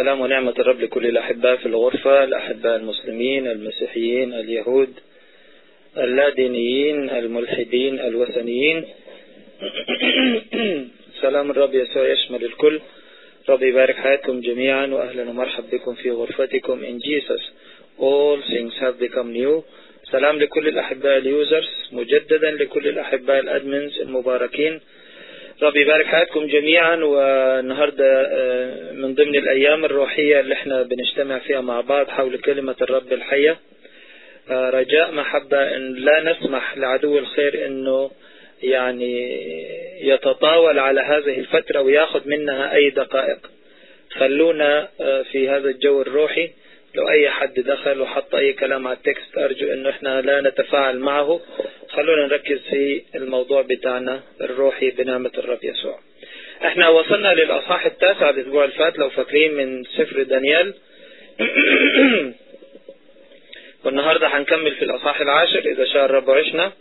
سلام ونعمة الرب لكل الأحباء في الغرفة الأحباء المسلمين المسيحيين اليهود اللادينيين الملحدين الوثنيين. سلام الرب يسوع يشمل الكل. رب يبارك حياتكم جميعا وأهلا ومرحب بكم في غرفتكم in Jesus. All things have become new. سلام لكل الأحباء ال users مجددا لكل الأحباء ال admins المباركين. رب يبارك حياتكم جميعا والنهاردة من ضمن الأيام الروحية اللي إحنا بنجتمع فيها مع بعض حول كلمة الرب الحية. رجاء محبة إن لا نسمح لعدو الخير إنه يعني يتطاول على هذه الفترة ويأخذ منها أي دقائق. خلونا في هذا الجو الروحي. لو أي حد دخل وحط أي كلام على التكست أرجو إنه إحنا لا نتفاعل معه. خلونا نركز في الموضوع بتاعنا الروحي بنعمة الرب يسوع. إحنا وصلنا للأصحاح التاسع الأسبوع اللي فات لو فاكرين من سفر دانيال. والنهاردة هنكمل في الأصحاح العاشر إذا شاء الرب وعشنا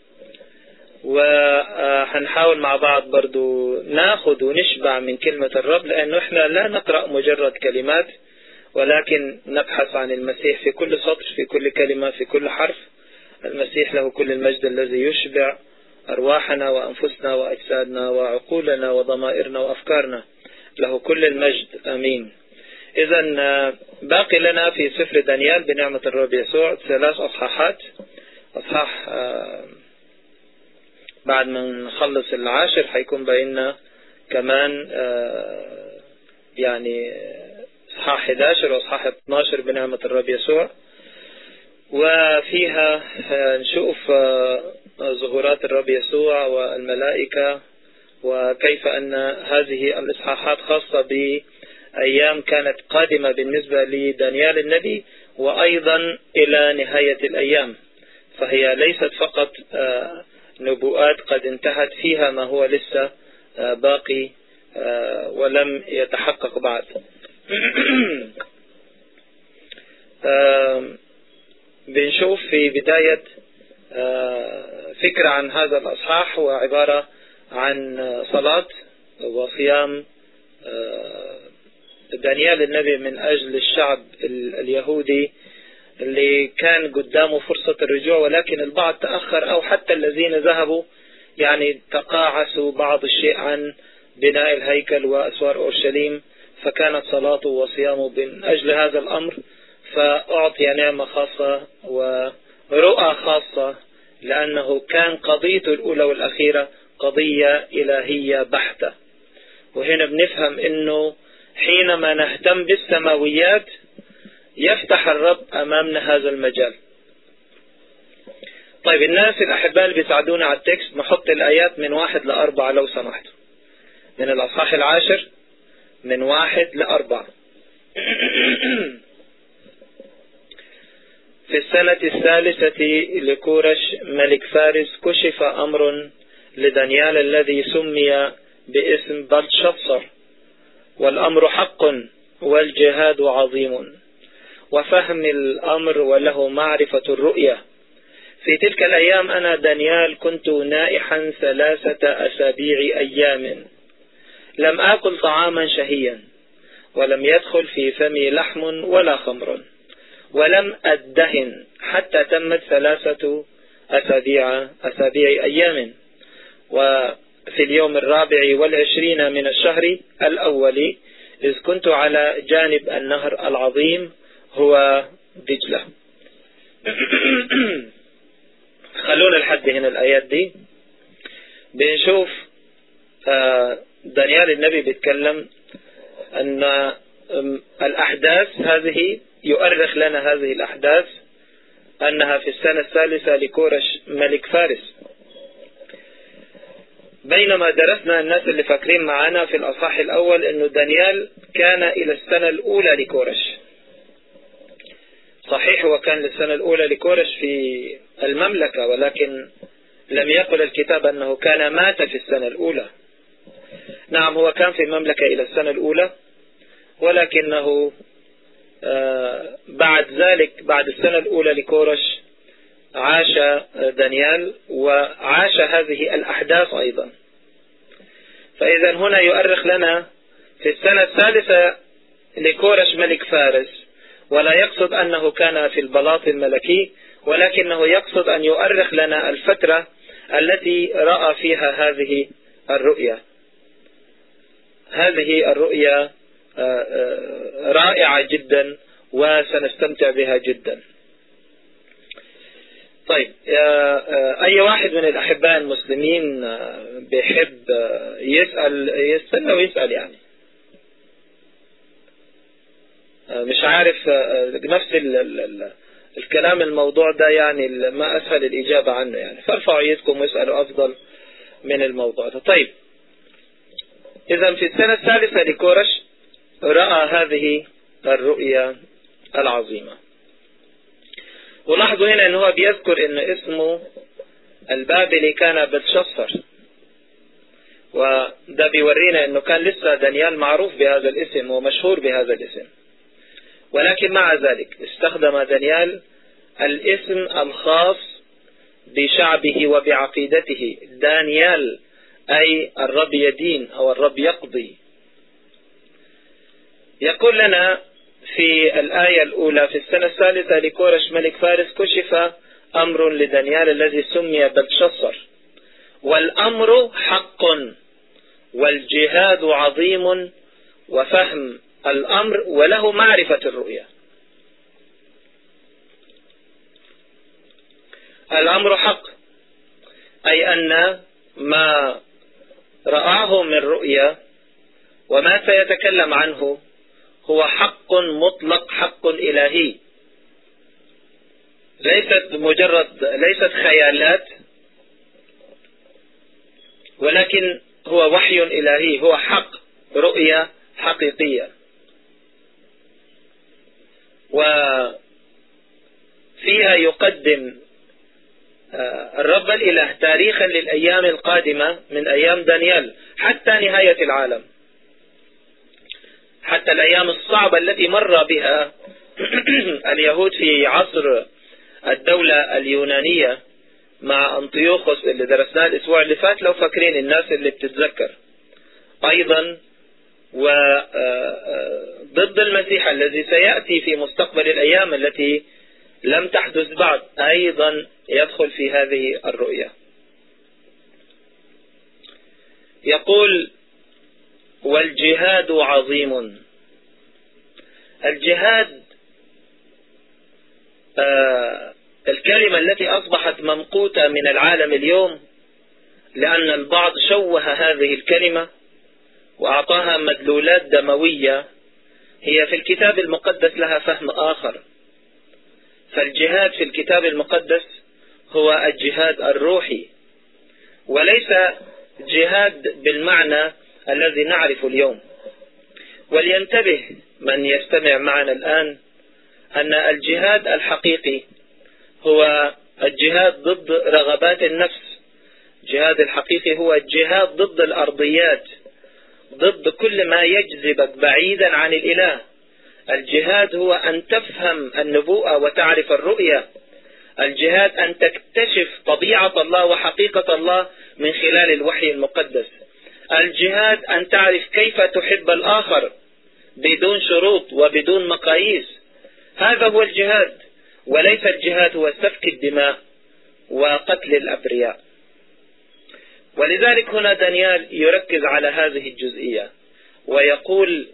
وهنحاول مع بعض برضو ناخد ونشبع من كلمة الرب لأنه إحنا لا نقرأ مجرد كلمات. ولكن نبحث عن المسيح في كل سطر في كل كلمة في كل حرف. المسيح له كل المجد الذي يشبع أرواحنا وأنفسنا وأجسادنا وعقولنا وضمائرنا وأفكارنا. له كل المجد أمين. إذا باقي لنا في سفر دانيال بنعمة الرب يسوع ثلاث أصحاحات. أصحاح بعد ما نخلص العاشر حيكون بيننا كمان يعني إصحاح 11 وإصحاح 12 بنعمة الرب يسوع. وفيها نشوف ظهورات الرب يسوع والملائكة وكيف أن هذه الإصحاحات خاصة بأيام كانت قادمة بالنسبة لدانيال النبي وأيضا إلى نهاية الأيام. فهي ليست فقط نبوءات قد انتهت فيها ما هو لسه باقي ولم يتحقق بعد. بنشوف في بداية فكرة عن هذا الأصحاح هو عبارة عن صلاة وصيام دانيال النبي من أجل الشعب اليهودي اللي كان قدامه فرصة الرجوع ولكن البعض تأخر أو حتى الذين ذهبوا يعني تقاعسوا بعض الشيء عن بناء الهيكل وأسوار أورشليم. فكانت صلاته وصيامه من أجل هذا الأمر فأعطي نعمة خاصة ورؤى خاصة لأنه كان قضيته الأولى والأخيرة قضية إلهية بحتة. وهنا بنفهم أنه حينما نهتم بالسماويات يفتح الرب أمامنا هذا المجال. طيب الناس الأحباء اللي بيساعدونا على التكست نحط الآيات من واحد لأربعة لو سمحتوا. من الأصحاح العاشر من واحد لأربعة. في السنة الثالثة لكورش ملك فارس كشف أمر لدانيال الذي سمي باسم بلشفصر والأمر حق والجهاد عظيم. وفهم الأمر وله معرفة الرؤية. في تلك الأيام أنا دانيال كنت نائحا ثلاثة أسابيع أيام. لم آكل طعاما شهيا ولم يدخل في فمي لحم ولا خمر ولم أدهن حتى تمت ثلاثة أسابيع أسابيع أيام. وفي اليوم الرابع والعشرين من الشهر الأول إذ كنت على جانب النهر العظيم هو دجلة. خلونا لحد هنا الآيات دي. بنشوف دانيال النبي بيتكلم أن الأحداث هذه يؤرخ لنا هذه الأحداث أنها في السنة الثالثة لكورش ملك فارس. بينما درسنا الناس اللي فاكرين معانا في الأصحاح الأول أنه دانيال كان إلى السنة الأولى لكورش صحيح هو كان للسنة الأولى لكورش في المملكة ولكن لم يقل الكتاب أنه كان مات في السنة الأولى. نعم هو كان في المملكة إلى السنة الأولى ولكنه بعد ذلك بعد السنة الأولى لكورش عاش دانيال وعاش هذه الأحداث أيضا. فإذا هنا يؤرخ لنا في السنة الثالثة لكورش ملك فارس ولا يقصد أنه كان في البلاط الملكي ولكنه يقصد أن يؤرخ لنا الفترة التي رأى فيها هذه الرؤية هذه الرؤية آه، آه، رائعة جدا وسنستمتع بها جدا. طيب آه، أي واحد من الأحباء المسلمين بيحب يسأل يستنى ويسأل يعني؟ مش عارف نفس الكلام الموضوع ده يعني ما أسهل الإجابة عنه يعني. فارفعوا يدكم واسألوا أفضل من الموضوع ده. طيب إذا في السنة الثالثة لكورش رأى هذه الرؤيا العظيمة. ولاحظوا هنا أنه هو بيذكر أن اسمه البابلي كان بتشصر وده بيورينا أنه كان لسه دانيال معروف بهذا الاسم ومشهور بهذا الاسم. ولكن مع ذلك استخدم دانيال الاسم الخاص بشعبه وبعقيدته. دانيال أي الرب يدين أو الرب يقضي. يقول لنا في الآية الأولى في السنة الثالثة لكورش ملك فارس كشف أمر لدانيال الذي سمي بلشصر والأمر حق والجهاد عظيم وفهم الأمر وله معرفة الرؤيا. الأمر حق أي أن ما رآه من رؤيا وما سيتكلم عنه هو حق مطلق حق إلهي. ليست مجرد ليست خيالات ولكن هو وحي إلهي هو حق رؤية حقيقية. وفيها يقدم الرب الإله تاريخا للأيام القادمة من أيام دانيال حتى نهاية العالم. حتى الأيام الصعبة التي مر بها اليهود في عصر الدولة اليونانية مع أنطيوخوس اللي درسناه الأسبوع اللي فات لو فاكرين الناس اللي بتتذكر. أيضا وضد آه، آه، المسيح الذي سيأتي في مستقبل الأيام التي لم تحدث بعد. أيضا يدخل في هذه الرؤية. يقول والجهاد عظيم. الجهاد آه الكلمة التي أصبحت ممقوتة من العالم اليوم لأن البعض شوه هذه الكلمة وأعطاها مدلولات دموية هي في الكتاب المقدس لها فهم آخر. فالجهاد في الكتاب المقدس هو الجهاد الروحي وليس جهاد بالمعنى الذي نعرفه اليوم. ولينتبه من يستمع معنا الآن أن الجهاد الحقيقي هو الجهاد ضد رغبات النفس. الجهاد الحقيقي هو الجهاد ضد الأرضيات ضد كل ما يجذبك بعيدا عن الإله. الجهاد هو أن تفهم النبوءة وتعرف الرؤية. الجهاد أن تكتشف طبيعة الله وحقيقة الله من خلال الوحي المقدس. الجهاد أن تعرف كيف تحب الآخر بدون شروط وبدون مقاييس. هذا هو الجهاد وليس الجهاد هو سفك الدماء وقتل الأبرياء. ولذلك هنا دانيال يركز على هذه الجزئية ويقول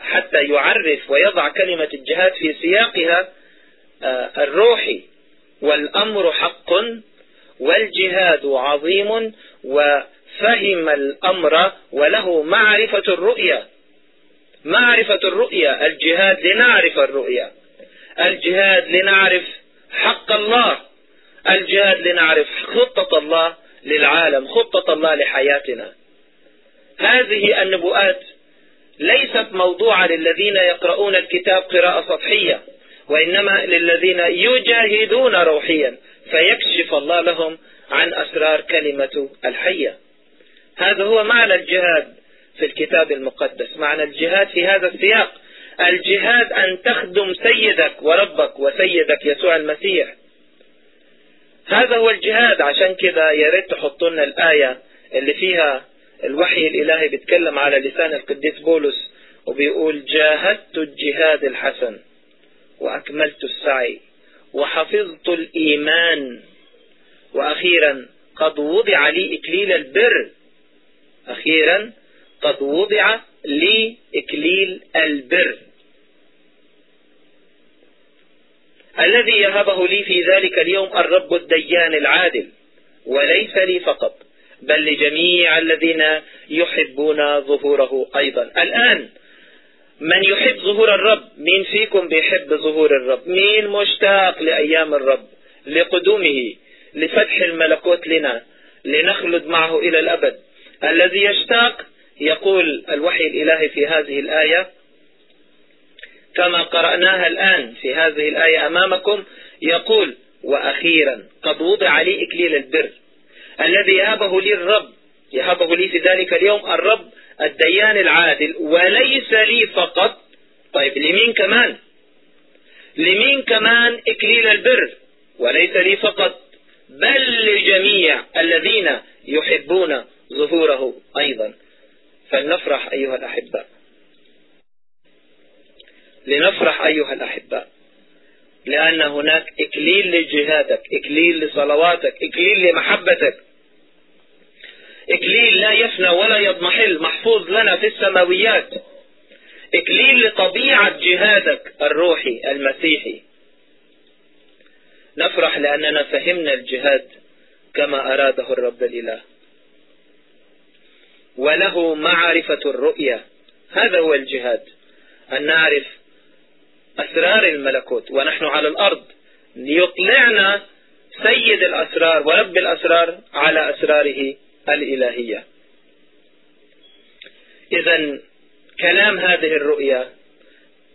حتى يعرف ويضع كلمة الجهاد في سياقها آه، الروحي والأمر حق والجهاد عظيم وفهم الأمر وله معرفة الرؤية معرفة الرؤية الجهاد لنعرف الرؤية الجهاد لنعرف حق الله. الجهاد لنعرف خطة الله للعالم خطة الله لحياتنا. هذه النبوءات ليست موضوعة للذين يقرؤون الكتاب قراءة سطحية وإنما للذين يجاهدون روحيا فيكشف الله لهم عن أسرار كلمة الحية. هذا هو معنى الجهاد في الكتاب المقدس. معنى الجهاد في هذا السياق الجهاد أن تخدم سيدك وربك وسيدك يسوع المسيح. هذا هو الجهاد. عشان كده يا ريت تحطوا لنا الآية اللي فيها الوحي الإلهي بيتكلم على لسان القديس بولس وبيقول جاهدت الجهاد الحسن وأكملت السعي وحفظت الإيمان. وأخيرا قد وضع لي إكليل البر. أخيرا قد وضع لي إكليل البر. الذي يهبه لي في ذلك اليوم الرب الديان العادل وليس لي فقط. بل لجميع الذين يحبون ظهوره أيضا. الآن من يحب ظهور الرب؟ مين فيكم بيحب ظهور الرب؟ مين مشتاق لأيام الرب؟ لقدومه لفتح الملكوت لنا لنخلد معه إلى الأبد. الذي يشتاق يقول الوحي الإلهي في هذه الآية كما قرأناها الآن في هذه الآية أمامكم يقول وأخيرا قد وضع لي إكليل البر الذي يهبه لي الرب. يهبه لي في ذلك اليوم الرب الديان العادل. وليس لي فقط. طيب لمين كمان؟ لمين كمان إكليل البر؟ وليس لي فقط. بل لجميع الذين يحبون ظهوره أيضا. فلنفرح أيها الأحباء لنفرح أيها الأحباء لأن هناك إكليل لجهادك إكليل لصلواتك إكليل لمحبتك. إكليل لا يفنى ولا يضمحل محفوظ لنا في السماويات. إكليل لطبيعة جهادك الروحي المسيحي. نفرح لأننا فهمنا الجهاد كما أراده الرب الإله. وله معرفة الرؤية هذا هو الجهاد. أن نعرف أسرار الملكوت. ونحن على الأرض. ليطلعنا سيد الأسرار ورب الأسرار على أسراره. الإلهية. إذا كلام هذه الرؤيا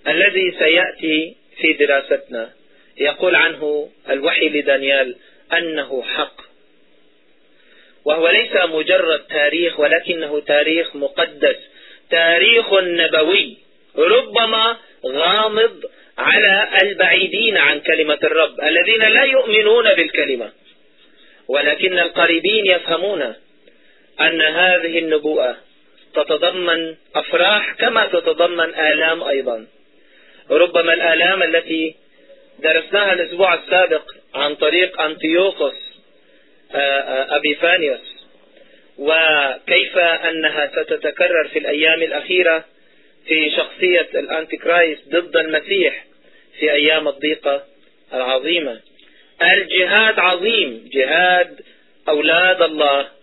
الذي سيأتي في دراستنا يقول عنه الوحي لدانيال أنه حق وهو ليس مجرد تاريخ ولكنه تاريخ مقدس تاريخ نبوي ربما غامض على البعيدين عن كلمة الرب الذين لا يؤمنون بالكلمة ولكن القريبين يفهمون أن هذه النبوءة تتضمن أفراح كما تتضمن آلام أيضا. ربما الآلام التي درسناها الأسبوع السابق عن طريق أنتيوخوس آه، آه، أبيفانيوس وكيف أنها ستتكرر في الأيام الأخيرة في شخصية الأنتي كرايست ضد المسيح في أيام الضيقة العظيمة. الجهاد عظيم جهاد أولاد الله.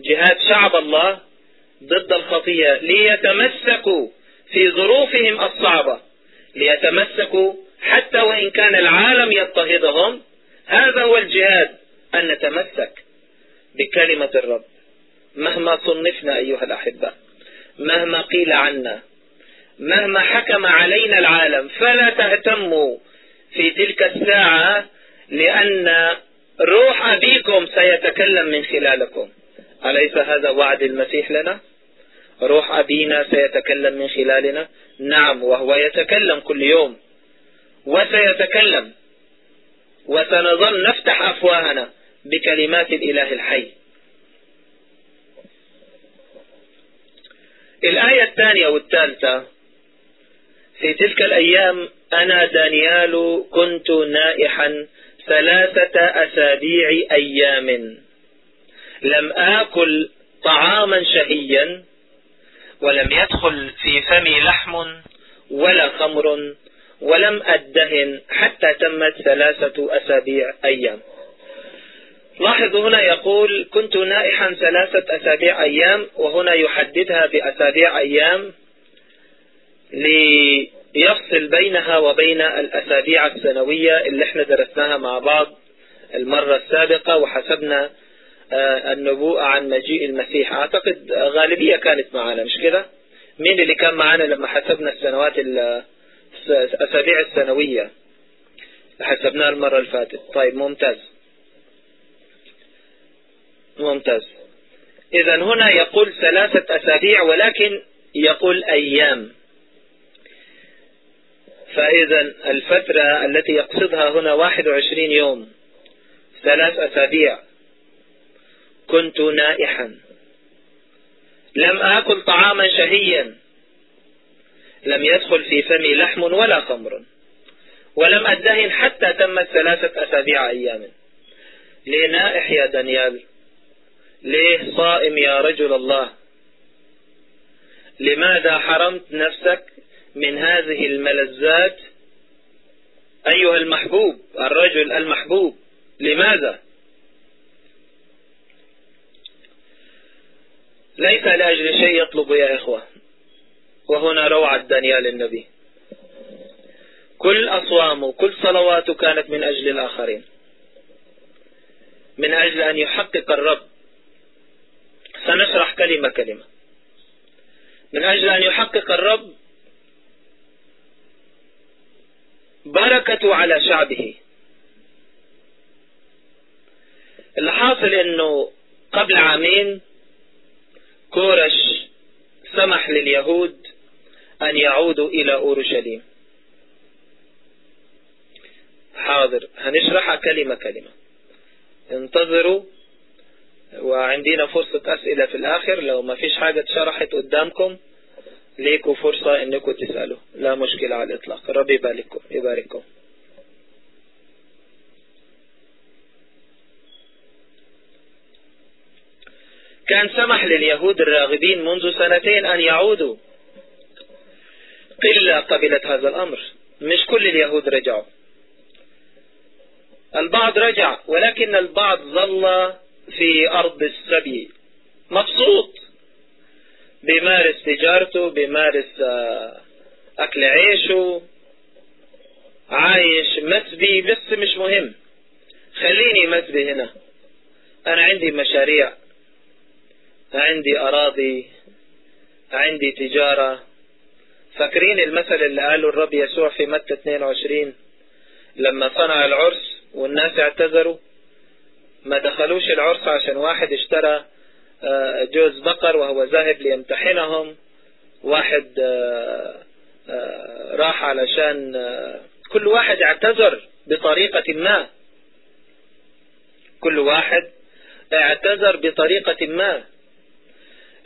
جهاد شعب الله ضد الخطية ليتمسكوا في ظروفهم الصعبة ليتمسكوا حتى وإن كان العالم يضطهدهم. هذا هو الجهاد أن نتمسك بكلمة الرب. مهما صنفنا أيها الأحبة مهما قيل عنا مهما حكم علينا العالم فلا تهتموا في تلك الساعة لأن روح أبيكم سيتكلم من خلالكم. أليس هذا وعد المسيح لنا؟ روح أبينا سيتكلم من خلالنا. نعم وهو يتكلم كل يوم. وسيتكلم. وسنظل نفتح أفواهنا بكلمات الإله الحي. الآية الثانية والثالثة. في تلك الأيام أنا دانيال كنت نائحا ثلاثة أسابيع أيام. لم آكل طعاما شهيا ولم يدخل في فمي لحم ولا خمر ولم أدهن حتى تمت ثلاثة أسابيع أيام. لاحظوا هنا يقول كنت نائحا ثلاثة أسابيع أيام وهنا يحددها بأسابيع أيام ليفصل بينها وبين الأسابيع السنوية اللي إحنا درسناها مع بعض المرة السابقة وحسبنا النبوءة عن مجيء المسيح. أعتقد غالبية كانت معنا مش كده؟ مين اللي كان معنا لما حسبنا السنوات الأسابيع السنوية؟ حسبناها المرة اللي فاتت. طيب ممتاز. ممتاز. إذا هنا يقول ثلاثة أسابيع ولكن يقول أيام. فإذا الفترة التي يقصدها هنا 21 يوم. ثلاث أسابيع. كنت نائحا. لم آكل طعاما شهيا. لم يدخل في فمي لحم ولا خمر. ولم أدهن حتى تمت ثلاثة أسابيع أيام. ليه نائح يا دانيال؟ ليه صائم يا رجل الله؟ لماذا حرمت نفسك من هذه الملذات؟ أيها المحبوب الرجل المحبوب لماذا؟ ليس لأجل شيء يطلب يا إخوة وهنا روعة دانيال النبي. كل أصوامه كل صلواته كانت من أجل الآخرين من أجل أن يحقق الرب. سنشرح كلمة كلمة. من أجل أن يحقق الرب بركته على شعبه. اللي حاصل إنه قبل عامين كورش سمح لليهود أن يعودوا إلى أورشليم. حاضر هنشرحها كلمة كلمة. انتظروا وعندنا فرصة أسئلة في الآخر. لو ما فيش حاجة اتشرحت قدامكم ليكوا فرصة انكم تسألوا. لا مشكلة على الإطلاق. رب يبارككم يبارككم. كان سمح لليهود الراغبين منذ سنتين أن يعودوا. قلة قبلت هذا الأمر. مش كل اليهود رجعوا. البعض رجع ولكن البعض ظل في أرض السبي. مبسوط بيمارس تجارته بيمارس آه، أكل عيشه. عايش مسبي بس مش مهم. خليني مسبي هنا. أنا عندي مشاريع. عندي أراضي عندي تجارة. فاكرين المثل اللي قاله الرب يسوع في متى 22 لما صنع العرس والناس اعتذروا ما دخلوش العرس عشان واحد اشترى آه، جوز بقر وهو ذاهب ليمتحنهم. واحد آه، آه، راح علشان كل واحد اعتذر بطريقة ما. كل واحد اعتذر بطريقة ما.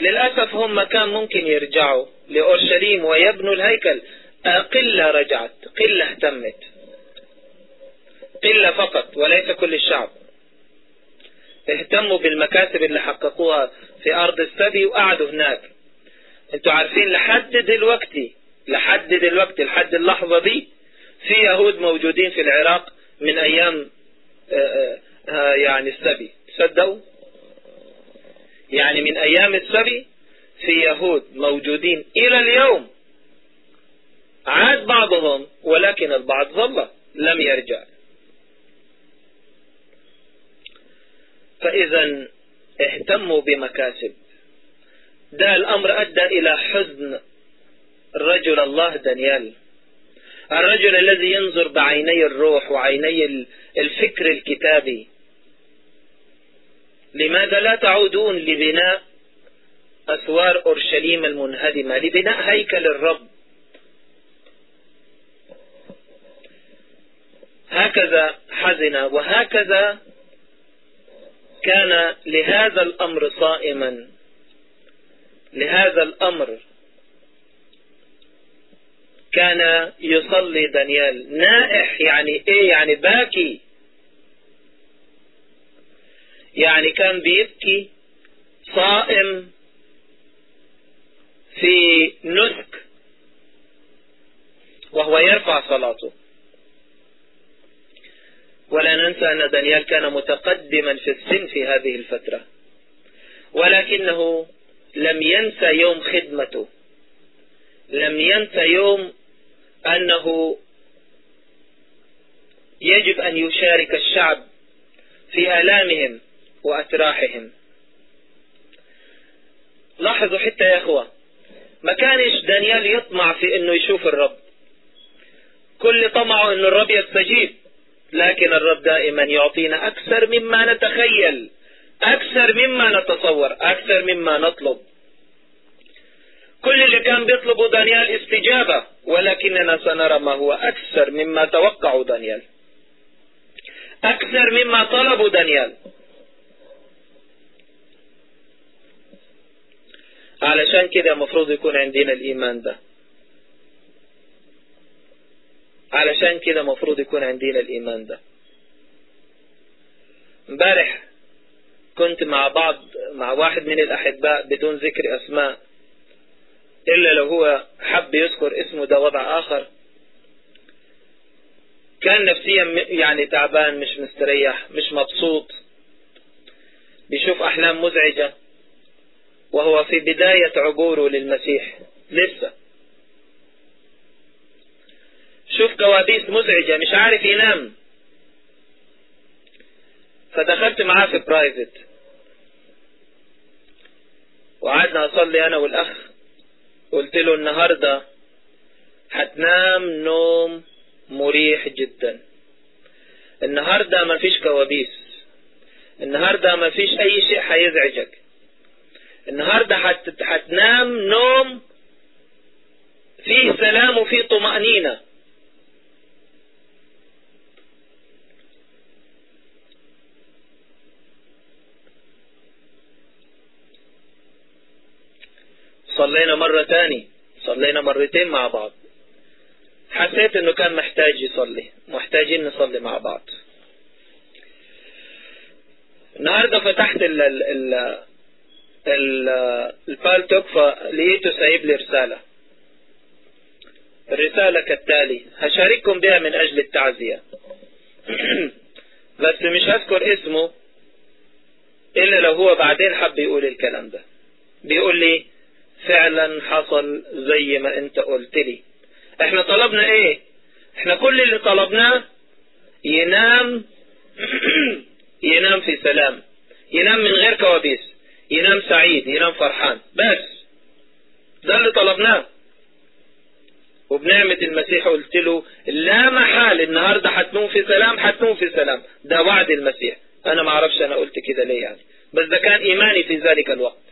للأسف هم كان ممكن يرجعوا لأورشليم ويبنوا الهيكل. قلة رجعت قلة اهتمت. قلة فقط وليس كل الشعب. اهتموا بالمكاسب اللي حققوها في أرض السبي وقعدوا هناك. أنتوا عارفين لحد دلوقتي لحد دلوقتي لحد اللحظة دي في يهود موجودين في العراق من أيام آه، آه، يعني السبي تصدقوا؟ يعني من أيام السبي في يهود موجودين. إلى اليوم عاد بعضهم ولكن البعض ظل لم يرجع. فإذا اهتموا بمكاسب. ده الأمر أدى إلى حزن رجل الله دانيال. الرجل الذي ينظر بعيني الروح وعيني الفكر الكتابي. لماذا لا تعودون لبناء أسوار أورشليم المنهدمة؟ لبناء هيكل الرب. هكذا حزن وهكذا كان لهذا الأمر صائما. لهذا الأمر كان يصلي دانيال. نائح يعني إيه؟ يعني باكي. يعني كان بيبكي صائم في نسك وهو يرفع صلاته. ولا ننسى أن دانيال كان متقدما في السن في هذه الفترة. ولكنه لم ينسى يوم خدمته. لم ينسى يوم أنه يجب أن يشارك الشعب في آلامهم. وأتراحهم لاحظوا حتى يا أخوة ما كانش دانيال يطمع في أنه يشوف الرب. كل طمعه أن الرب يستجيب لكن الرب دائما يعطينا أكثر مما نتخيل أكثر مما نتصور أكثر مما نطلب. كل اللي كان بيطلبه دانيال استجابة ولكننا سنرى ما هو أكثر مما توقعوا دانيال. أكثر مما طلبوا دانيال. علشان كده المفروض يكون عندنا الإيمان ده. علشان كده مفروض يكون عندنا الإيمان ده. امبارح كنت مع بعض مع واحد من الأحباء بدون ذكر أسماء إلا لو هو حب يذكر اسمه ده وضع آخر. كان نفسيا يعني تعبان مش مستريح مش مبسوط بيشوف أحلام مزعجة. وهو في بداية عبوره للمسيح. لسه. شوف كوابيس مزعجة مش عارف ينام. فدخلت معاه في private وقعدنا أصلي أنا والأخ. قلت له النهاردة هتنام نوم مريح جدا. النهاردة ما فيش كوابيس. النهاردة ما فيش أي شيء هيزعجك. النهاردة هت... هتنام نوم فيه سلام وفيه طمأنينة. صلينا مرة تاني صلينا مرتين مع بعض. حسيت إنه كان محتاج يصلي محتاجين نصلي مع بعض. النهاردة فتحت ال ال ال البالتوك فلقيته سايب لي رسالة الرسالة كالتالي هشارككم بها من أجل التعزية. بس مش هذكر اسمه إلا لو هو بعدين حب يقول الكلام ده. بيقول لي فعلا حصل زي ما أنت قلت لي. إحنا طلبنا إيه؟ إحنا كل اللي طلبناه ينام ينام في سلام. ينام من غير كوابيس. ينام سعيد ينام فرحان. بس ده اللي طلبناه. وبنعمة المسيح قلت له لا محال النهاردة هتنوم في سلام هتنوم في سلام. ده وعد المسيح. أنا ما أعرفش أنا قلت كده ليه يعني. بس ده كان إيماني في ذلك الوقت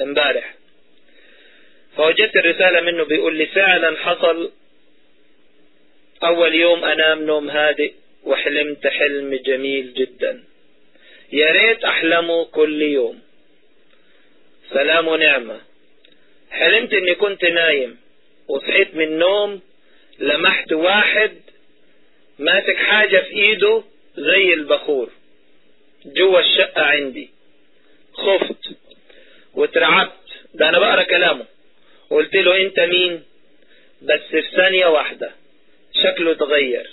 امبارح. فوجدت الرسالة منه بيقول لي فعلا حصل. أول يوم أنام نوم هادئ وحلمت حلم جميل جدا. يا ريت أحلمه كل يوم. سلام ونعمة. حلمت إني كنت نايم وصحيت من النوم لمحت واحد ماسك حاجة في إيده زي البخور. جوا الشقة عندي. خفت واترعبت. ده أنا بقرأ كلامه. قلت له أنت مين؟ بس في ثانية واحدة. شكله اتغير.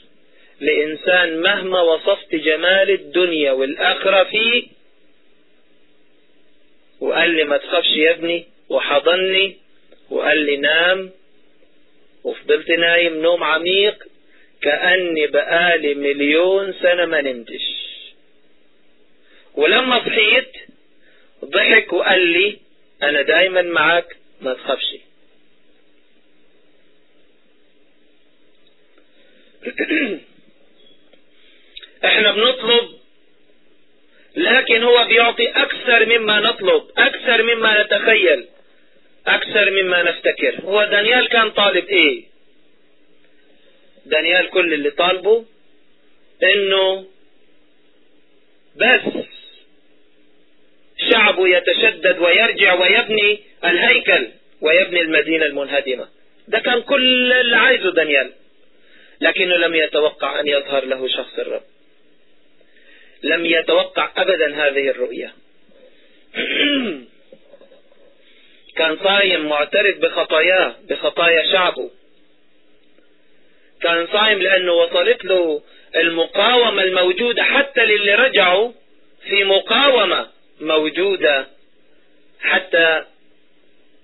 لإنسان مهما وصفت جمال الدنيا والآخرة فيه وقال لي ما تخافش يا ابني وحضني. وقال لي نام. وفضلت نايم نوم عميق كأني بقالي مليون سنة ما نمتش. ولما صحيت ضحك وقال لي أنا دايما معاك ما تخافش. إحنا بنطلب لكن هو بيعطي أكثر مما نطلب أكثر مما نتخيل أكثر مما نفتكر. هو دانيال كان طالب إيه؟ دانيال كل اللي طالبه إنه بس شعبه يتشدد ويرجع ويبني الهيكل ويبني المدينة المنهدمة. ده كان كل اللي عايزه دانيال لكنه لم يتوقع أن يظهر له شخص الرب. لم يتوقع أبدا هذه الرؤية. كان صايم معترف بخطاياه بخطايا شعبه. كان صايم لأنه وصلت له المقاومة الموجودة حتى للي رجعوا في مقاومة موجودة حتى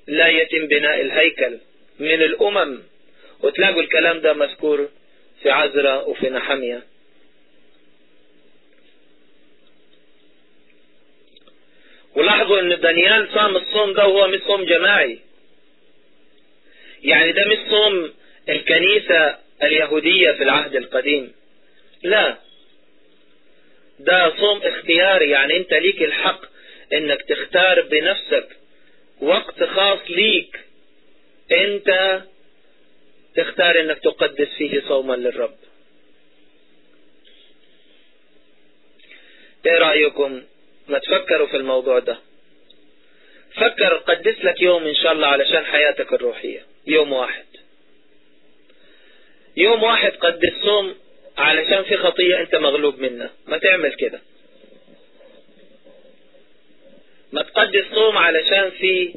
لا يتم بناء الهيكل من الأمم. وتلاقوا الكلام ده مذكور في عزرا وفي نحمية. ولاحظوا إن دانيال صام الصوم ده وهو مش صوم جماعي. يعني ده مش صوم الكنيسة اليهودية في العهد القديم. لا. ده صوم اختياري. يعني أنت ليك الحق إنك تختار بنفسك وقت خاص ليك. أنت تختار إنك تقدس فيه صوما للرب. إيه رأيكم؟ ما تفكروا في الموضوع ده. فكر قدس لك يوم إن شاء الله علشان حياتك الروحية. يوم واحد. يوم واحد قدس صوم علشان في خطية أنت مغلوب منها. ما تعمل كده. ما تقدس صوم علشان في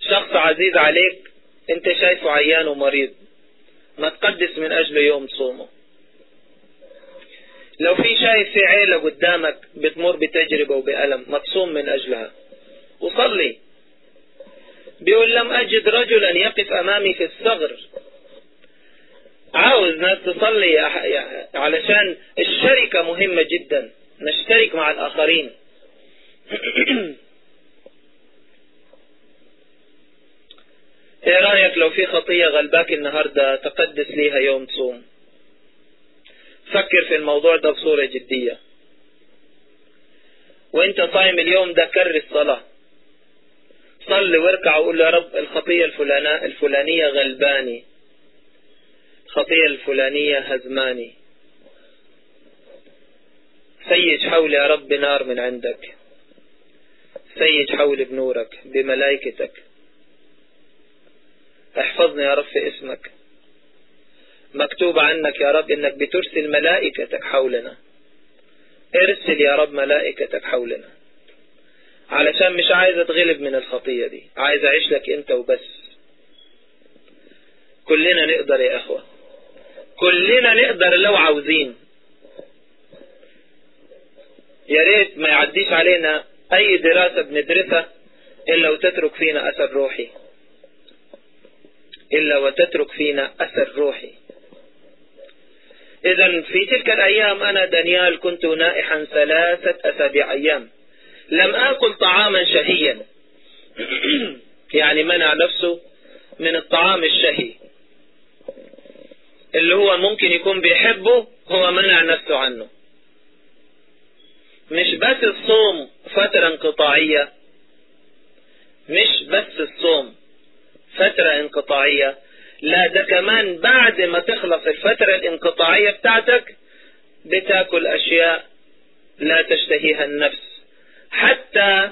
شخص عزيز عليك أنت شايفه عيان ومريض. ما تقدس من اجله يوم صومه. لو في شايف في عيلة قدامك بتمر بتجربة وبألم ما تصوم من أجلها. وصلي. بيقول لم أجد رجلا يقف أمامي في الثغر عاوز ناس تصلي علشان الشركة مهمة جدا. نشترك مع الآخرين. إيه رأيك لو في خطية غلباك النهاردة تقدس ليها يوم تصوم؟ فكر في الموضوع ده بصورة جدية. وانت صايم اليوم ده كر الصلاة. صلي واركع وقول يا رب الخطية الفلانية, الفلانية غلباني. الخطية الفلانية هزماني. سيج حولي يا رب نار من عندك. سيج حولي بنورك بملائكتك. احفظني يا رب في اسمك. مكتوب عنك يا رب إنك بترسل ملائكتك حولنا. ارسل يا رب ملائكتك حولنا. علشان مش عايز اتغلب من الخطية دي عايز أعيش لك أنت وبس. كلنا نقدر يا إخوة. كلنا نقدر لو عاوزين. يا ريت ما يعديش علينا أي دراسة بندرسها إلا وتترك فينا أثر روحي. إلا وتترك فينا أثر روحي. إذا في تلك الأيام أنا دانيال كنت نائحا ثلاثة أسابيع أيام. لم آكل طعاما شهيا. يعني منع نفسه من الطعام الشهي. اللي هو ممكن يكون بيحبه هو منع نفسه عنه. مش بس الصوم فترة انقطاعية. مش بس الصوم فترة انقطاعية. لا ده كمان بعد ما تخلص الفترة الانقطاعية بتاعتك بتاكل أشياء لا تشتهيها النفس. حتى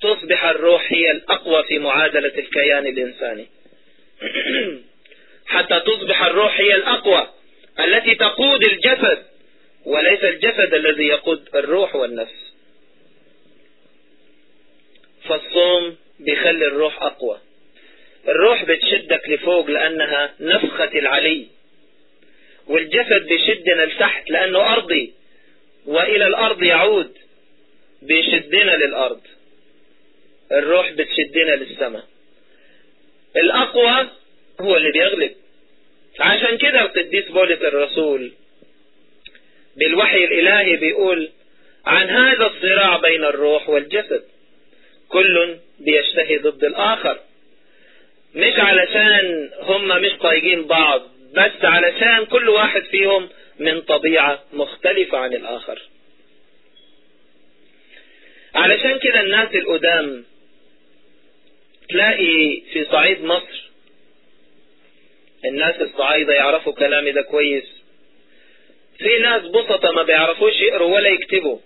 تصبح الروح هي الأقوى في معادلة الكيان الإنساني. حتى تصبح الروح هي الأقوى التي تقود الجسد وليس الجسد الذي يقود الروح والنفس. فالصوم بيخلي الروح أقوى. الروح بتشدك لفوق لأنها نفخة العلي والجسد بيشدنا لتحت لأنه أرضي وإلى الأرض يعود بيشدنا للأرض. الروح بتشدنا للسماء. الأقوى هو اللي بيغلب. عشان كده القديس بولس الرسول بالوحي الإلهي بيقول عن هذا الصراع بين الروح والجسد كل بيشتهي ضد الآخر. مش علشان هم مش طايقين بعض بس علشان كل واحد فيهم من طبيعة مختلفة عن الآخر. علشان كده الناس القدام تلاقي في صعيد مصر الناس الصعايدة يعرفوا كلامي ده كويس. في ناس بسطة ما بيعرفوش يقروا ولا يكتبوا.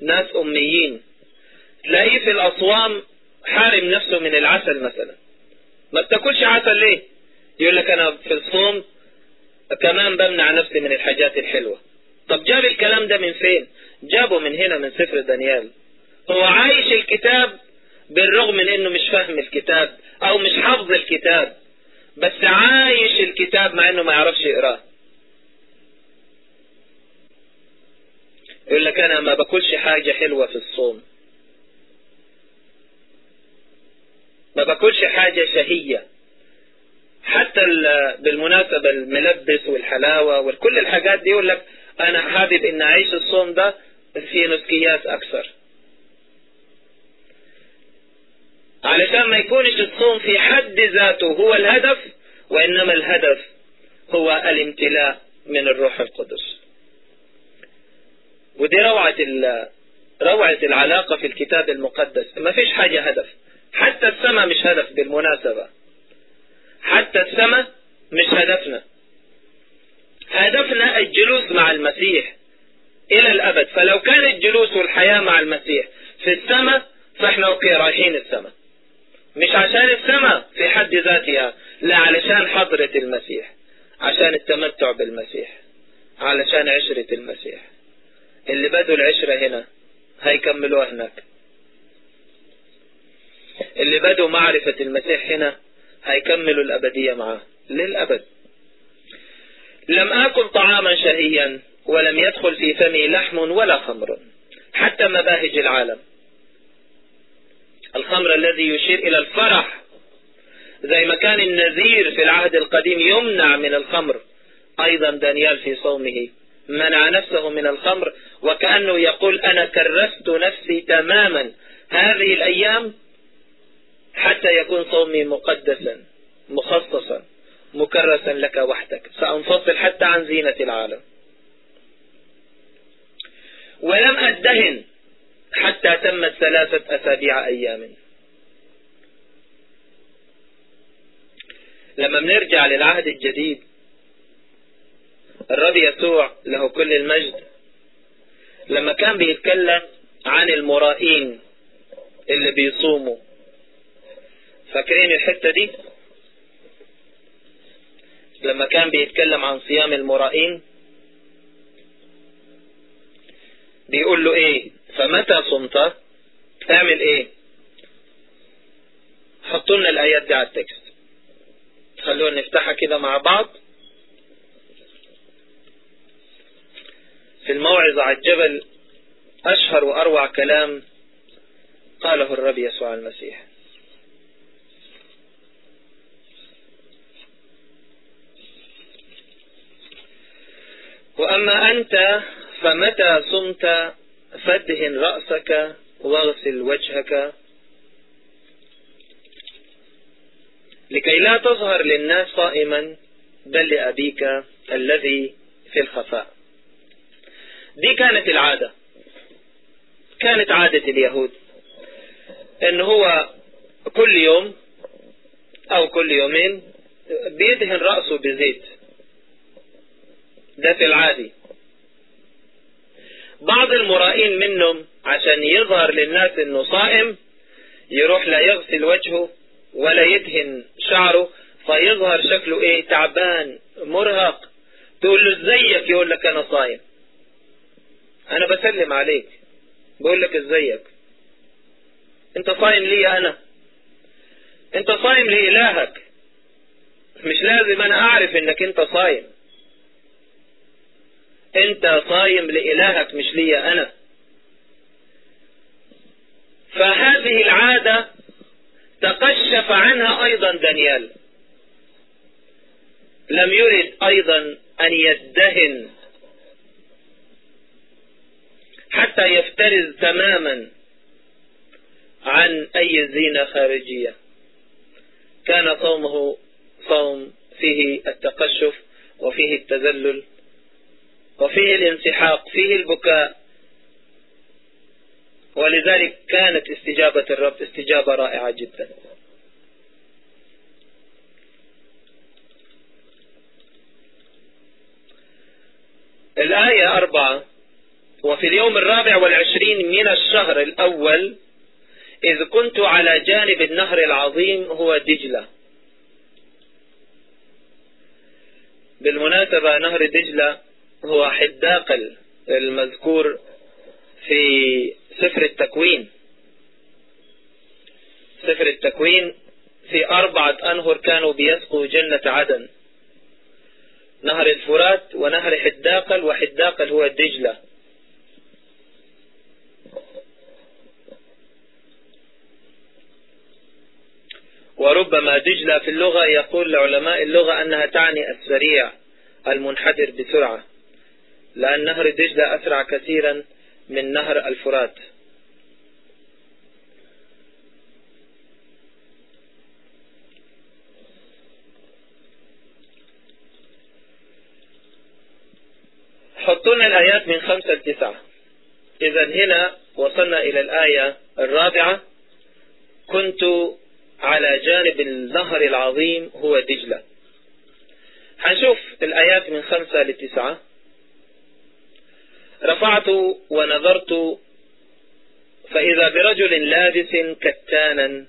ناس أميين. تلاقيه في الأصوام حارم نفسه من العسل مثلا. ما بتاكلش عسل ليه؟ يقول لك أنا في الصوم كمان بمنع نفسي من الحاجات الحلوة. طب جاب الكلام ده من فين؟ جابه من هنا من سفر دانيال. هو عايش الكتاب بالرغم من إنه مش فاهم الكتاب أو مش حافظ الكتاب بس عايش الكتاب مع إنه ما يعرفش يقرأه. يقول لك أنا ما باكلش حاجة حلوة في الصوم. ما باكلش حاجة شهية. حتى بالمناسبة الملبس والحلاوة وكل الحاجات دي يقول لك أنا حابب إن أعيش الصوم ده في نسكيات أكثر. علشان ما يكونش الصوم في حد ذاته هو الهدف وإنما الهدف هو الامتلاء من الروح القدس. ودي روعة روعة العلاقة في الكتاب المقدس. ما فيش حاجة هدف. حتى السماء مش هدف بالمناسبة. حتى السماء مش هدفنا. هدفنا الجلوس مع المسيح إلى الأبد. فلو كان الجلوس والحياة مع المسيح في السماء فإحنا أوكي رايحين السماء. مش عشان السماء في حد ذاتها لا علشان حضرة المسيح عشان التمتع بالمسيح علشان عشرة المسيح. اللي بدوا العشرة هنا هيكملوها هناك. اللي بدوا معرفة المسيح هنا هيكملوا الأبدية معاه للأبد. لم آكل طعاما شهيا ولم يدخل في فمي لحم ولا خمر حتى مباهج العالم. الخمر الذي يشير إلى الفرح زي ما كان النذير في العهد القديم يمنع من الخمر. أيضا دانيال في صومه منع نفسه من الخمر وكأنه يقول أنا كرست نفسي تماما. هذه الأيام حتى يكون صومي مقدسا مخصصا مكرسا لك وحدك. سأنفصل حتى عن زينة العالم. ولم أدهن حتى تمت ثلاثة أسابيع أيام. لما بنرجع للعهد الجديد الرب يسوع له كل المجد. لما كان بيتكلم عن المرائين اللي بيصوموا فاكرين الحتة دي؟ لما كان بيتكلم عن صيام المرائين بيقول له إيه؟ فمتى صمت؟ اعمل إيه؟ حطوا لنا الآيات دي على التكست. خلونا نفتحها كده مع بعض. في الموعظة على الجبل أشهر وأروع كلام قاله الرب يسوع المسيح. وأما أنت فمتى صمت؟ فدهن رأسك واغسل وجهك. لكي لا تظهر للناس صائما بل لأبيك الذي في الخفاء. دي كانت العادة. كانت عادة اليهود. إن هو كل يوم أو كل يومين بيدهن رأسه بزيت. ده في العادي بعض المرائين منهم عشان يظهر للناس إنه صائم يروح لا يغسل وجهه ولا يدهن شعره فيظهر شكله إيه؟ تعبان مرهق. تقول له إزيك؟ يقول لك أنا صايم. أنا بسلم عليك. بقول لك إزيك؟ أنت صايم لي أنا. أنت صايم لإلهك. مش لازم أنا أعرف إنك أنت صايم. انت صايم لإلهك مش لي أنا. فهذه العادة تقشف عنها أيضا دانيال. لم يرد أيضا أن يدهن حتى يفترز تماما عن أي زينة خارجية. كان صومه صوم فيه التقشف وفيه التذلل. وفيه الانسحاق فيه البكاء. ولذلك كانت استجابة الرب استجابة رائعة جدا. الآية أربعة وفي اليوم الرابع والعشرين من الشهر الأول إذ كنت على جانب النهر العظيم هو دجلة. بالمناسبة نهر دجلة هو حداقل المذكور في سفر التكوين. سفر التكوين في أربعة أنهر كانوا بيسقوا جنة عدن. نهر الفرات ونهر حداقل وحداقل هو دجلة. وربما دجلة في اللغة يقول لعلماء اللغة أنها تعني السريع المنحدر بسرعة. لأن نهر دجلة أسرع كثيرا من نهر الفرات. حطونا الآيات من خمسة لتسعة إذا هنا وصلنا إلى الآية الرابعة. كنت على جانب النهر العظيم هو دجلة. هنشوف الآيات من خمسة لتسعة رفعت ونظرت فإذا برجل لابس كتانا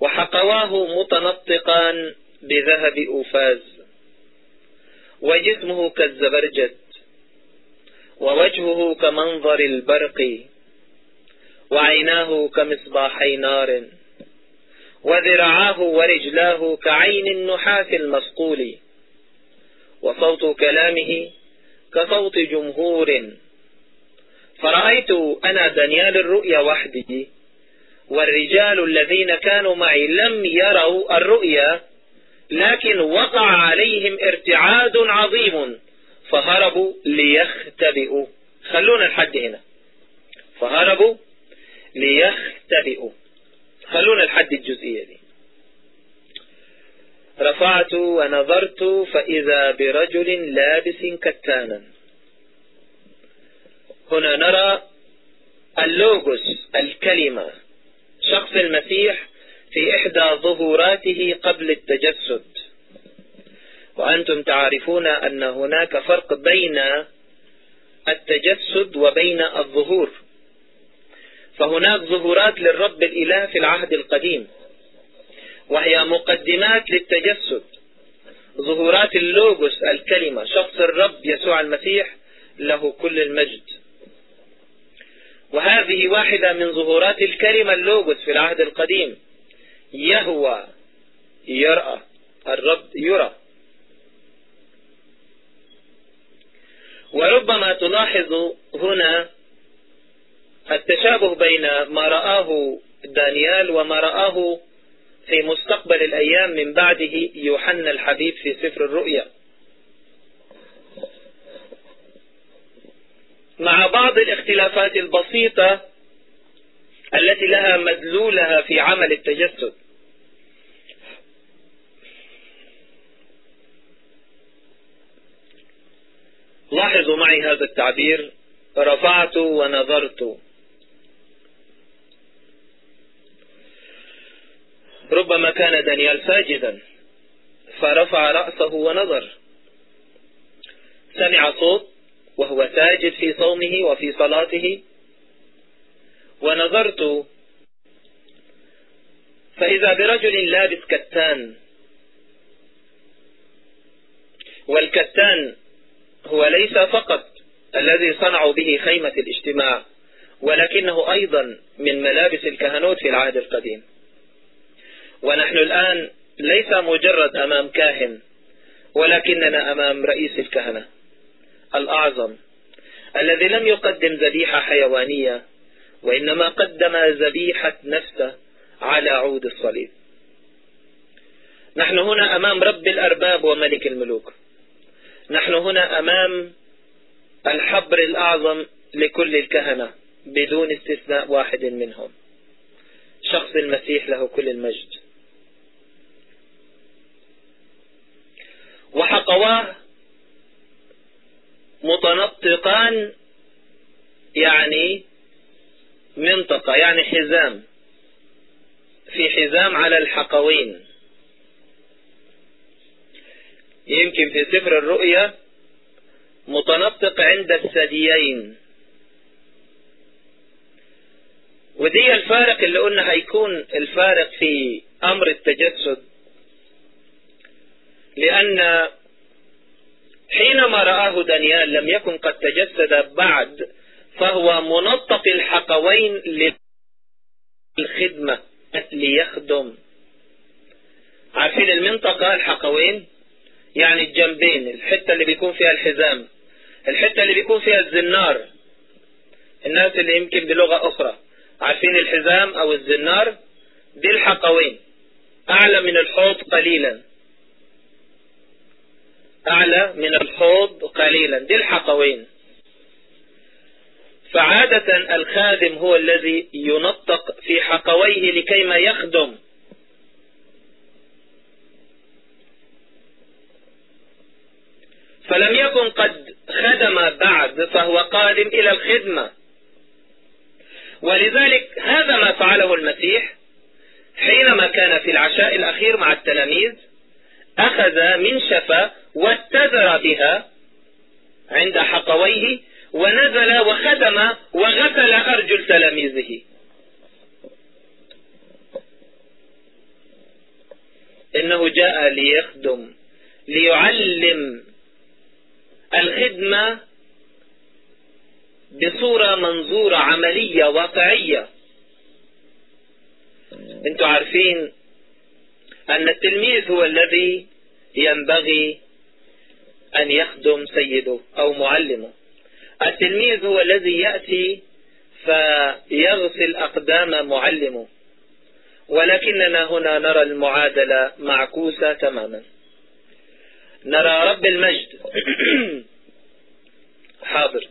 وحقواه متنطقا بذهب أوفاز وجسمه كالزبرجد ووجهه كمنظر البرق وعيناه كمصباحي نار وذراعاه ورجلاه كعين النحاس المصقول وصوت كلامه كصوت جمهور. فرأيت أنا دانيال الرؤيا وحدي والرجال الذين كانوا معي لم يروا الرؤيا لكن وقع عليهم ارتعاد عظيم فهربوا ليختبئوا. خلونا الحد هنا. فهربوا ليختبئوا. خلونا الحد الجزئية دي. رفعت ونظرت فإذا برجل لابس كتانا. هنا نرى اللوغوس الكلمة. شخص المسيح في إحدى ظهوراته قبل التجسد. وأنتم تعرفون أن هناك فرق بين التجسد وبين الظهور. فهناك ظهورات للرب الإله في العهد القديم. وهي مقدمات للتجسد. ظهورات اللوغوس الكلمة شخص الرب يسوع المسيح له كل المجد. وهذه واحدة من ظهورات الكلمة اللوغوس في العهد القديم. يهوى يرأى الرب يرى. وربما تلاحظ هنا التشابه بين ما رآه دانيال وما رآه في مستقبل الأيام من بعده يوحنا الحبيب في سفر الرؤيا. مع بعض الاختلافات البسيطة التي لها مدلولها في عمل التجسد. لاحظوا معي هذا التعبير. رفعت ونظرت. ربما كان دانيال ساجدا فرفع رأسه ونظر. سمع صوت وهو ساجد في صومه وفي صلاته. ونظرت فإذا برجل لابس كتان والكتان هو ليس فقط الذي صنعوا به خيمة الاجتماع ولكنه أيضا من ملابس الكهنوت في العهد القديم. ونحن الآن ليس مجرد أمام كاهن ولكننا أمام رئيس الكهنة الأعظم الذي لم يقدم ذبيحة حيوانية وإنما قدم ذبيحة نفسه على عود الصليب. نحن هنا أمام رب الأرباب وملك الملوك. نحن هنا أمام الحبر الأعظم لكل الكهنة بدون استثناء واحد منهم. شخص المسيح له كل المجد. وحقواه متنطقان يعني منطقة يعني حزام في حزام على الحقوين. يمكن في سفر الرؤيا متنطق عند الثديين ودي الفارق اللي قلنا هيكون الفارق في أمر التجسد. لأن حينما رآه دانيال لم يكن قد تجسد بعد فهو منطق الحقوين للخدمة ليخدم. عارفين المنطقة؟ الحقوين؟ يعني الجنبين الحتة اللي بيكون فيها الحزام الحتة اللي بيكون فيها الزنار. الناس اللي يمكن بلغة أخرى. عارفين الحزام أو الزنار؟ دي الحقوين. أعلى من الحوض قليلا. أعلى من الحوض قليلا. دي الحقوين. فعادة الخادم هو الذي ينطق في حقويه لكيما يخدم. فلم يكن قد خدم بعد فهو قادم إلى الخدمة. ولذلك هذا ما فعله المسيح حينما كان في العشاء الأخير مع التلاميذ أخذ منشفة واتذر بها عند حقويه ونزل وخدم وغسل أرجل تلاميذه. إنه جاء ليخدم ليعلم الخدمة بصورة منظورة عملية واقعية. أنتوا عارفين أن التلميذ هو الذي ينبغي أن يخدم سيده أو معلمه. التلميذ هو الذي يأتي فيغسل أقدام معلمه. ولكننا هنا نرى المعادلة معكوسة تماما. نرى رب المجد. حاضر.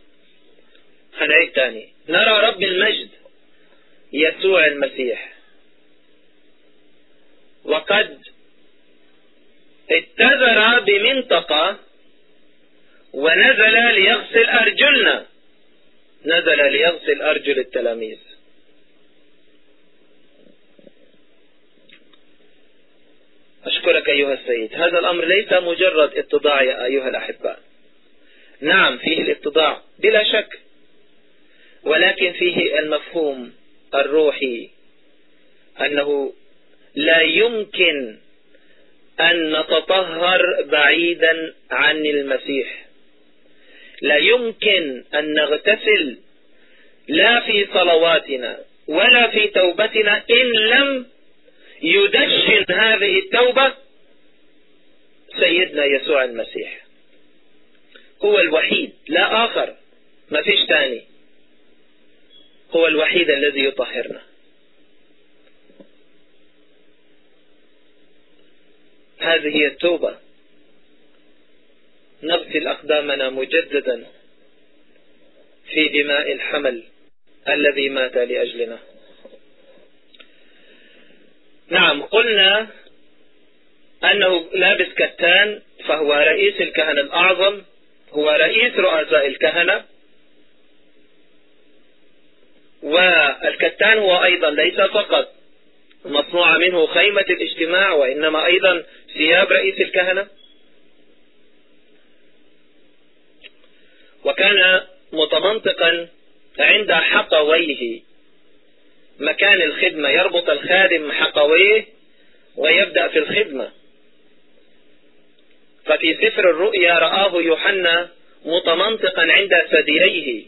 هنعيد تاني. نرى رب المجد يسوع المسيح. وقد اتذر بمنطقة ونزل ليغسل أرجلنا. نزل ليغسل أرجل التلاميذ. أشكرك أيها السيد. هذا الأمر ليس مجرد اتضاع يا أيها الأحباء. نعم فيه الاتضاع بلا شك. ولكن فيه المفهوم الروحي أنه لا يمكن أن نتطهر بعيدا عن المسيح. لا يمكن أن نغتسل لا في صلواتنا ولا في توبتنا إن لم يدشن هذه التوبة سيدنا يسوع المسيح. هو الوحيد لا آخر ما فيش تاني. هو الوحيد الذي يطهرنا. هذه هي التوبة. نغسل أقدامنا مجددا في دماء الحمل الذي مات لأجلنا. نعم قلنا أنه لابس كتان فهو رئيس الكهنة الأعظم هو رئيس رؤساء الكهنة. والكتان هو أيضا ليس فقط مصنوع منه خيمة الاجتماع وإنما أيضا ثياب رئيس الكهنة. وكان متمنطقا عند حقويه. مكان الخدمة يربط الخادم حقويه ويبدأ في الخدمة. ففي سفر الرؤيا رآه يوحنا متمنطقا عند ثدييه.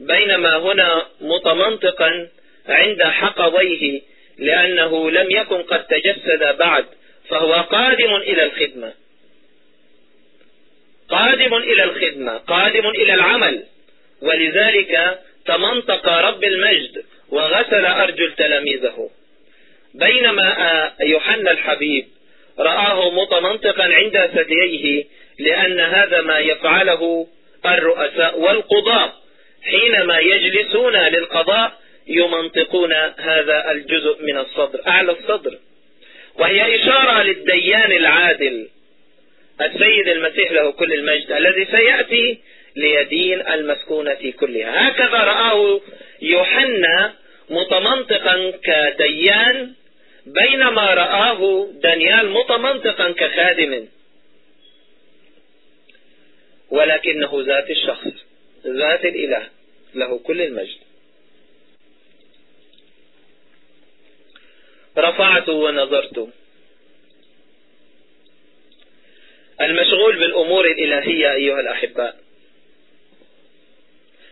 بينما هنا متمنطقا عند حقويه لأنه لم يكن قد تجسد بعد فهو قادم إلى الخدمة. قادم إلى الخدمة قادم إلى العمل. ولذلك تمنطق رب المجد وغسل أرجل تلاميذه. بينما يوحنا الحبيب رآه متمنطقا عند ثدييه لأن هذا ما يفعله الرؤساء والقضاء حينما يجلسون للقضاء يمنطقون هذا الجزء من الصدر أعلى الصدر. وهي إشارة للديان العادل. السيد المسيح له كل المجد الذي سيأتي ليدين المسكونة كلها. هكذا رآه يوحنا متمنطقا كديان بينما رآه دانيال متمنطقا كخادم. ولكنه ذات الشخص ذات الإله له كل المجد. رفعت ونظرت. المشغول بالأمور الإلهية أيها الأحباء.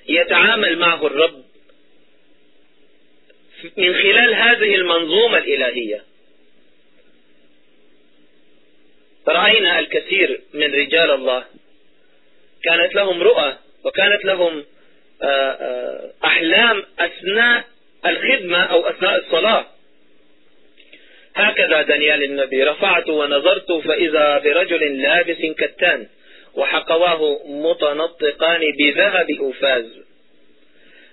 يتعامل معه الرب من خلال هذه المنظومة الإلهية. رأينا الكثير من رجال الله. كانت لهم رؤى وكانت لهم أحلام أثناء الخدمة أو أثناء الصلاة. هكذا دانيال النبي رفعت ونظرت فإذا برجل لابس كتان وحقواه متنطقان بذهب أوفاز.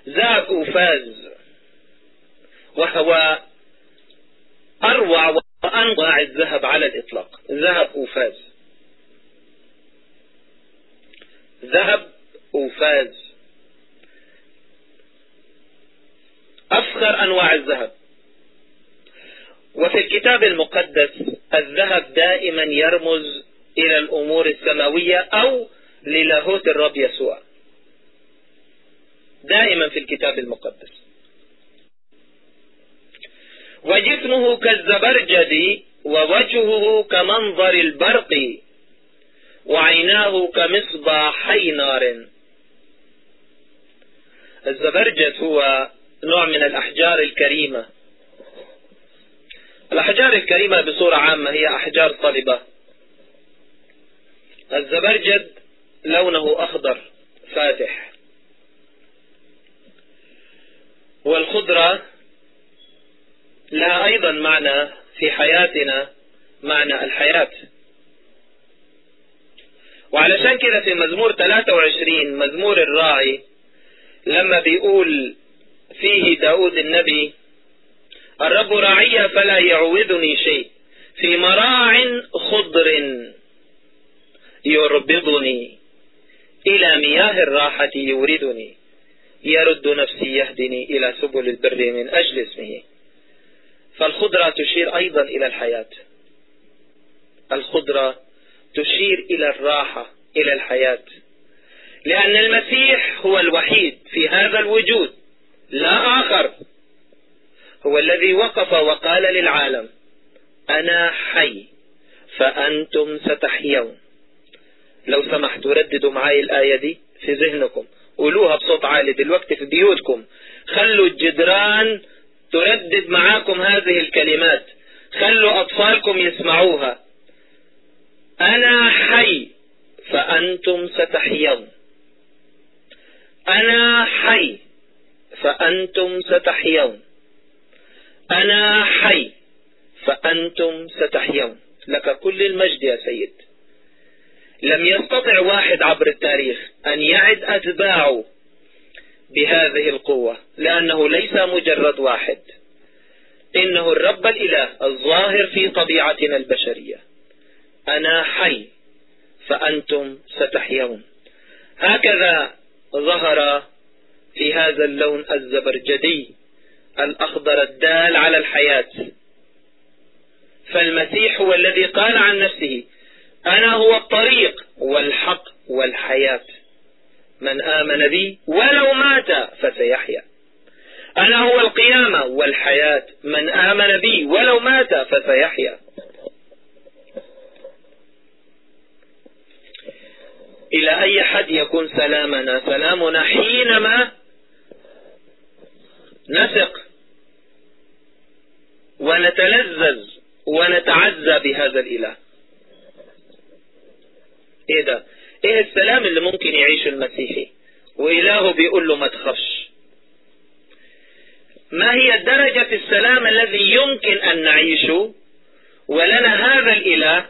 ذهب أوفاز. وهو أروع وأنواع الذهب على الإطلاق. ذهب أوفاز. ذهب أوفاز. أفخر أنواع الذهب. وفي الكتاب المقدس الذهب دائما يرمز إلى الأمور السماوية أو للاهوت الرب يسوع. دائما في الكتاب المقدس. وجسمه كالزبرجد ووجهه كمنظر البرق وعيناه كمصباحي نار الزبرجد هو نوع من الأحجار الكريمة. الأحجار الكريمة بصورة عامة هي أحجار صلبة الزبرجد لونه أخضر فاتح. والخضرة لها أيضا معنى في حياتنا معنى الحياة. وعلشان كده في مزمور 23 مزمور الراعي لما بيقول فيه داود النبي الرب راعي فلا يعوذني شيء. في مراع خضر يربضني. إلى مياه الراحة يوردني. يرد نفسي يهدني إلى سبل البر من أجل اسمه. فالخضرة تشير أيضا إلى الحياة. الخضرة تشير إلى الراحة إلى الحياة. لأن المسيح هو الوحيد في هذا الوجود. لا آخر. هو الذي وقف وقال للعالم أنا حي فأنتم ستحيون. لو سمحتوا رددوا معي الآية دي في ذهنكم. قولوها بصوت عالي دلوقتي في بيوتكم. خلوا الجدران تردد معاكم هذه الكلمات. خلوا أطفالكم يسمعوها. أنا حي فأنتم ستحيون. أنا حي فأنتم ستحيون. أنا حي فأنتم ستحيون. لك كل المجد يا سيد. لم يستطع واحد عبر التاريخ أن يعد أتباعه بهذه القوة لأنه ليس مجرد واحد. إنه الرب الإله الظاهر في طبيعتنا البشرية. أنا حي فأنتم ستحيون. هكذا ظهر في هذا اللون الزبرجدي الأخضر الدال على الحياة. فالمسيح هو الذي قال عن نفسه أنا هو الطريق والحق والحياة. من آمن بي ولو مات فسيحيا. أنا هو القيامة والحياة. من آمن بي ولو مات فسيحيا. إلى أي حد يكون سلامنا؟ سلامنا حينما نثق ونتلذذ ونتعزى بهذا الإله. إيه ده؟ إيه السلام اللي ممكن يعيشه المسيحي؟ وإلهه بيقول له ما تخافش. ما هي درجة السلام الذي يمكن أن نعيشه؟ ولنا هذا الإله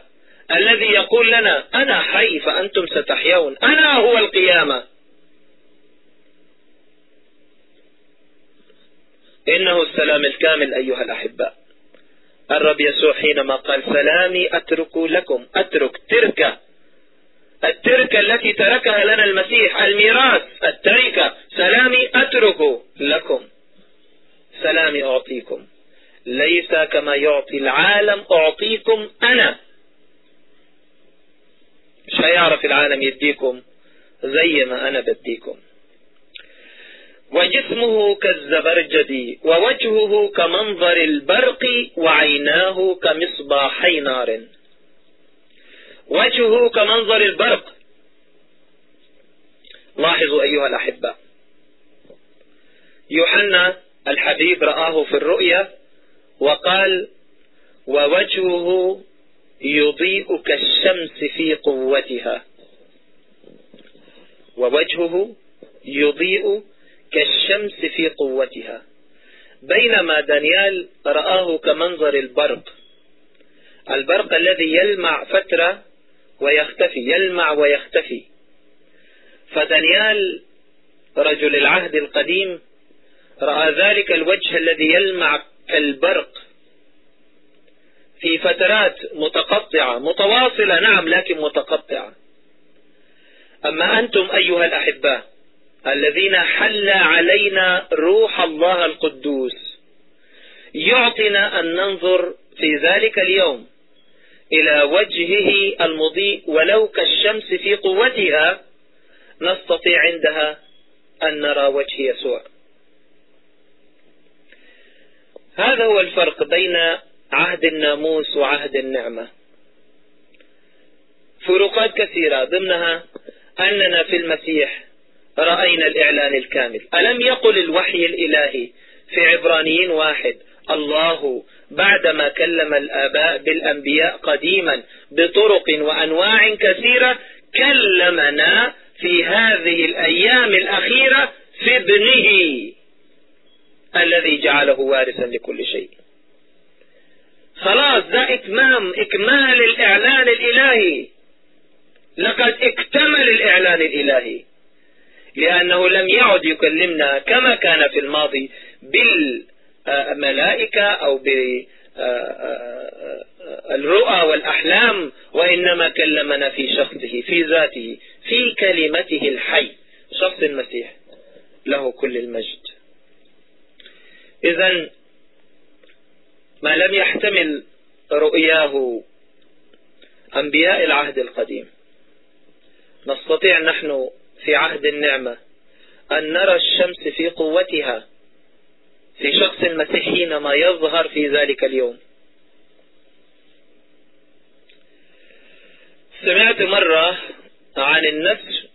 الذي يقول لنا أنا حي فأنتم ستحيون. أنا هو القيامة. إنه السلام الكامل أيها الأحباء. الرب يسوع حينما قال سلامي أترك لكم. أترك تركة التركة التي تركها لنا المسيح الميراث. التركة. سلامي أترك لكم. سلامي أعطيكم. ليس كما يعطي العالم أعطيكم أنا. مش هيعرف العالم يديكم زي ما أنا بديكم. وجسمه كالزبرجد ووجهه كمنظر البرق وعيناه كمصباحي نار. وجهه كمنظر البرق. لاحظوا أيها الأحباء يوحنا الحبيب رآه في الرؤيا وقال ووجهه يضيء كالشمس في قوتها. ووجهه يضيء كالشمس في قوتها. بينما دانيال رآه كمنظر البرق. البرق الذي يلمع فترة ويختفي يلمع ويختفي. فدانيال رجل العهد القديم رأى ذلك الوجه الذي يلمع كالبرق. في فترات متقطعة متواصلة نعم لكن متقطعة. أما أنتم أيها الأحباء الذين حل علينا روح الله القدوس. يعطينا أن ننظر في ذلك اليوم إلى وجهه المضيء ولو كالشمس في قوتها نستطيع عندها أن نرى وجه يسوع. هذا هو الفرق بين عهد الناموس وعهد النعمة. فروقات كثيرة ضمنها أننا في المسيح رأينا الإعلان الكامل. ألم يقل الوحي الإلهي في عبرانيين واحد؟ الله. بعدما كلم الآباء بالأنبياء قديما بطرق وأنواع كثيرة كلمنا في هذه الأيام الأخيرة في ابنه الذي جعله وارثا لكل شيء. خلاص ده إتمام إكمال الإعلان الإلهي. لقد اكتمل الإعلان الإلهي. لأنه لم يعد يكلمنا كما كان في الماضي بالملائكة أو بالرؤى والأحلام وإنما كلمنا في شخصه في ذاته في كلمته الحي. شخص المسيح له كل المجد. إذا ما لم يحتمل رؤياه أنبياء العهد القديم. نستطيع نحن في عهد النعمة أن نرى الشمس في قوتها في شخص المسيح حينما يظهر في ذلك اليوم. سمعت مرة عن النسر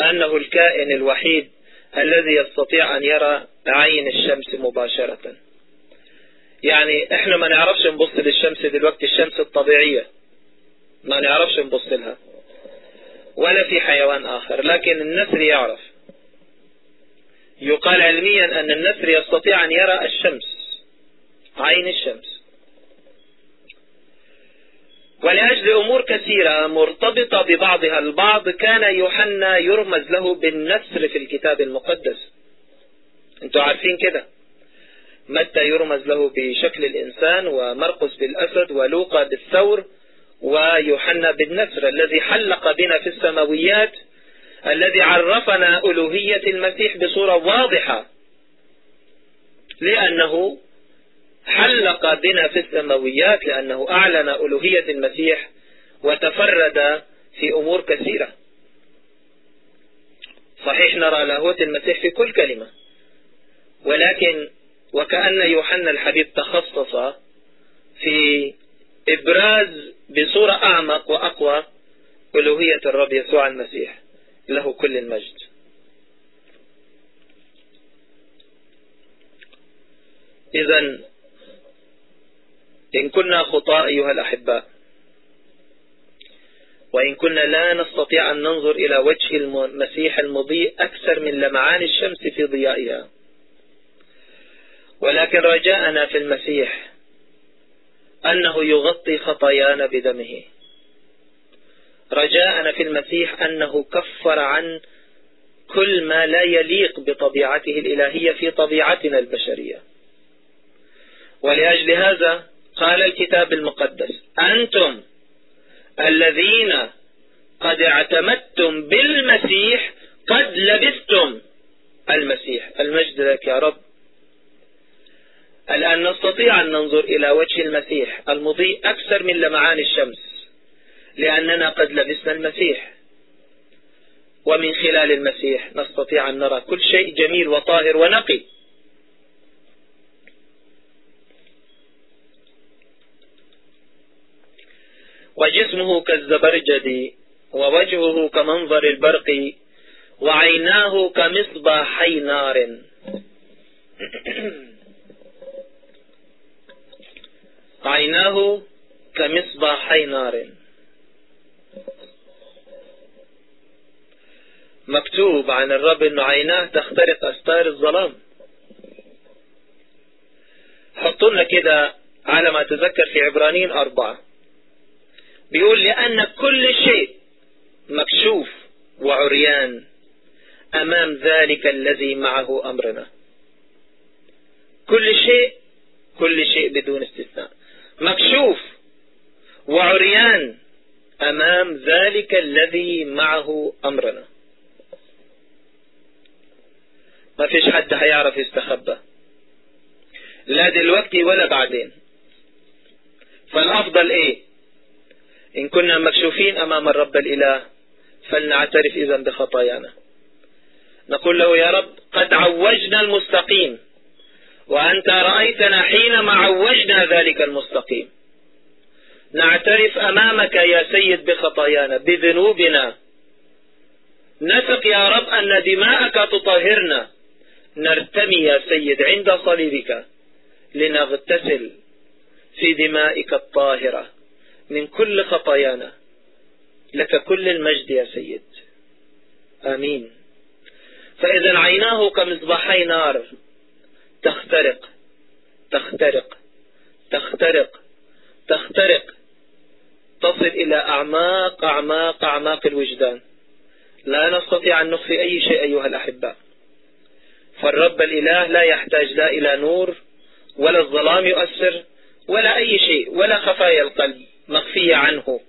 أنه الكائن الوحيد الذي يستطيع أن يرى عين الشمس مباشرة. يعني إحنا ما نعرفش نبص للشمس دلوقتي الشمس الطبيعية. ما نعرفش نبص لها. ولا في حيوان آخر. لكن النسر يعرف. يقال علميا أن النسر يستطيع أن يرى الشمس عين الشمس. ولأجل أمور كثيرة مرتبطة ببعضها البعض كان يوحنا يرمز له بالنسر في الكتاب المقدس. أنتوا عارفين كده. متى يرمز له بشكل الإنسان ومرقس بالأسد ولوقا بالثور ويوحنا بالنسر الذي حلق بنا في السماويات الذي عرفنا ألوهية المسيح بصورة واضحة. لأنه حلق بنا في السماويات لأنه أعلن ألوهية المسيح وتفرد في أمور كثيرة. صحيح نرى لاهوت المسيح في كل كلمة ولكن وكأن يوحنا الحبيب تخصص في إبراز بصورة أعمق وأقوى ألوهية الرب يسوع المسيح له كل المجد. إذا إن كنا خطاء أيها الأحباء وإن كنا لا نستطيع أن ننظر إلى وجه المسيح المضيء أكثر من لمعان الشمس في ضيائها. ولكن رجاءنا في المسيح أنه يغطي خطايانا بدمه. رجاءنا في المسيح أنه كفر عن كل ما لا يليق بطبيعته الإلهية في طبيعتنا البشرية. ولأجل هذا قال الكتاب المقدس أنتم الذين قد اعتمدتم بالمسيح قد لبستم المسيح. المجد لك يا رب. الآن نستطيع أن ننظر إلى وجه المسيح المضيء أكثر من لمعان الشمس لأننا قد لبسنا المسيح. ومن خلال المسيح نستطيع أن نرى كل شيء جميل وطاهر ونقي. وجسمه كالزبرجد ووجهه كمنظر البرق وعيناه كمصباحي نار. عيناه كمصباحي نار. مكتوب عن الرب أن عيناه تخترق أستار الظلام. حطوا لنا كده على ما تذكر في عبرانيين أربعة. بيقول لأن كل شيء مكشوف وعريان أمام ذلك الذي معه أمرنا. كل شيء كل شيء بدون استثناء. مكشوف وعريان أمام ذلك الذي معه أمرنا. ما فيش حد هيعرف يستخبى. لا دلوقتي ولا بعدين. فالأفضل إيه؟ إن كنا مكشوفين أمام الرب الإله فلنعترف إذا بخطايانا. نقول له يا رب قد عوجنا المستقيم. وأنت رأيتنا حينما عوجنا ذلك المستقيم. نعترف أمامك يا سيد بخطايانا بذنوبنا. نثق يا رب أن دماءك تطهرنا. نرتمي يا سيد عند صليبك لنغتسل في دمائك الطاهرة من كل خطايانا. لك كل المجد يا سيد. آمين. فإذا عيناه كمصباحي نار. تخترق تخترق تخترق تخترق. تصل إلى أعماق أعماق أعماق الوجدان. لا نستطيع أن نخفي أي شيء أيها الأحباء فالرب الإله لا يحتاج لا إلى نور ولا الظلام يؤثر ولا أي شيء ولا خفايا القلب مخفية عنه.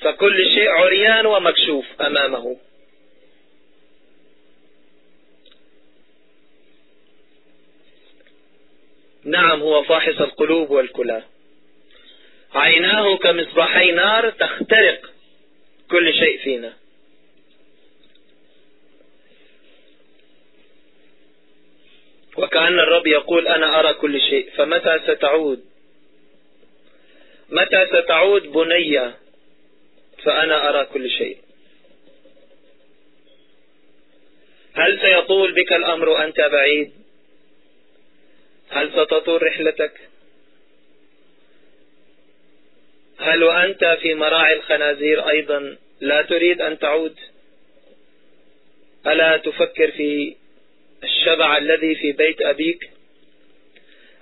فكل شيء عريان ومكشوف أمامه. نعم هو فاحص القلوب والكلى. عيناه كمصباحي نار تخترق كل شيء فينا. وكأن الرب يقول أنا أرى كل شيء فمتى ستعود؟ متى ستعود بنية فأنا أرى كل شيء. هل سيطول بك الأمر أنت بعيد؟ هل ستطول رحلتك؟ هل وأنت في مراعي الخنازير أيضا؟ لا تريد أن تعود. ألا تفكر في الشبع الذي في بيت أبيك؟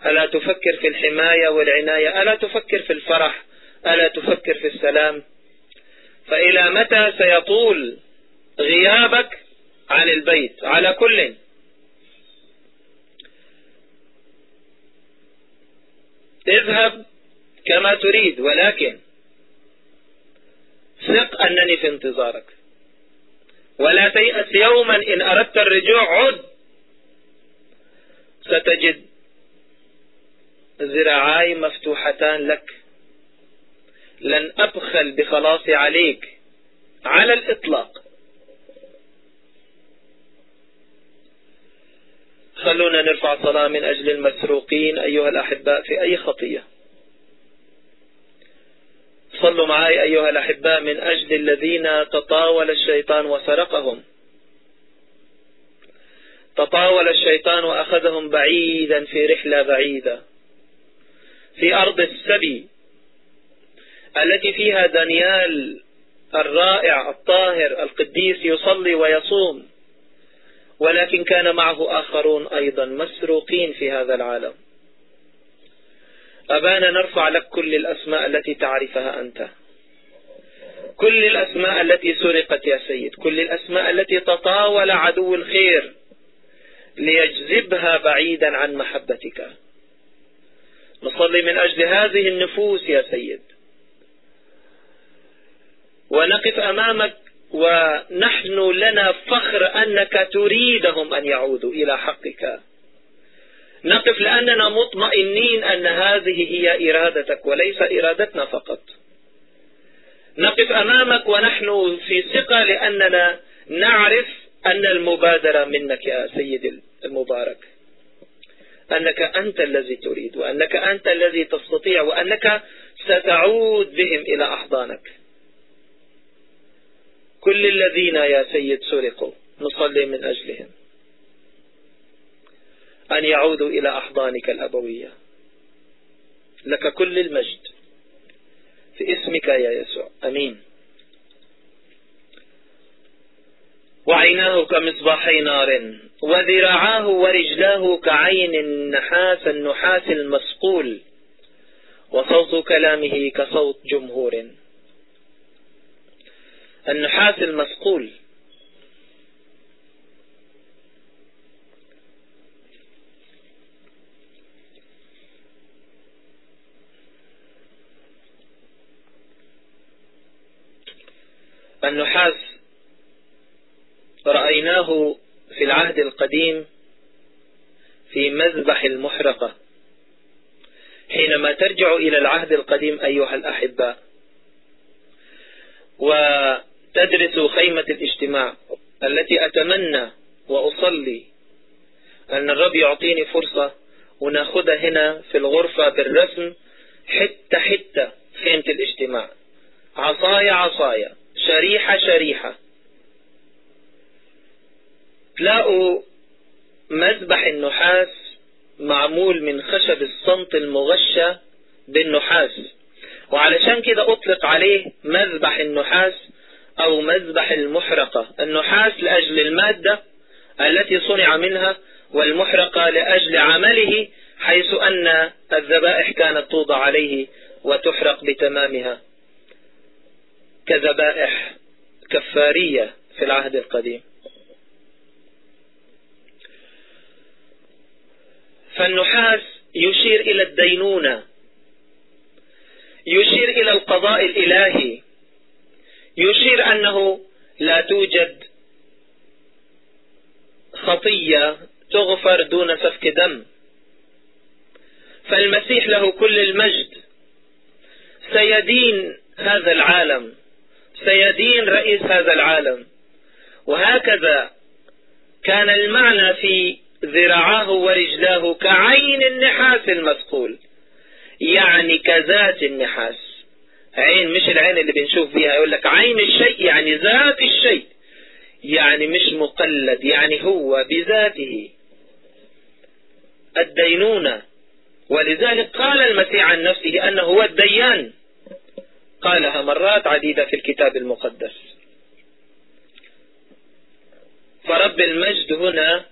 ألا تفكر في الحماية والعناية؟ ألا تفكر في الفرح؟ ألا تفكر في السلام؟ فإلى متى سيطول غيابك عن البيت على كل؟ اذهب كما تريد ولكن ثق أنني في انتظارك. ولا تيأس يوما إن أردت الرجوع عد. ستجد ذراعاي مفتوحتان لك. لن أبخل بخلاصي عليك على الإطلاق. خلونا نرفع صلاة من أجل المسروقين أيها الأحباء في أي خطية. صلوا معي أيها الأحباء من أجل الذين تطاول الشيطان وسرقهم. تطاول الشيطان وأخذهم بعيدا في رحلة بعيدة. في أرض السبي التي فيها دانيال الرائع الطاهر القديس يصلي ويصوم. ولكن كان معه آخرون أيضا مسروقين في هذا العالم. أبانا نرفع لك كل الأسماء التي تعرفها أنت. كل الأسماء التي سرقت يا سيد. كل الأسماء التي تطاول عدو الخير ليجذبها بعيدا عن محبتك. نصلي من أجل هذه النفوس يا سيد. ونقف أمامك ونحن لنا فخر أنك تريدهم أن يعودوا إلى حقك. نقف لأننا مطمئنين أن هذه هي إرادتك وليس إرادتنا فقط. نقف أمامك ونحن في ثقة لأننا نعرف أن المبادرة منك يا سيد المبارك. أنك أنت الذي تريد وأنك أنت الذي تستطيع وأنك ستعود بهم إلى أحضانك. كل الذين يا سيد سرقوا نصلي من أجلهم. أن يعودوا إلى أحضانك الأبوية. لك كل المجد. في اسمك يا يسوع. أمين. وعيناه كمصباحي نار وذراعاه ورجلاه كعين النحاس النحاس المسقول وصوت كلامه كصوت جمهور. النحاس المسقول النحاس رأيناه في العهد القديم في مذبح المحرقة. حينما ترجع إلى العهد القديم أيها الأحباء وتدرس خيمة الاجتماع التي أتمنى وأصلي أن الرب يعطيني فرصة وناخدها هنا في الغرفة بالرسم حتة حتة خيمة الاجتماع. عصاية عصاية. شريحة شريحة. تلاقوا مذبح النحاس معمول من خشب الصمت المغشى بالنحاس. وعلشان كده أطلق عليه مذبح النحاس أو مذبح المحرقة. النحاس لأجل المادة التي صنع منها والمحرقة لأجل عمله حيث أن الذبائح كانت توضع عليه وتحرق بتمامها كذبائح كفارية في العهد القديم. فالنحاس يشير إلى الدينونة يشير إلى القضاء الإلهي يشير أنه لا توجد خطية تغفر دون سفك دم. فالمسيح له كل المجد. سيدين هذا العالم. سيدين رئيس هذا العالم. وهكذا كان المعنى في ذراعاه ورجلاه كعين النحاس المثقول. يعني كذات النحاس. عين مش العين اللي بنشوف فيها. يقول لك عين الشيء يعني ذات الشيء. يعني مش مقلد يعني هو بذاته. الدينونة ولذلك قال المسيح عن نفسه أنه هو الديان. قالها مرات عديدة في الكتاب المقدس. فرب المجد هنا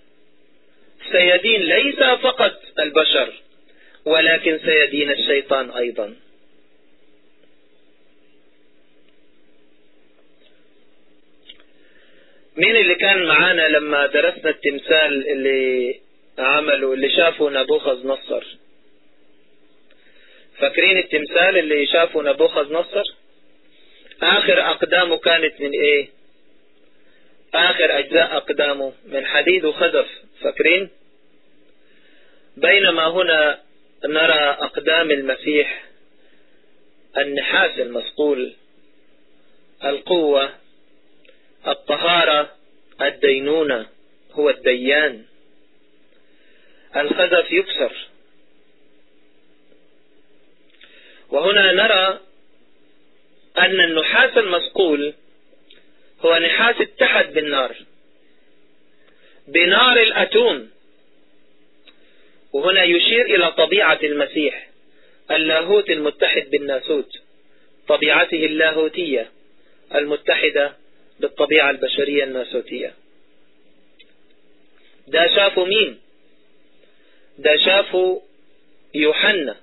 سيدين ليس فقط البشر ولكن سيدين الشيطان أيضا. مين اللي كان معانا لما درسنا التمثال اللي عمله اللي شافه نبوخذ نصر؟ فاكرين التمثال اللي شافه نبوخذ نصر؟ آخر أقدامه كانت من إيه؟ آخر أجزاء أقدامه من حديد وخزف فاكرين؟ بينما هنا نرى أقدام المسيح النحاس المصقول القوة الطهارة الدينونة هو الديان. الخزف يكسر. وهنا نرى أن النحاس المصقول هو نحاس اتحد بالنار بنار الأتون. وهنا يشير إلى طبيعة المسيح اللاهوت المتحد بالناسوت طبيعته اللاهوتية المتحدة بالطبيعة البشرية الناسوتية. ده شافوا مين؟ ده شافوا يوحنا.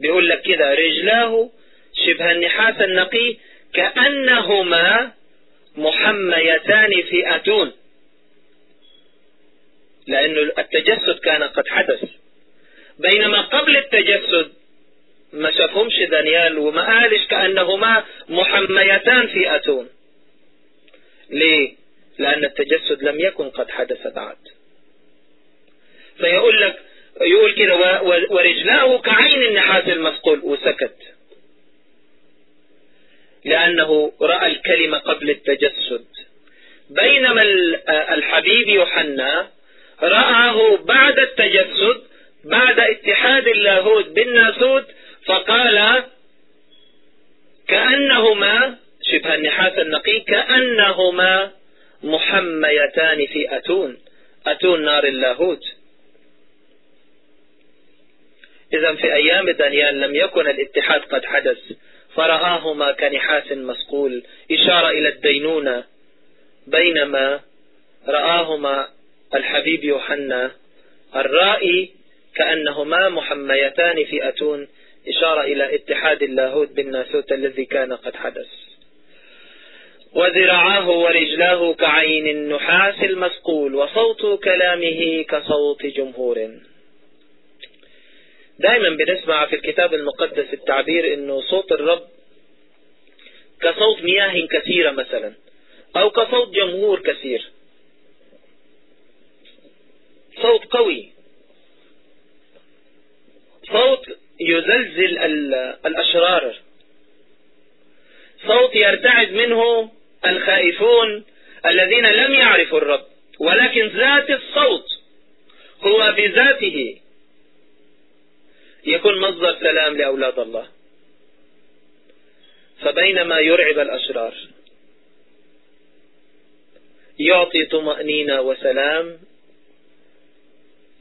بيقول لك كده رجلاه شبه النحاس النقي كأنهما محميتان في أتون. لأن التجسد كان قد حدث. بينما قبل التجسد ما شافهمش دانيال وما قالش كأنهما محميتان في أتون. ليه؟ لأن التجسد لم يكن قد حدث بعد. فيقول لك يقول كده ورجلاه كعين النحاس المثقول وسكت. لأنه رأى الكلمة قبل التجسد. بينما الحبيب يوحنا رآه بعد التجسد بعد اتحاد اللاهوت بالناسوت فقال كأنهما شبه النحاس النقي كأنهما محميتان في أتون. أتون نار اللاهوت. إذا في أيام دانيال لم يكن الاتحاد قد حدث فرآهما كنحاس مسقول إشارة إلى الدينونة. بينما رآهما الحبيب يوحنا الرائي كأنهما محميتان في أتون إشارة إلى اتحاد اللاهوت بالناسوت الذي كان قد حدث. وذراعاه ورجلاه كعين النحاس المسقول وصوت كلامه كصوت جمهور. دائما بنسمع في الكتاب المقدس التعبير إنه صوت الرب كصوت مياه كثيرة مثلا أو كصوت جمهور كثير. صوت قوي. صوت يزلزل الأشرار. صوت يرتعد منه الخائفون الذين لم يعرفوا الرب ولكن ذات الصوت هو بذاته يكون مصدر سلام لأولاد الله. فبينما يرعب الأشرار يعطي طمأنينة وسلام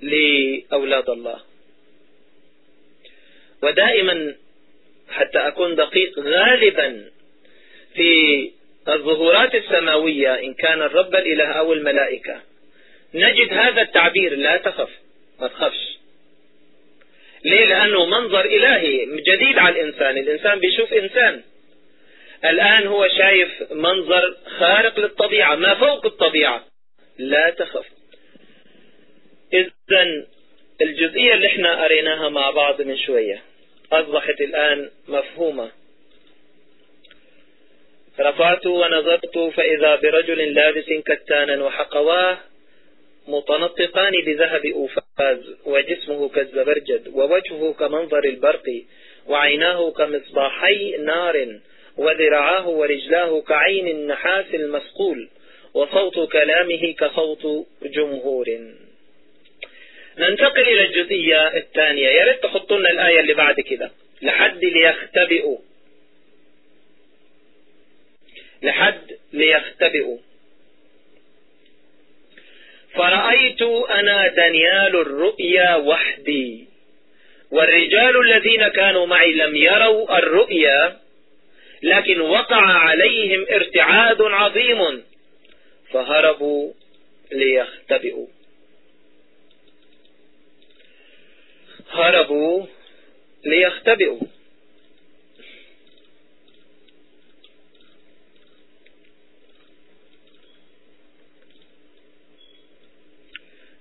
لأولاد الله. ودائما حتى أكون دقيق غالبا في الظهورات السماوية إن كان الرب الإله أو الملائكة. نجد هذا التعبير لا تخف ما تخافش. ليه؟ لأنه منظر إلهي جديد على الإنسان. الإنسان بيشوف إنسان. الآن هو شايف منظر خارق للطبيعة ما فوق الطبيعة. لا تخف. إذا الجزئية اللي إحنا قريناها مع بعض من شوية أصبحت الآن مفهومة. رفعت ونظرت فإذا برجل لابس كتانا وحقواه متنطقان بذهب أوفاز وجسمه كالزبرجد ووجهه كمنظر البرق وعيناه كمصباحي نار وذراعاه ورجلاه كعين النحاس المسقول وصوت كلامه كصوت جمهور. ننتقل إلى الجزئية الثانية. يا ريت تحطوا لنا الآية اللي بعد كده. لحد ليختبئوا. لحد ليختبئوا. فرأيت أنا دانيال الرؤيا وحدي والرجال الذين كانوا معي لم يروا الرؤيا لكن وقع عليهم ارتعاد عظيم فهربوا ليختبئوا. هربوا ليختبئوا.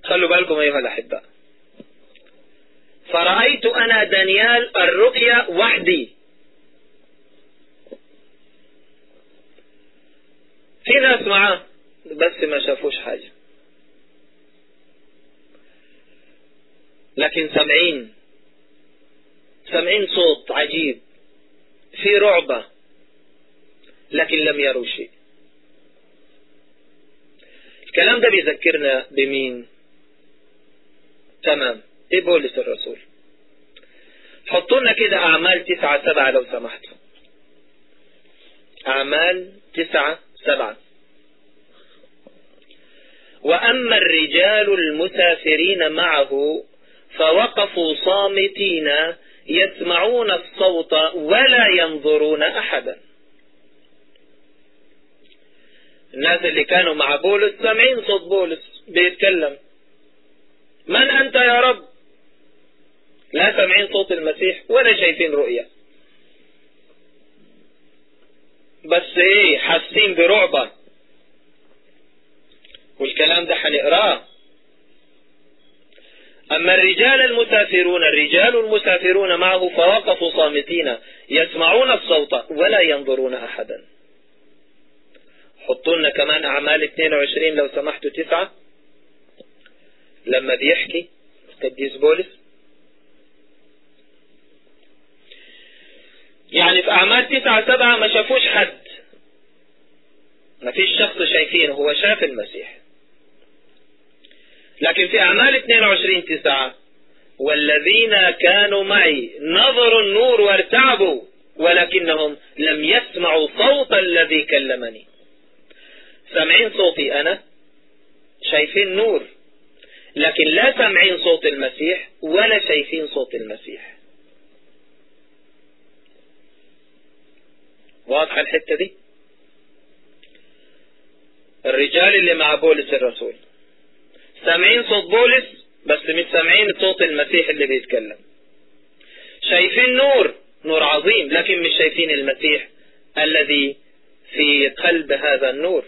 خلوا بالكم أيها الأحباء فرأيت أنا دانيال الرؤيا وحدي. في ناس معاه بس ما شافوش حاجة. لكن سمعين سمعين صوت عجيب في رعبة لكن لم يروا شيء. الكلام ده بيذكرنا بمين؟ تمام. إيه بولس الرسول؟ حطوا لنا كده أعمال تسعة سبعة لو سمحتوا. أعمال تسعة سبعة. وأما الرجال المسافرين معه فوقفوا صامتين يسمعون الصوت ولا ينظرون أحدا. الناس اللي كانوا مع بولس سامعين صوت بولس بيتكلم. من أنت يا رب؟ لا سامعين صوت المسيح ولا شايفين رؤية. بس إيه حاسين برعبة. والكلام ده حنقراه أما الرجال المسافرون الرجال المسافرون معه فوقفوا صامتين يسمعون الصوت ولا ينظرون أحدا. حطوا لنا كمان أعمال 22 لو سمحتوا تسعة. لما بيحكي القديس بولس يعني في أعمال تسعة سبعة ما شافوش حد. ما فيش شخص شايفينه هو شاف المسيح. لكن في أعمال 22 تسعة والذين كانوا معي نظروا النور وارتعبوا ولكنهم لم يسمعوا صوت الذي كلمني. سامعين صوتي أنا؟ شايفين نور. لكن لا سامعين صوت المسيح ولا شايفين صوت المسيح. واضحة الحتة دي؟ الرجال اللي مع بولس الرسول. سامعين صوت بولس بس مش سامعين صوت المسيح اللي بيتكلم. شايفين نور نور عظيم لكن مش شايفين المسيح الذي في قلب هذا النور.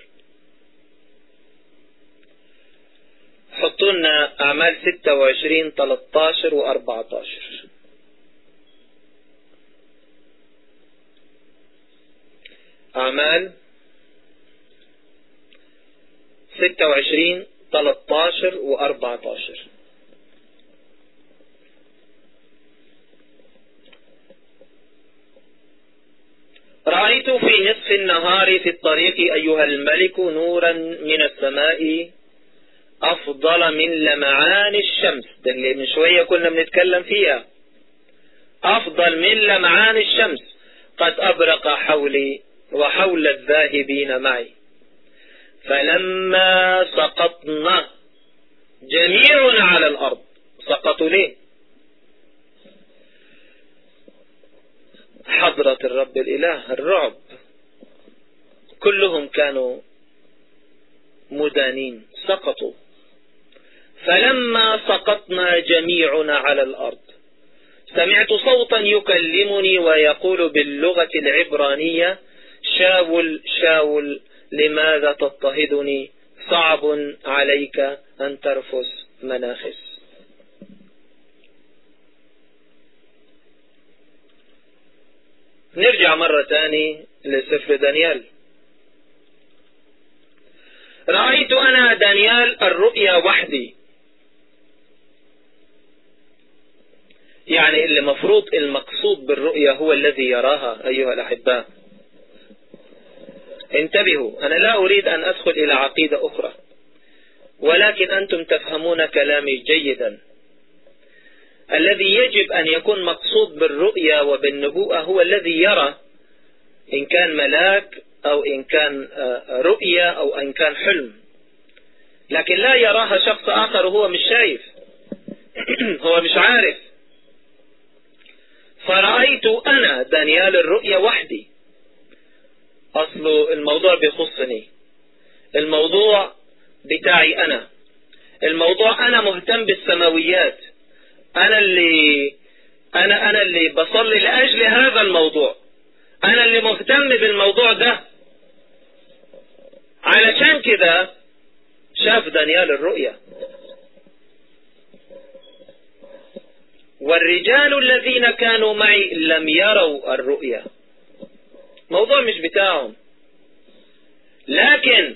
حطوا لنا أعمال 26 13 و 14 أعمال 26 13 و 14 رأيت في نصف النهار في الطريق أيها الملك نورا من السماء أفضل من لمعان الشمس. ده اللي من شوية كنا بنتكلم فيها. أفضل من لمعان الشمس. قد أبرق حولي وحول الذاهبين معي. فلما سقطنا جميع على الأرض. سقطوا ليه؟ حضرة الرب الإله الرعب. كلهم كانوا مدانين. سقطوا. فلما سقطنا جميعنا على الأرض سمعت صوتا يكلمني ويقول باللغة العبرانية شاول شاول لماذا تضطهدني؟ صعب عليك أن ترفس مناخس. نرجع مرة تاني لسفر دانيال. رأيت أنا دانيال الرؤيا وحدي. يعني اللي مفروض المقصود بالرؤيا هو الذي يراها أيها الأحباء. انتبهوا أنا لا أريد أن أدخل إلى عقيدة أخرى ولكن أنتم تفهمون كلامي جيدا. الذي يجب أن يكون مقصود بالرؤيا وبالنبوءة هو الذي يرى إن كان ملاك أو إن كان رؤيا أو إن كان حلم. لكن لا يراها شخص آخر وهو مش شايف هو مش عارف. فرأيت أنا دانيال الرؤيا وحدي. أصل الموضوع بيخصني. الموضوع بتاعي أنا. الموضوع أنا مهتم بالسماويات. أنا اللي أنا أنا اللي بصلي لأجل هذا الموضوع. أنا اللي مهتم بالموضوع ده. علشان كده شاف دانيال الرؤيا. والرجال الذين كانوا معي لم يروا الرؤيا. موضوع مش بتاعهم. لكن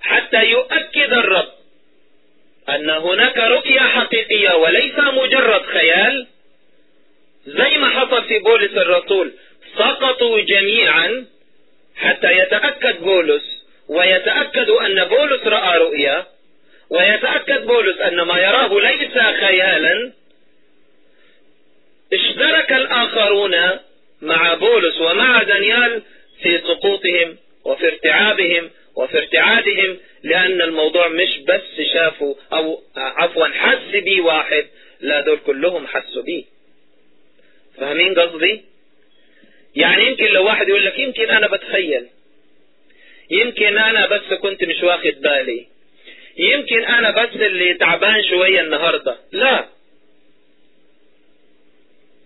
حتى يؤكد الرب أن هناك رؤية حقيقية وليس مجرد خيال زي ما حصل في بولس الرسول سقطوا جميعا حتى يتأكد بولس ويتأكد أن بولس رأى رؤيا. ويتأكد بولس أن ما يراه ليس خيالا. اشترك الآخرون مع بولس ومع دانيال في سقوطهم وفي ارتعابهم وفي ارتعادهم لأن الموضوع مش بس شافوا أو عفوا حس بي واحد لا دول كلهم حسوا بي. فاهمين قصدي؟ يعني يمكن لو واحد يقول لك يمكن أنا بتخيل يمكن أنا بس كنت مش واخد بالي. يمكن أنا بس اللي تعبان شوية النهاردة. لا.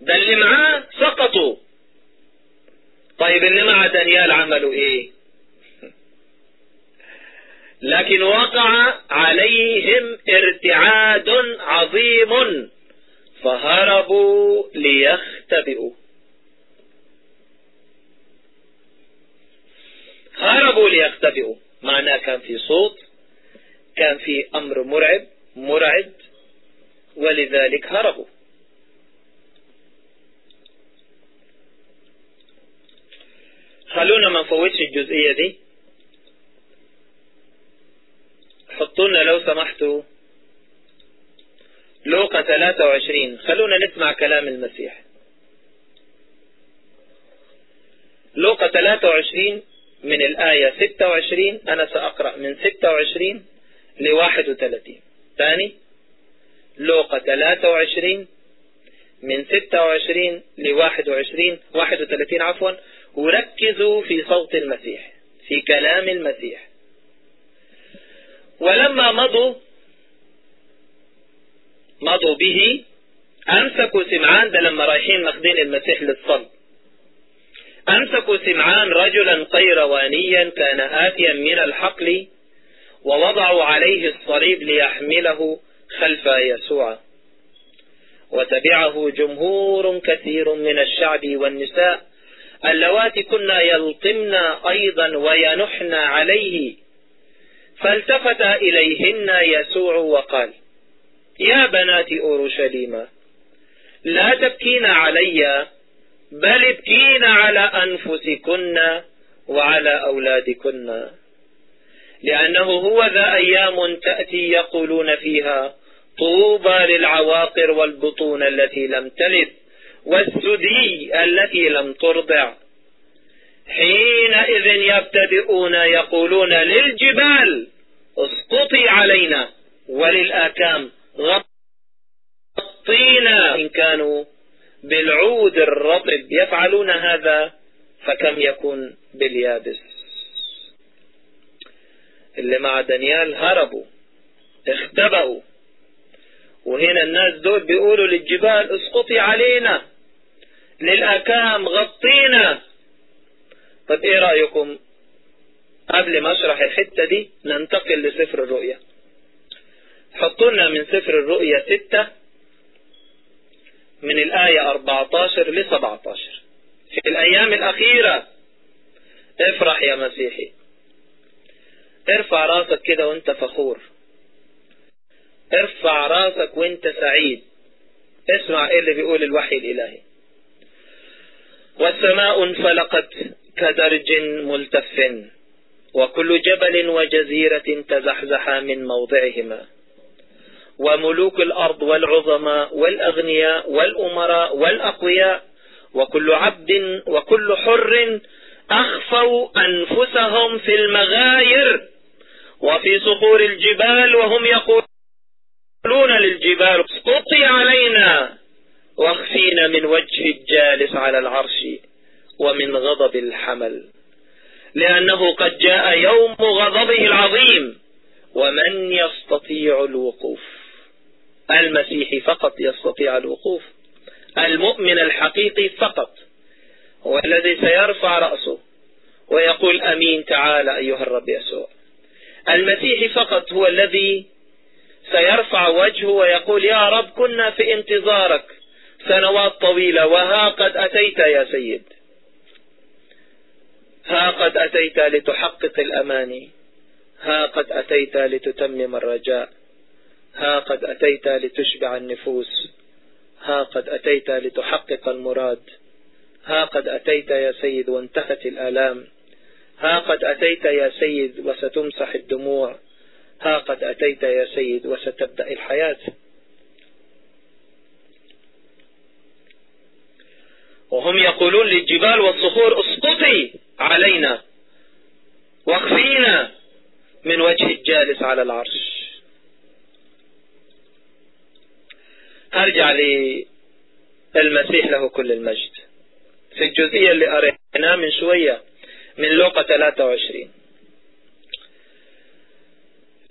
ده اللي معاه سقطوا. طيب اللي مع دانيال عملوا إيه؟ لكن وقع عليهم ارتعاد عظيم. فهربوا ليختبئوا. هربوا ليختبئوا. معناه كان في صوت. كان في أمر مرعب مرعد ولذلك هربوا. خلونا ما نفوتش الجزئية دي. حطونا لو سمحتوا لوقا 23 خلونا نسمع كلام المسيح. لوقا 23 من الآية 26 أنا سأقرأ من 26 ل 31 ثاني لوقا 23 من 26 ل 21 31 عفوا. وركزوا في صوت المسيح في كلام المسيح. ولما مضوا مضوا به أمسكوا سمعان ده لما رايحين ماخدين المسيح للصلب. أمسكوا سمعان رجلا قيروانيا كان آتيا من الحقل ووضعوا عليه الصليب ليحمله خلف يسوع. وتبعه جمهور كثير من الشعب والنساء اللواتي كنا يلطمن أيضا وينحن عليه. فالتفت إليهن يسوع وقال يا بنات أورشليم لا تبكين علي بل ابكين على أنفسكن وعلى أولادكن. لأنه هو ذا أيام تأتي يقولون فيها طوبى للعواقر والبطون التي لم تلد والثدي التي لم ترضع. حينئذ يبتدئون يقولون للجبال اسقطي علينا وللآكام غطينا. إن كانوا بالعود الرطب يفعلون هذا فكم يكون باليابس؟ اللي مع دانيال هربوا اختبأوا. وهنا الناس دول بيقولوا للجبال اسقطي علينا للأكام غطينا. طب إيه رأيكم؟ قبل ما أشرح الحتة دي ننتقل لسفر الرؤيا. حطوا لنا من سفر الرؤيا ستة من الآية 14 ل 17 في الأيام الأخيرة افرح يا مسيحي. ارفع راسك كده وانت فخور. ارفع راسك وانت سعيد. اسمع إيه اللي بيقول الوحي الإلهي. والسماء انفلقت كدرج ملتف وكل جبل وجزيرة تزحزحا من موضعهما. وملوك الأرض والعظماء والأغنياء والأمراء والأقوياء وكل عبد وكل حر أخفوا أنفسهم في المغاير. وفي صخور الجبال وهم يقولون للجبال اسقطي علينا واخفينا من وجه الجالس على العرش ومن غضب الحمل. لأنه قد جاء يوم غضبه العظيم. ومن يستطيع الوقوف؟ المسيحي فقط يستطيع الوقوف. المؤمن الحقيقي فقط. هو الذي سيرفع رأسه ويقول أمين تعالى أيها الرب يسوع. المسيحي فقط هو الذي سيرفع وجهه ويقول يا رب كنا في انتظارك. سنوات طويلة وها قد أتيت يا سيد. ها قد أتيت لتحقق الأماني. ها قد أتيت لتتمم الرجاء. ها قد أتيت لتشبع النفوس. ها قد أتيت لتحقق المراد. ها قد أتيت يا سيد وانتهت الآلام. ها قد أتيت يا سيد وستمسح الدموع. ها قد أتيت يا سيد وستبدأ الحياة. وهم يقولون للجبال والصخور اسقطي علينا واخفينا من وجه الجالس على العرش. هرجع للمسيح له كل المجد. في الجزئية اللي قريناها من شوية من لوقا 23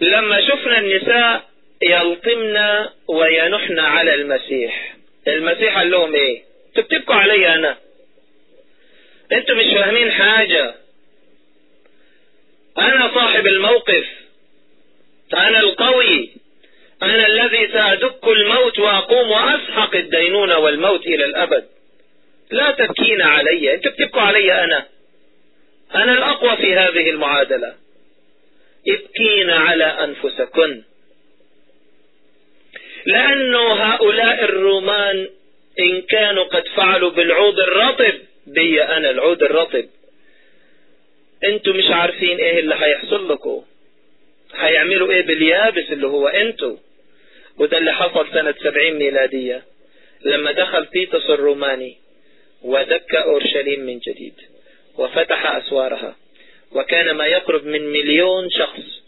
لما شفنا النساء يلطمن وينحن على المسيح. المسيح قال لهم إيه؟ أنتوا بتبكوا علي أنا. أنتوا مش فاهمين حاجة. أنا صاحب الموقف. أنا القوي. أنا الذي سأدك الموت وأقوم وأسحق الدينونة والموت إلى الأبد. لا تبكين علي. أنتوا بتبكوا علي أنا. أنا الأقوى في هذه المعادلة. ابكين على أنفسكن. لأنه هؤلاء الرومان إن كانوا قد فعلوا بالعود الرطب بي أنا العود الرطب. أنتوا مش عارفين إيه اللي هيحصل لكم. هيعملوا إيه باليابس اللي هو أنتوا؟ وده اللي حصل سنة سبعين ميلادية لما دخل تيتوس الروماني ودك أورشليم من جديد. وفتح أسوارها. وكان ما يقرب من مليون شخص.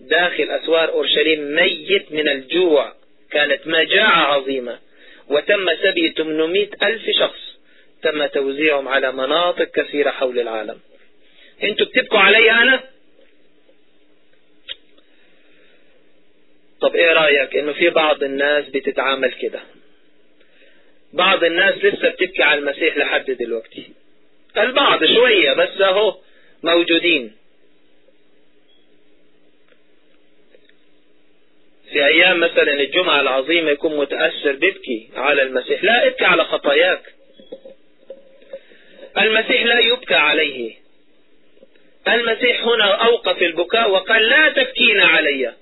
داخل أسوار أورشليم ميت من الجوع. كانت مجاعة عظيمة. وتم سبي 800 ألف شخص. تم توزيعهم على مناطق كثيرة حول العالم. أنتوا بتبكوا علي أنا؟ طب إيه رأيك إنه في بعض الناس بتتعامل كده؟ بعض الناس لسه بتبكي على المسيح لحد دلوقتي. البعض شوية بس أهو موجودين. في أيام مثلا الجمعة العظيمة يكون متأثر بيبكي على المسيح. لا ابكي على خطاياك. المسيح لا يبكى عليه. المسيح هنا أوقف البكاء وقال لا تبكين علي.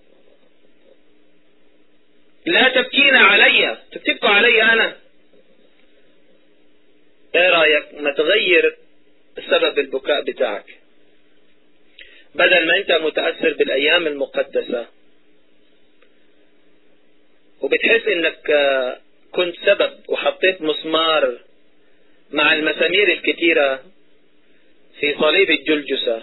لا تبكين علي. تبكوا علي أنا. إيه رأيك؟ ما تغير سبب البكاء بتاعك. بدل ما انت متأثر بالأيام المقدسة وبتحس انك كنت سبب وحطيت مسمار مع المسامير الكثيرة في صليب الجلجسة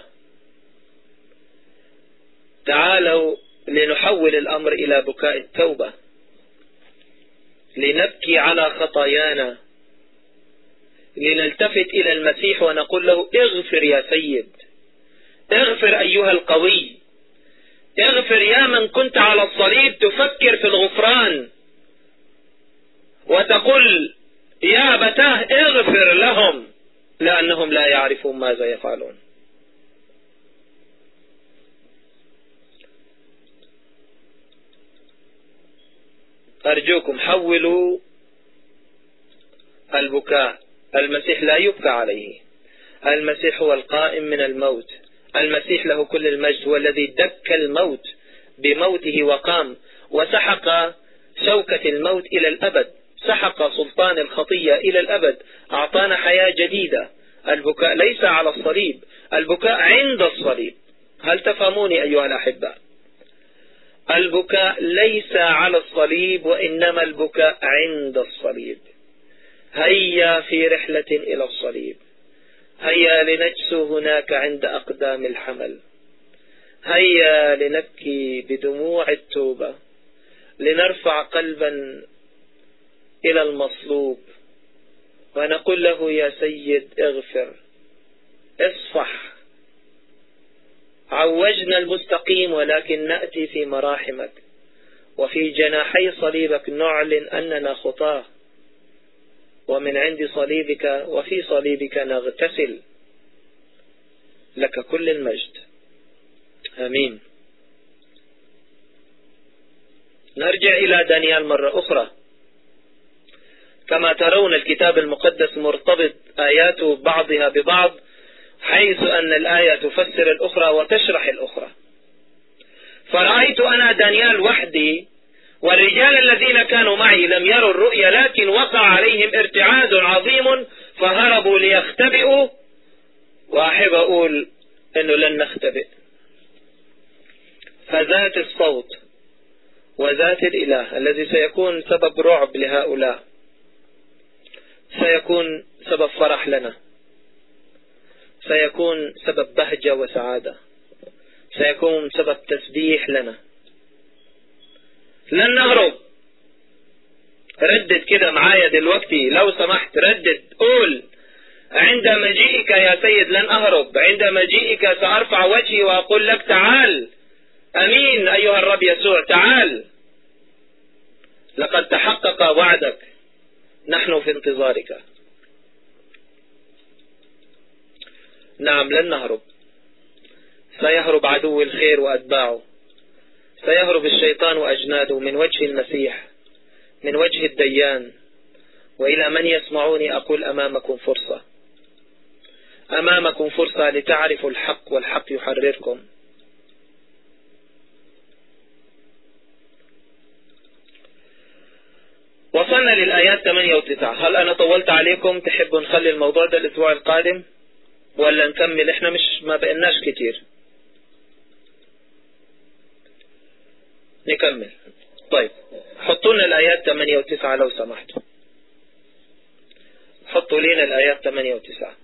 تعالوا لنحول الأمر إلى بكاء التوبة لنبكي على خطايانا. لنلتفت إلى المسيح ونقول له اغفر يا سيد. اغفر أيها القوي. اغفر يا من كنت على الصليب تفكر في الغفران. وتقول يا أبتاه اغفر لهم. لأنهم لا يعرفون ماذا يفعلون. أرجوكم حولوا البكاء. المسيح لا يبكى عليه. المسيح هو القائم من الموت. المسيح له كل المجد هو الذي دك الموت بموته وقام وسحق شوكة الموت إلى الأبد. سحق سلطان الخطية إلى الأبد. أعطانا حياة جديدة. البكاء ليس على الصليب البكاء عند الصليب. هل تفهموني أيها الأحباء البكاء ليس على الصليب وإنما البكاء عند الصليب. هيا في رحلة إلى الصليب. هيا لنجسو هناك عند أقدام الحمل. هيا لنبكي بدموع التوبة. لنرفع قلبا إلى المصلوب. ونقول له يا سيد اغفر. اصفح. عوجنا المستقيم ولكن نأتي في مراحمك. وفي جناحي صليبك نعلن أننا خطاة. ومن عند صليبك وفي صليبك نغتسل لك كل المجد. آمين. نرجع إلى دانيال مرة أخرى. كما ترون الكتاب المقدس مرتبط آياته بعضها ببعض حيث أن الآية تفسر الأخرى وتشرح الأخرى. فرأيت أنا دانيال وحدي والرجال الذين كانوا معي لم يروا الرؤيا لكن وقع عليهم ارتعاد عظيم فهربوا ليختبئوا. وأحب أقول أنه لن نختبئ. فذات الصوت وذات الإله الذي سيكون سبب رعب لهؤلاء سيكون سبب فرح لنا سيكون سبب بهجة وسعادة سيكون سبب تسبيح لنا. لن نهرب ردد كده معايا دلوقتي لو سمحت ردد. قول عند مجيئك يا سيد لن أهرب عند مجيئك سأرفع وجهي وأقول لك تعال. أمين أيها الرب يسوع تعال. لقد تحقق وعدك. نحن في انتظارك. نعم لن نهرب. سيهرب عدو الخير وأتباعه. سيهرب الشيطان وأجناده من وجه المسيح من وجه الديان وإلى من يسمعوني أقول أمامكم فرصة. أمامكم فرصة لتعرفوا الحق والحق يحرركم. وصلنا للآيات 8 و 9 هل أنا طولت عليكم؟ تحبوا نخلي الموضوع ده الأسبوع القادم؟ ولا نكمل؟ إحنا مش ما بقناش كتير. نكمل. طيب. حطوا لنا الآيات 8 و 9 لو سمحتوا. حطوا لنا الآيات 8 و 9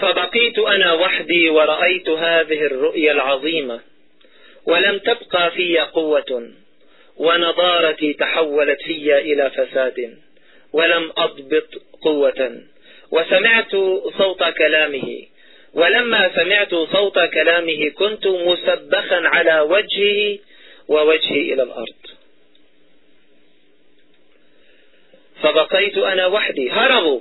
فبقيت أنا وحدي ورأيت هذه الرؤيا العظيمة ولم تبقى في قوة ونضارتي تحولت في إلى فساد ولم أضبط قوة وسمعت صوت كلامه ولما سمعت صوت كلامه كنت مسبخا على وجهه ووجهي إلى الأرض. فبقيت أنا وحدي. هربوا.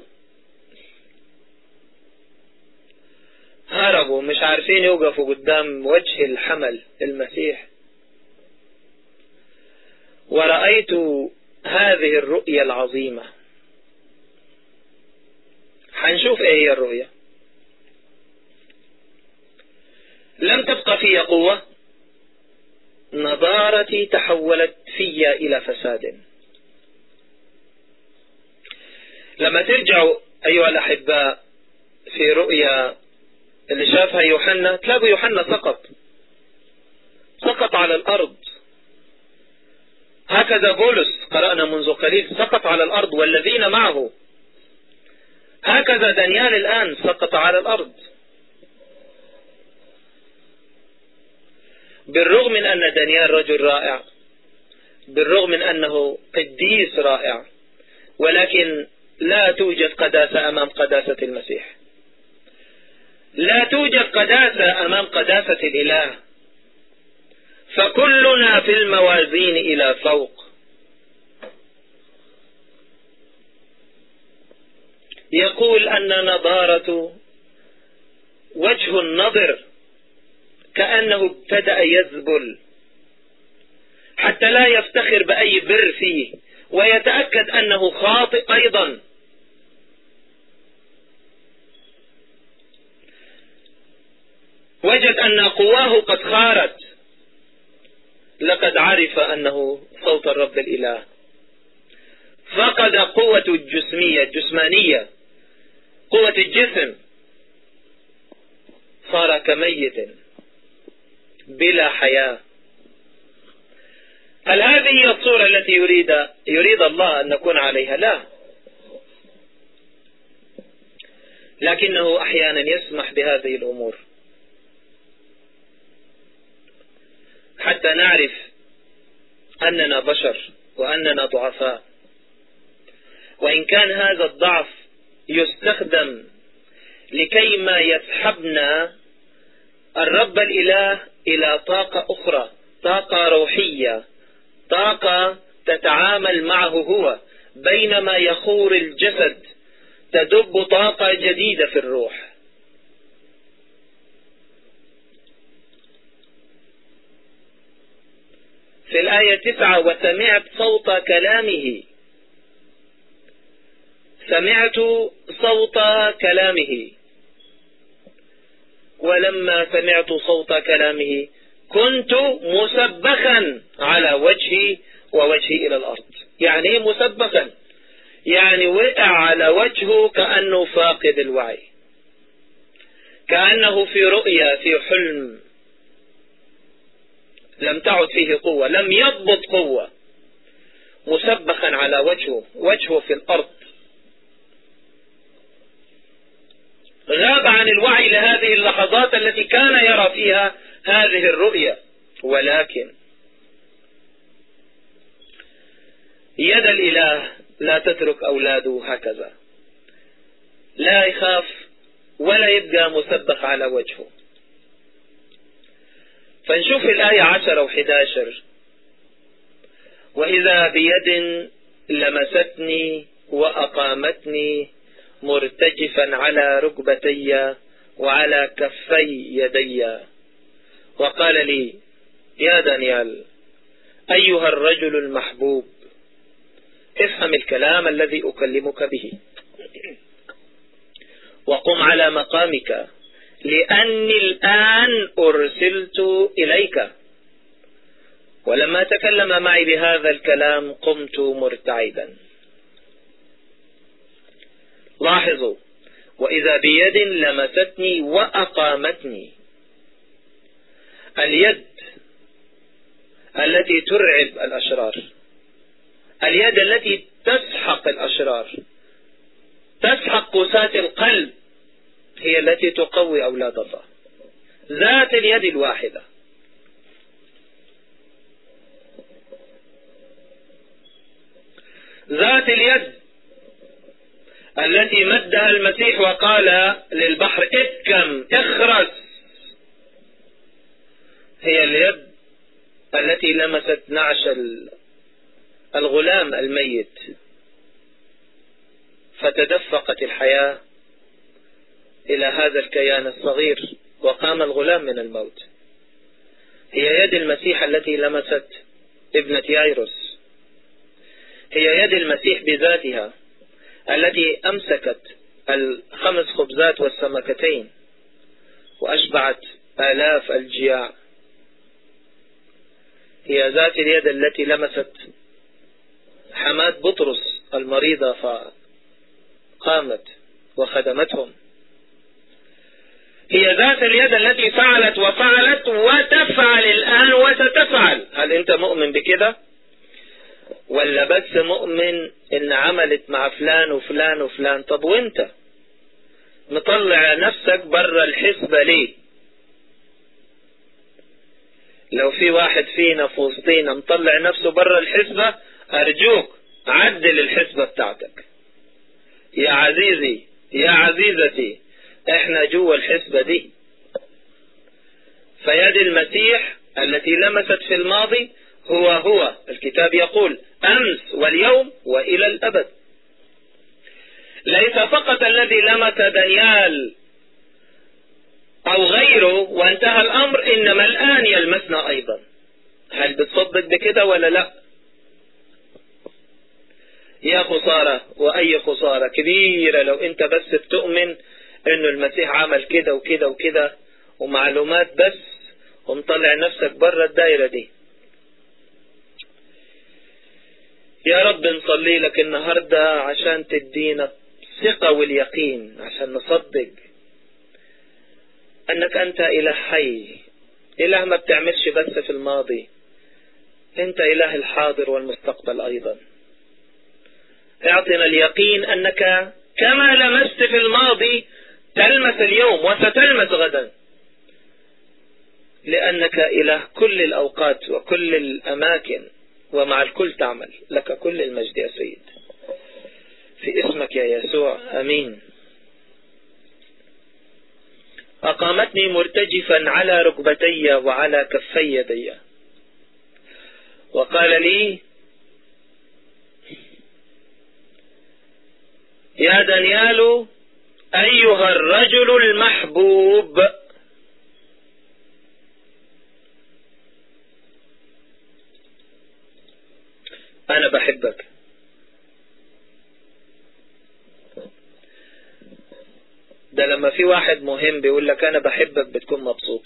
هربوا. مش عارفين يوقفوا قدام وجه الحمل المسيح. ورأيت هذه الرؤية العظيمة. حنشوف إيه هي الرؤية لم تبقى في قوة. نضارتي تحولت في إلى فساد. لما ترجعوا أيها الأحباء في رؤيا اللي شافها يوحنا تلاقوا يوحنا سقط. سقط على الأرض. هكذا بولس قرأنا منذ قليل سقط على الأرض والذين معه. هكذا دانيال الآن سقط على الأرض. بالرغم من أن دانيال رجل رائع بالرغم من أنه قديس رائع ولكن لا توجد قداسة أمام قداسة المسيح. لا توجد قداسة أمام قداسة الإله. فكلنا في الموازين إلى فوق. يقول أن نضارة وجه النظر كأنه ابتدأ يذبل حتى لا يفتخر بأي بر فيه ويتأكد أنه خاطئ أيضا. وجد أن قواه قد خارت. لقد عرف أنه صوت الرب الإله. فقد قوة الجسمية الجسمانية قوة الجسم. صار كميت. بلا حياة. هل هذه هي الصورة التي يريد يريد الله أن نكون عليها؟ لا. لكنه أحيانا يسمح بهذه الأمور. حتى نعرف أننا بشر وأننا ضعفاء. وإن كان هذا الضعف يستخدم لكي ما يسحبنا الرب الإله إلى طاقة أخرى طاقة روحية طاقة تتعامل معه هو بينما يخور الجسد تدب طاقة جديدة في الروح. في الآية تسعة وسمعت صوت كلامه. سمعت صوت كلامه. ولما سمعت صوت كلامه كنت مسبخا على وجهي ووجهي إلى الأرض. يعني إيه مسبخا؟ يعني وقع على وجهه كأنه فاقد الوعي. كأنه في رؤية في حلم. لم تعد فيه قوة لم يضبط قوة. مسبخا على وجهه وجهه في الأرض. غاب عن الوعي لهذه اللحظات التي كان يرى فيها هذه الرؤية ولكن يد الإله لا تترك أولاده هكذا. لا يخاف ولا يبقى مسبخ على وجهه. فنشوف الآية عشرة وحداشر. وإذا بيد لمستني وأقامتني مرتجفا على ركبتي وعلى كفي يدي. وقال لي يا دانيال أيها الرجل المحبوب افهم الكلام الذي أكلمك به وقم على مقامك لأني الآن أرسلت إليك. ولما تكلم معي بهذا الكلام قمت مرتعدا لاحظوا. وإذا بيد لمستني وأقامتني. اليد التي ترعب الأشرار. اليد التي تسحق الأشرار. تسحق قساة القلب. هي التي تقوي أولاد الله. ذات اليد الواحدة. ذات اليد التي مدها المسيح وقال للبحر اتكم اخرس. هي اليد التي لمست نعش الغلام الميت. فتدفقت الحياة إلى هذا الكيان الصغير وقام الغلام من الموت. هي يد المسيح التي لمست ابنة يايروس. هي يد المسيح بذاتها. التي أمسكت الخمس خبزات والسمكتين وأشبعت آلاف الجياع. هي ذات اليد التي لمست حماة بطرس المريضة فقامت وخدمتهم. هي ذات اليد التي فعلت وفعلت وتفعل الآن وستفعل. هل أنت مؤمن بكده ولا بس مؤمن إن عملت مع فلان وفلان وفلان؟ طب وإنت؟ مطلع نفسك برا الحسبة ليه؟ لو في واحد فينا في وسطينا مطلع نفسه برا الحسبة أرجوك عدل الحسبة بتاعتك. يا عزيزي يا عزيزتي إحنا جوا الحسبة دي. فيد المسيح التي لمست في الماضي هو هو. الكتاب يقول أمس واليوم وإلى الأبد. ليس فقط الذي لمس دانيال أو غيره وانتهى الأمر إنما الآن يلمسنا أيضا. هل بتصدق بكده ولا لا؟ يا خسارة وأي خسارة كبيرة لو أنت بس بتؤمن إنه المسيح عمل كده وكده وكده ومعلومات بس ومطلع نفسك برا الدايرة دي. يا رب نصلي لك النهاردة عشان تدينا الثقة واليقين عشان نصدق أنك أنت إله حي. إله ما بتعملش بس في الماضي أنت إله الحاضر والمستقبل أيضا. أعطنا اليقين أنك كما لمست في الماضي تلمس اليوم وستلمس غدا. لأنك إله كل الأوقات وكل الأماكن. ومع الكل تعمل. لك كل المجد يا سيد. في اسمك يا يسوع أمين. أقامتني مرتجفا على ركبتي وعلى كفي يدي. وقال لي يا دانيال أيها الرجل المحبوب. أنا بحبك. ده لما في واحد مهم بيقول لك أنا بحبك بتكون مبسوط.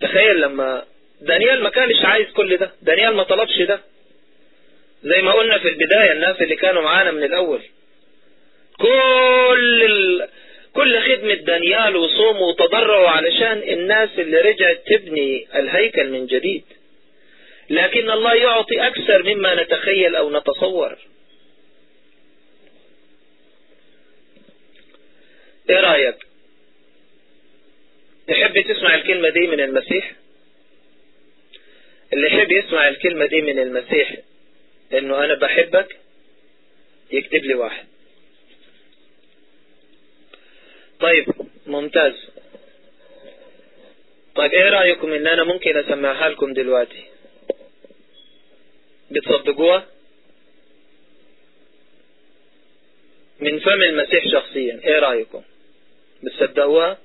تخيل لما دانيال ما كانش عايز كل ده. دانيال ما طلبش ده. زي ما قلنا في البداية الناس اللي كانوا معانا من الأول. كل ال... كل خدمة دانيال وصومه وتضرعوا علشان الناس اللي رجعت تبني الهيكل من جديد. لكن الله يعطي أكثر مما نتخيل أو نتصور. إيه رأيك؟ تحب تسمع الكلمة دي من المسيح؟ اللي يحب يسمع الكلمة دي من المسيح إنه أنا بحبك؟ يكتب لي واحد. طيب ممتاز. طيب إيه رأيكم إن أنا ممكن أسمعها لكم دلوقتي؟ بتصدقوها من فم المسيح شخصيا. إيه رأيكم؟ بتصدقوها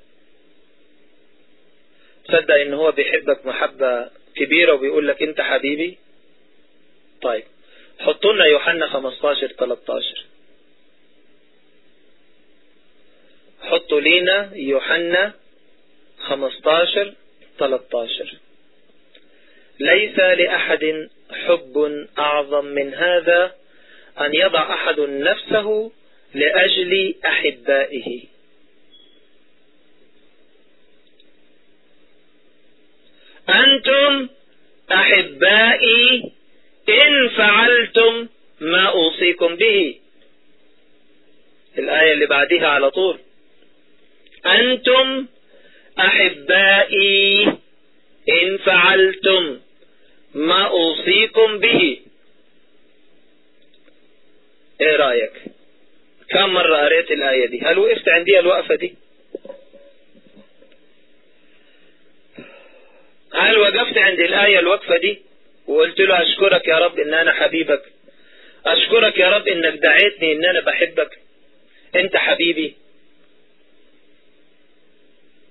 تصدق إن هو بيحبك محبة كبيرة وبيقول لك أنت حبيبي؟ طيب حطوا لنا يوحنا 15 13 حطوا لينا يوحنا 15 13 ليس لأحد حب أعظم من هذا أن يضع أحد نفسه لأجل أحبائه. أنتم أحبائي إن فعلتم ما أوصيكم به. الآية اللي بعدها على طول. أنتم أحبائي إن فعلتم ما أوصيكم به. إيه رأيك؟ كم مرة قريت الآية دي؟ هل وقفت عندي؟ الوقفة دي؟ هل وقفت عند الآية الوقفة دي؟ وقلت له أشكرك يا رب إن أنا حبيبك. أشكرك يا رب إنك دعيتني إن أنا بحبك. أنت حبيبي.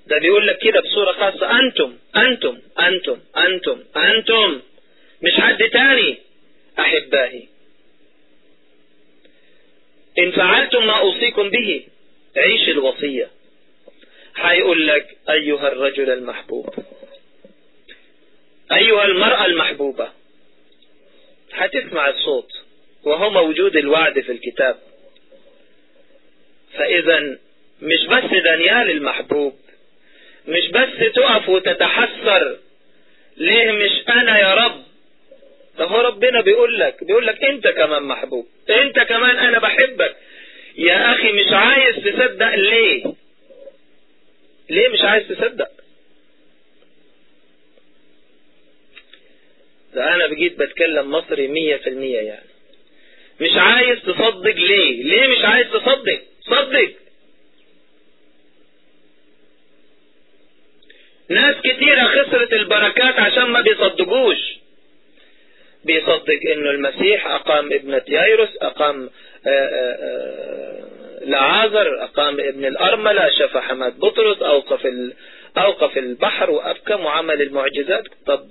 ده بيقول لك كده بصورة خاصة. أنتم أنتم أنتم أنتم أنتم. مش حد تاني أحبائي. إن فعلتم ما أوصيكم به عيش الوصية. هيقول لك أيها الرجل المحبوب. أيها المرأة المحبوبة. هتسمع الصوت وهو موجود الوعد في الكتاب. فإذا مش بس دانيال المحبوب مش بس تقف وتتحسر ليه مش أنا يا رب ربنا بيقول لك بيقول لك أنت كمان محبوب أنت كمان أنا بحبك. يا أخي مش عايز تصدق ليه؟ ليه مش عايز تصدق؟ ده أنا بجيت بتكلم مصري مية في المية يعني. مش عايز تصدق ليه؟ ليه مش عايز تصدق؟ صدق. ناس كتيرة خسرت البركات عشان ما بيصدقوش. بيصدق إنه المسيح أقام ابنة يايروس أقام لعازر أقام ابن الأرملة شفى حماد بطرس أوقف أوقف البحر وابكم وعمل المعجزات. طب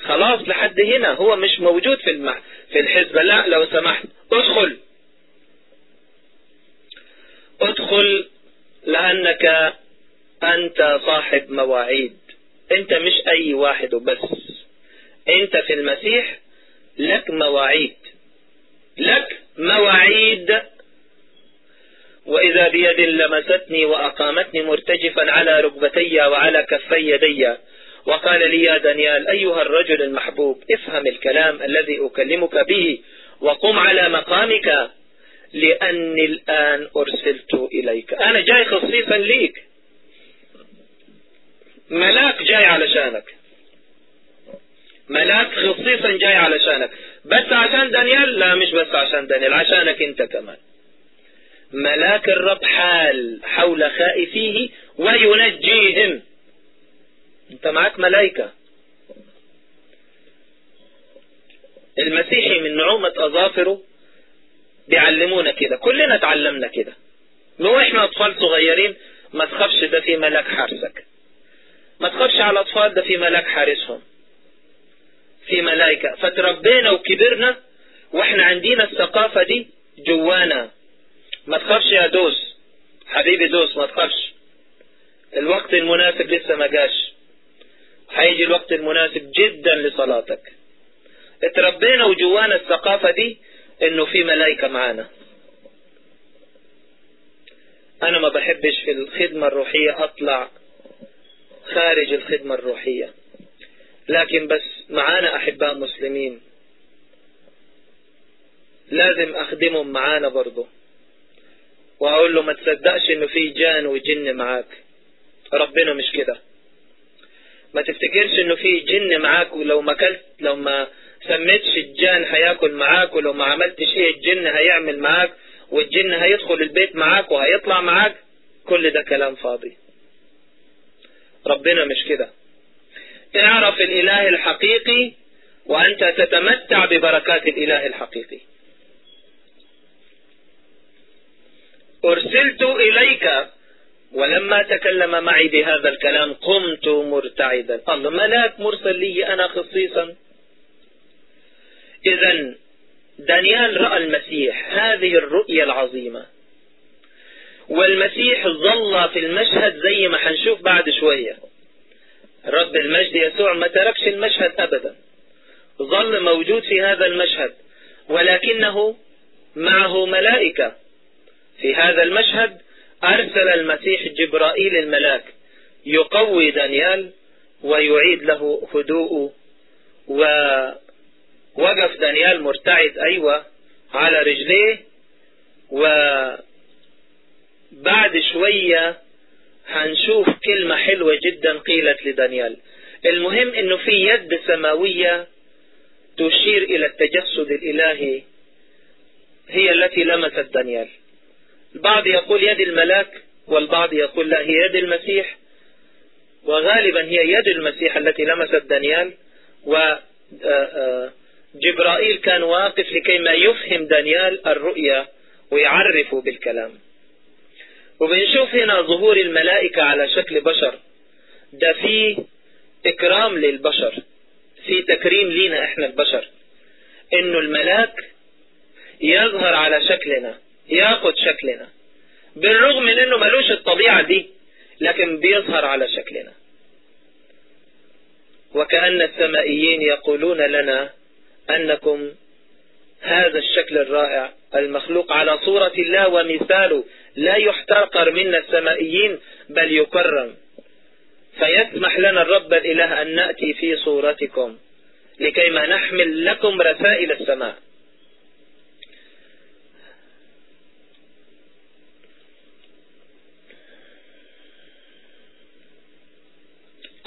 خلاص لحد هنا هو مش موجود في المح في الحزب. لا لو سمحت. ادخل. ادخل لأنك أنت صاحب مواعيد. أنت مش أي واحد وبس. أنت في المسيح لك مواعيد لك مواعيد. وإذا بيد لمستني وأقامتني مرتجفا على ركبتي وعلى كفي يدي. وقال لي يا دانيال أيها الرجل المحبوب افهم الكلام الذي أكلمك به وقم على مقامك لأني الآن أرسلت إليك. أنا جاي خصيصا ليك. ملاك جاي علشانك. ملاك خصيصا جاي علشانك بس عشان دانيال؟ لا مش بس عشان دانيال عشانك انت كمان. ملاك الرب حال حول خائفيه وينجيهم. انت معاك ملائكة. المسيحي من نعومة أظافره بيعلمونا كده. كلنا اتعلمنا كده. لو إحنا أطفال صغيرين؟ ما تخافش ده في ملاك حارسك. ما تخافش على الأطفال ده في ملاك حارسهم. في ملائكة. فتربينا وكبرنا وإحنا عندنا الثقافة دي جوانا. ما تخافش يا دوس. حبيبي دوس ما تخافش. الوقت المناسب لسه ما جاش. هيجي الوقت المناسب جدا لصلاتك. اتربينا وجوانا الثقافة دي إنه في ملائكة معانا. أنا ما بحبش في الخدمة الروحية أطلع خارج الخدمة الروحية. لكن بس معانا أحباء مسلمين. لازم أخدمهم معانا برضه وأقول له ما تصدقش إنه في جان وجن معاك. ربنا مش كده. ما تفتكرش إنه في جن معاك ولو ما كلت لو ما سميتش الجان هياكل معاك ولو ما عملتش إيه الجن هيعمل معاك والجن هيدخل البيت معاك وهيطلع معاك. كل ده كلام فاضي. ربنا مش كده. اعرف الإله الحقيقي وأنت تتمتع ببركات الإله الحقيقي. أرسلت إليك ولما تكلم معي بهذا الكلام قمت مرتعدا. الله ملاك مرسل لي أنا خصيصا. اذا دانيال رأى المسيح هذه الرؤية العظيمة. والمسيح ظل في المشهد زي ما هنشوف بعد شوية. رب المجد يسوع ما تركش المشهد أبدا. ظل موجود في هذا المشهد ولكنه معه ملائكة. في هذا المشهد أرسل المسيح جبرائيل الملاك يقوي دانيال ويعيد له هدوءه ووقف دانيال مرتعد أيوة على رجليه وبعد شوية هنشوف كلمة حلوة جدا قيلت لدانيال. المهم إنه في يد سماوية تشير إلى التجسد الإلهي. هي التي لمست دانيال. البعض يقول يد الملاك والبعض يقول لا هي يد المسيح. وغالبا هي يد المسيح التي لمست دانيال. وجبرائيل كان واقف لكي ما يفهم دانيال الرؤيا ويعرفه بالكلام. وبنشوف هنا ظهور الملائكة على شكل بشر. ده فيه إكرام للبشر في تكريم لينا إحنا البشر. إنه الملاك يظهر على شكلنا ياخد شكلنا بالرغم من إنه ملوش الطبيعة دي لكن بيظهر على شكلنا. وكأن السمائيين يقولون لنا أنكم هذا الشكل الرائع. المخلوق على صورة الله ومثاله لا يحتقر منا السمائيين بل يكرم. فيسمح لنا الرب الإله أن نأتي في صورتكم لكيما نحمل لكم رسائل السماء.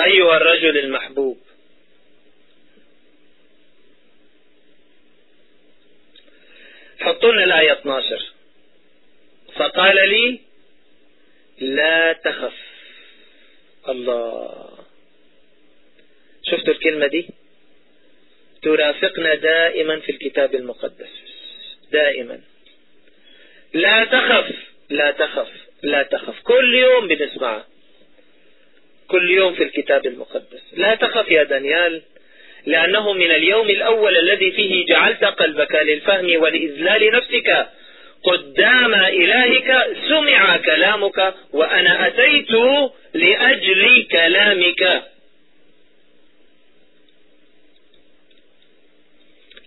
أيها الرجل المحبوب حطوا لنا الآية 12 فقال لي لا تخف. الله. شفتوا الكلمة دي؟ ترافقنا دائما في الكتاب المقدس. دائما. لا تخف. لا تخف. لا تخف. كل يوم بنسمعها كل يوم في الكتاب المقدس. لا تخف يا دانيال. لأنه من اليوم الأول الذي فيه جعلت قلبك للفهم ولإذلال نفسك. قدام إلهك سمع كلامك وأنا أتيت لأجل كلامك.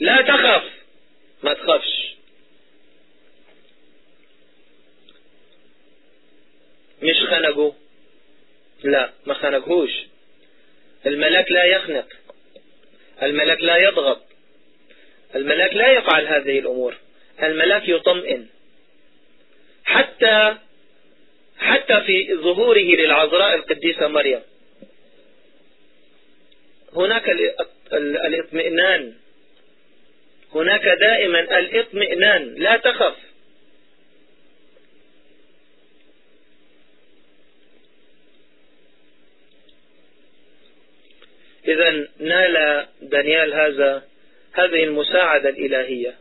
لا تخف ما تخافش. مش خنقه لا ما خنقهوش. الملاك لا يخنق. الملاك لا يضغط. الملاك لا يفعل هذه الأمور. الملاك يطمئن. حتى حتى في ظهوره للعذراء القديسة مريم. هناك الاطمئنان. هناك دائما الاطمئنان. لا تخف. إذا نال دانيال هذا هذه المساعدة الإلهية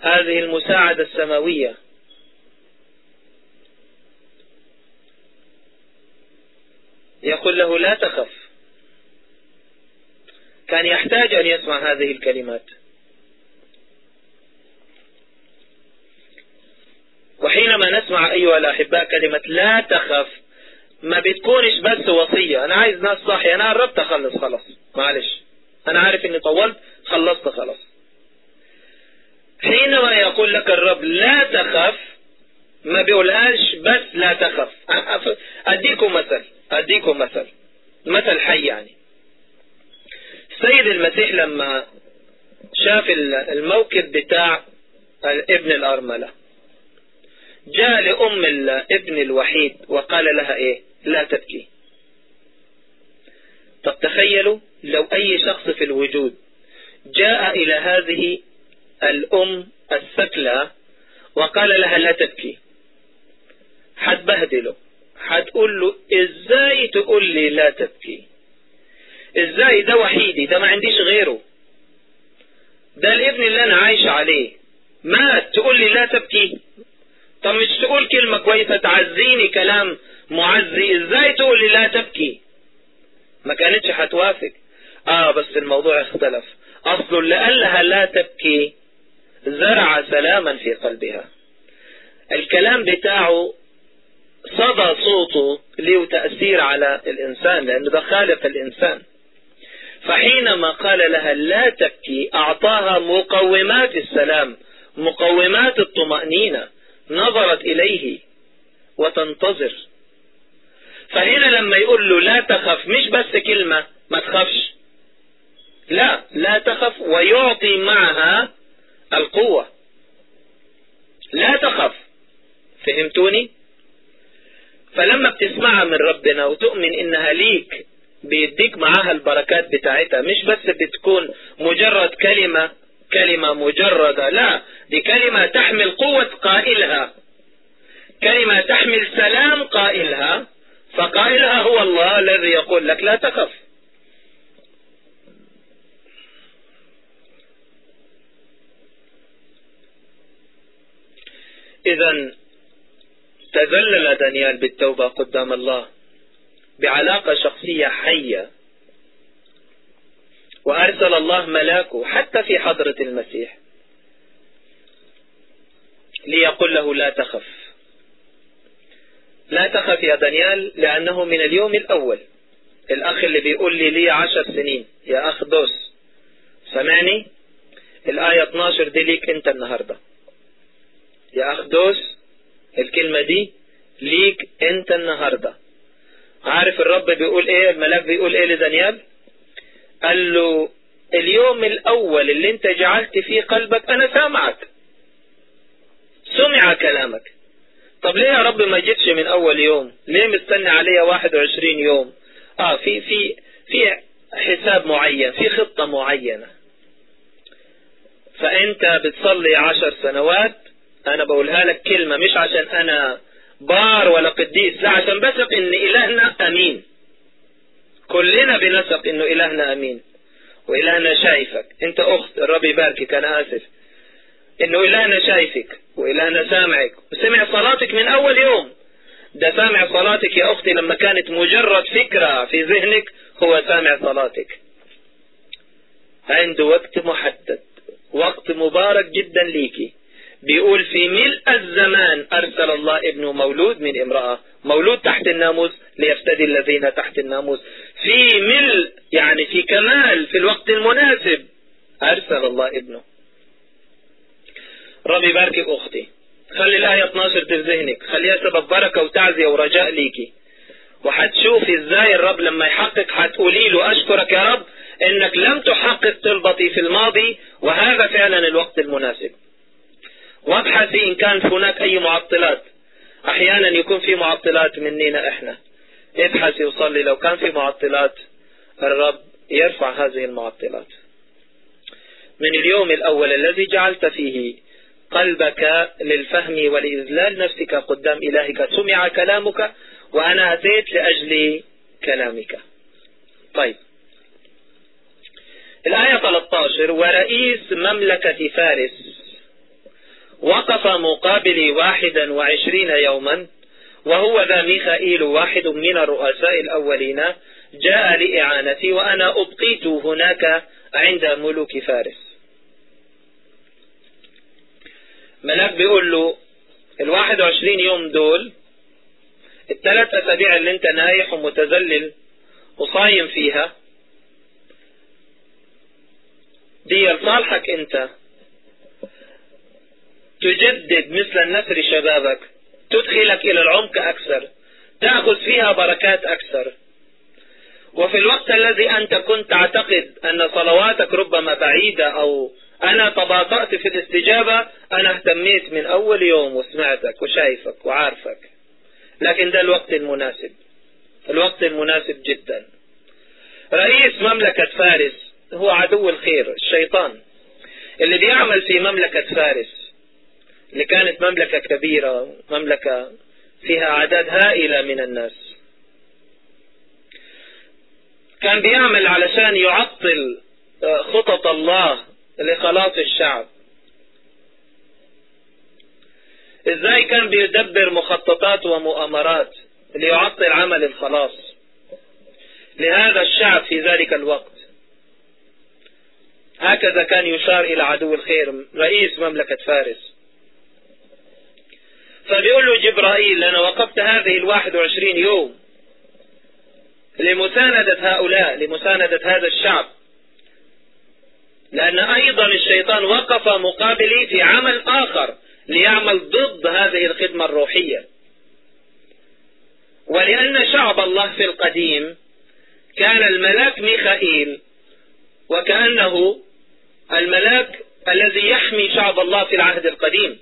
هذه المساعدة السماوية. يقول له لا تخف. كان يحتاج أن يسمع هذه الكلمات. وحينما نسمع أيها الأحباء كلمة لا تخف ما بتكونش بس وصية. أنا عايز ناس صاحية. أنا قربت أخلص خلاص. معلش. أنا عارف إني طولت. خلصت خلاص. حينما يقول لك الرب لا تخف. ما بيقولهاش بس لا تخف. أديكم مثل. أديكم مثل. مثل حي يعني. السيد المسيح لما شاف الموكب بتاع ابن الأرملة جاء لأم الابن الوحيد وقال لها إيه؟ لا تبكي. طب تخيلوا لو أي شخص في الوجود جاء إلى هذه الأم الثكلى وقال لها لا تبكي. حتبهدله حتقول له إزاي تقول لي لا تبكي؟ إزاي ده وحيدي؟ ده ما عنديش غيره. ده الابن اللي أنا عايش عليه. مات تقول لي لا تبكي. طب مش تقول كلمة كويسة تعزيني كلام معزي إزاي تقول لا تبكي؟ ما كانتش هتوافق. آه بس الموضوع اختلف. أصل اللي لا تبكي زرع سلاما في قلبها. الكلام بتاعه صدى صوته له تأثير على الإنسان لأنه ده خالق الإنسان. فحينما قال لها لا تبكي أعطاها مقومات السلام مقومات الطمأنينة نظرت إليه وتنتظر. فهنا لما يقول له لا تخف مش بس كلمة ما تخافش. لا لا تخف ويعطي معها القوة. لا تخف. فهمتوني؟ فلما بتسمعها من ربنا وتؤمن إنها ليك بيديك معاها البركات بتاعتها. مش بس بتكون مجرد كلمة كلمة مجردة لا دي كلمة تحمل قوة قائلها. كلمة تحمل سلام قائلها. فقائلها هو الله الذي يقول لك لا تخف. إذا تذلل دانيال بالتوبة قدام الله بعلاقة شخصية حية وأرسل الله ملاكه حتى في حضرة المسيح ليقول له لا تخف. لا تخف يا دانيال لأنه من اليوم الأول. الأخ اللي بيقول لي لي عشر سنين. يا أخ دوس. سمعني؟ الآية 12 دي ليك أنت النهاردة. يا أخ دوس الكلمة دي ليك أنت النهاردة. عارف الرب بيقول إيه؟ الملاك بيقول إيه لدانيال؟ قال له اليوم الأول اللي أنت جعلت فيه قلبك أنا سامعك. سمع كلامك. طب ليه يا رب ما جيتش من أول يوم؟ ليه مستني عليا 21 يوم؟ آه في في في حساب معين في خطة معينة. فأنت بتصلي عشر سنوات أنا بقولها لك كلمة مش عشان أنا بار ولا قديس لا عشان بثق إن إلهنا أمين. كلنا بنثق إنه إلهنا أمين. وإلهنا شايفك. أنت أخت الرب يباركك أنا آسف. إنه إلهنا شايفك وإلهنا سامعك. وسمع صلاتك من أول يوم. ده سامع صلاتك يا أختي لما كانت مجرد فكرة في ذهنك هو سامع صلاتك. عنده وقت محدد وقت مبارك جدا ليكي. بيقول في ملء الزمان أرسل الله ابنه مولود من امرأة. مولود تحت الناموس ليفتدي الذين تحت الناموس. في ملء يعني في كمال في الوقت المناسب أرسل الله ابنه. ربي يباركك أختي. خلي الآية 12 في ذهنك. خليها سبب بركة وتعزية ورجاء ليكي. وحتشوفي إزاي الرب لما يحقق حتقولي له أشكرك يا رب إنك لم تحقق طلبتي في الماضي وهذا فعلا الوقت المناسب. وابحثي إن كانت هناك أي معطلات. أحيانا يكون في معطلات مننا إحنا. ابحثي وصلي. لو كان في معطلات الرب يرفع هذه المعطلات. من اليوم الأول الذي جعلت فيه قلبك للفهم ولإذلال نفسك قدام إلهك. سمع كلامك وأنا أتيت لأجل كلامك. طيب. الآية 13 ورئيس مملكة فارس وقف مقابلي واحدا وعشرين يوما وهو ذا ميخائيل واحد من الرؤساء الأولين جاء لإعانتي وأنا أبقيت هناك عند ملوك فارس. ملاك بيقول له الواحد وعشرين يوم دول الثلاث أسابيع اللي انت نايح ومتذلل وصايم فيها دي لصالحك انت. تجدد مثل النسر شبابك تدخلك إلى العمق أكثر تأخذ فيها بركات أكثر. وفي الوقت الذي أنت كنت تعتقد أن صلواتك ربما بعيدة أو أنا تباطأت في الاستجابة أنا اهتميت من أول يوم وسمعتك وشايفك وعارفك. لكن ده الوقت المناسب. الوقت المناسب جدا. رئيس مملكة فارس هو عدو الخير الشيطان. اللي بيعمل في مملكة فارس اللي كانت مملكة كبيرة مملكة فيها أعداد هائلة من الناس. كان بيعمل علشان يعطل خطط الله لخلاص الشعب. إزاي كان بيدبر مخططات ومؤامرات ليعطل عمل الخلاص؟ لهذا الشعب في ذلك الوقت. هكذا كان يشار إلى عدو الخير رئيس مملكة فارس. فبيقول له جبرائيل أنا وقفت هذه الواحد وعشرين يوم لمساندة هؤلاء لمساندة هذا الشعب. لأن أيضا الشيطان وقف مقابلي في عمل آخر ليعمل ضد هذه الخدمة الروحية. ولأن شعب الله في القديم كان الملاك ميخائيل وكأنه الملاك الذي يحمي شعب الله في العهد القديم.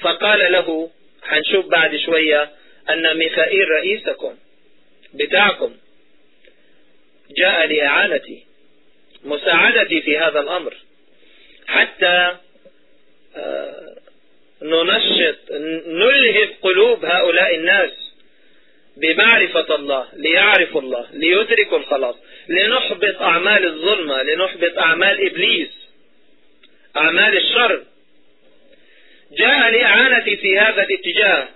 فقال له حنشوف بعد شوية أن ميخائيل رئيسكم بتاعكم. جاء لإعانتي. مساعدتي في هذا الأمر. حتى ننشط نلهب قلوب هؤلاء الناس بمعرفة الله ليعرفوا الله ليدركوا الخلاص. لنحبط أعمال الظلمة لنحبط أعمال إبليس أعمال الشر. جاء لإعانتي في هذا الاتجاه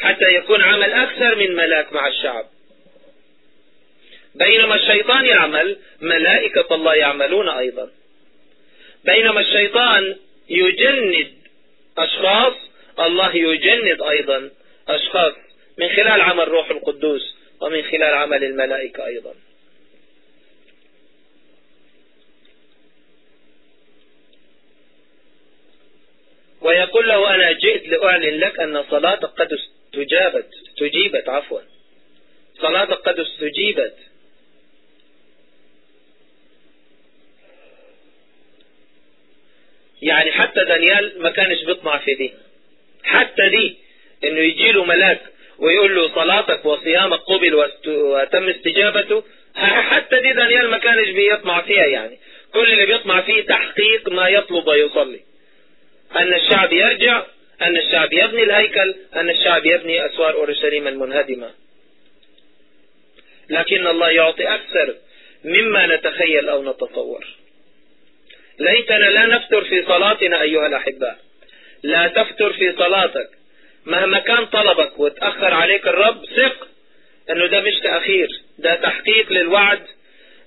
حتى يكون عمل أكثر من ملاك مع الشعب. بينما الشيطان يعمل ملائكة الله يعملون أيضا. بينما الشيطان يجند أشخاص الله يجند أيضا أشخاص. من خلال عمل روح القدوس ومن خلال عمل الملائكة أيضا. ويقول له أنا جئت لأعلن لك أن صلاتك قد استجابت تجيبت عفوا. صلاتك قد استجيبت يعني حتى دانيال ما كانش بيطمع في دي. حتى دي إنه يجي له ملاك ويقول له صلاتك وصيامك قبل وتم استجابته حتى دي دانيال ما كانش بيطمع فيها يعني. كل اللي بيطمع فيه تحقيق ما يطلب ويصلي. أن الشعب يرجع أن الشعب يبني الهيكل أن الشعب يبني أسوار أورشليم المنهدمة. لكن الله يعطي أكثر مما نتخيل أو نتصور ليتنا لا نفتر في صلاتنا أيها الأحباء لا تفتر في صلاتك. مهما كان طلبك وتأخر عليك الرب ثق أنه ده مش تأخير ده تحقيق للوعد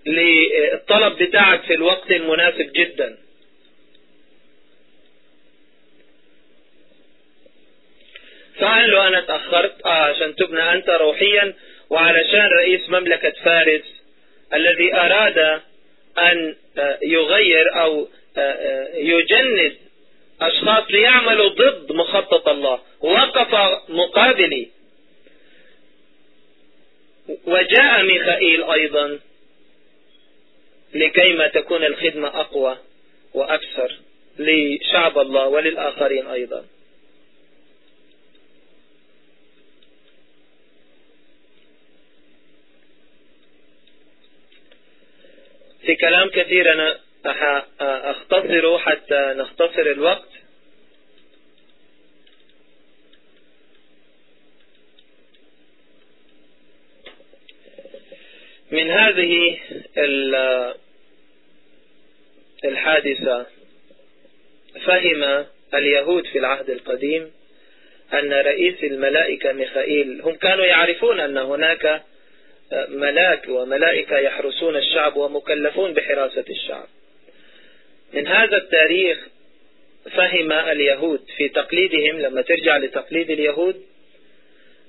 للطلب بتاعك في الوقت المناسب جدا. فقال له أنا تأخرت. آه عشان تبنى أنت روحيا وعلشان رئيس مملكة فارس الذي أراد أن يغير أو يجند أشخاص ليعملوا ضد مخطط الله. وقف مقابلي. وجاء ميخائيل أيضا لكيما تكون الخدمة أقوى وأكثر لشعب الله وللآخرين أيضا. في كلام كثير أنا أختصره حتى نختصر الوقت. من هذه الحادثة فهم اليهود في العهد القديم أن رئيس الملائكة ميخائيل هم كانوا يعرفون أن هناك ملاك وملائكة يحرسون الشعب ومكلفون بحراسة الشعب. من هذا التاريخ فهم اليهود في تقليدهم لما ترجع لتقليد اليهود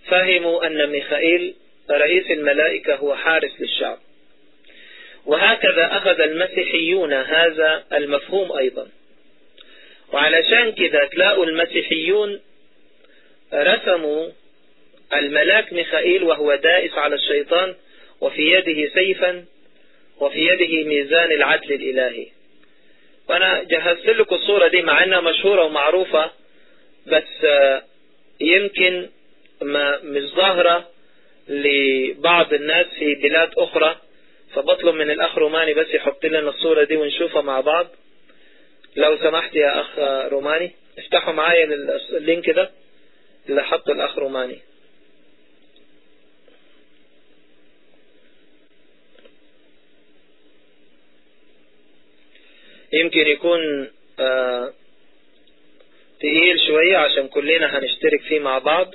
فهموا أن ميخائيل رئيس الملائكة هو حارس للشعب. وهكذا أخذ المسيحيون هذا المفهوم أيضا. وعلشان كده تلاقوا المسيحيون رسموا الملاك ميخائيل وهو دائس على الشيطان وفي يده سيفا وفي يده ميزان العدل الإلهي. وأنا جهزت لكم الصورة دي مع أنها مشهورة ومعروفة بس يمكن ما مش ظاهرة لبعض الناس في بلاد أخرى فبطلب من الأخ روماني بس يحط لنا الصورة دي ونشوفها مع بعض. لو سمحت يا أخ روماني افتحوا معايا اللينك ده اللي حطه الأخ روماني يمكن يكون آه تقيل شوية عشان كلنا هنشترك فيه مع بعض.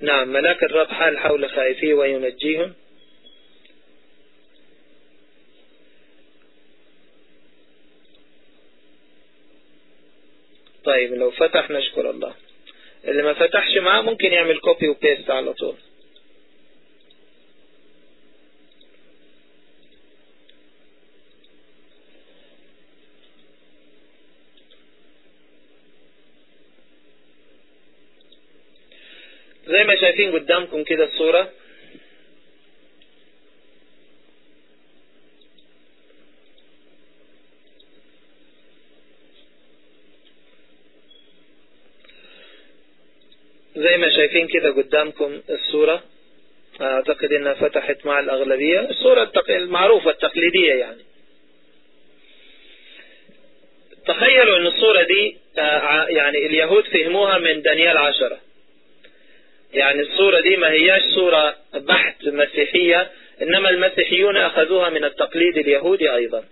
نعم ملاك الرب حال حول خائفيه وينجيهم. طيب لو فتح نشكر الله. اللي ما فتحش معاه ممكن يعمل copy و paste على طول. ما شايفين قدامكم كده الصورة؟ زي ما شايفين كده قدامكم الصورة. أعتقد أنها فتحت مع الأغلبية. الصورة المعروفة التقليدية يعني. تخيلوا أن الصورة دي يعني اليهود فهموها من دانيال عشرة. يعني الصورة دي ما هياش صورة بحت مسيحية إنما المسيحيون أخذوها من التقليد اليهودي أيضا.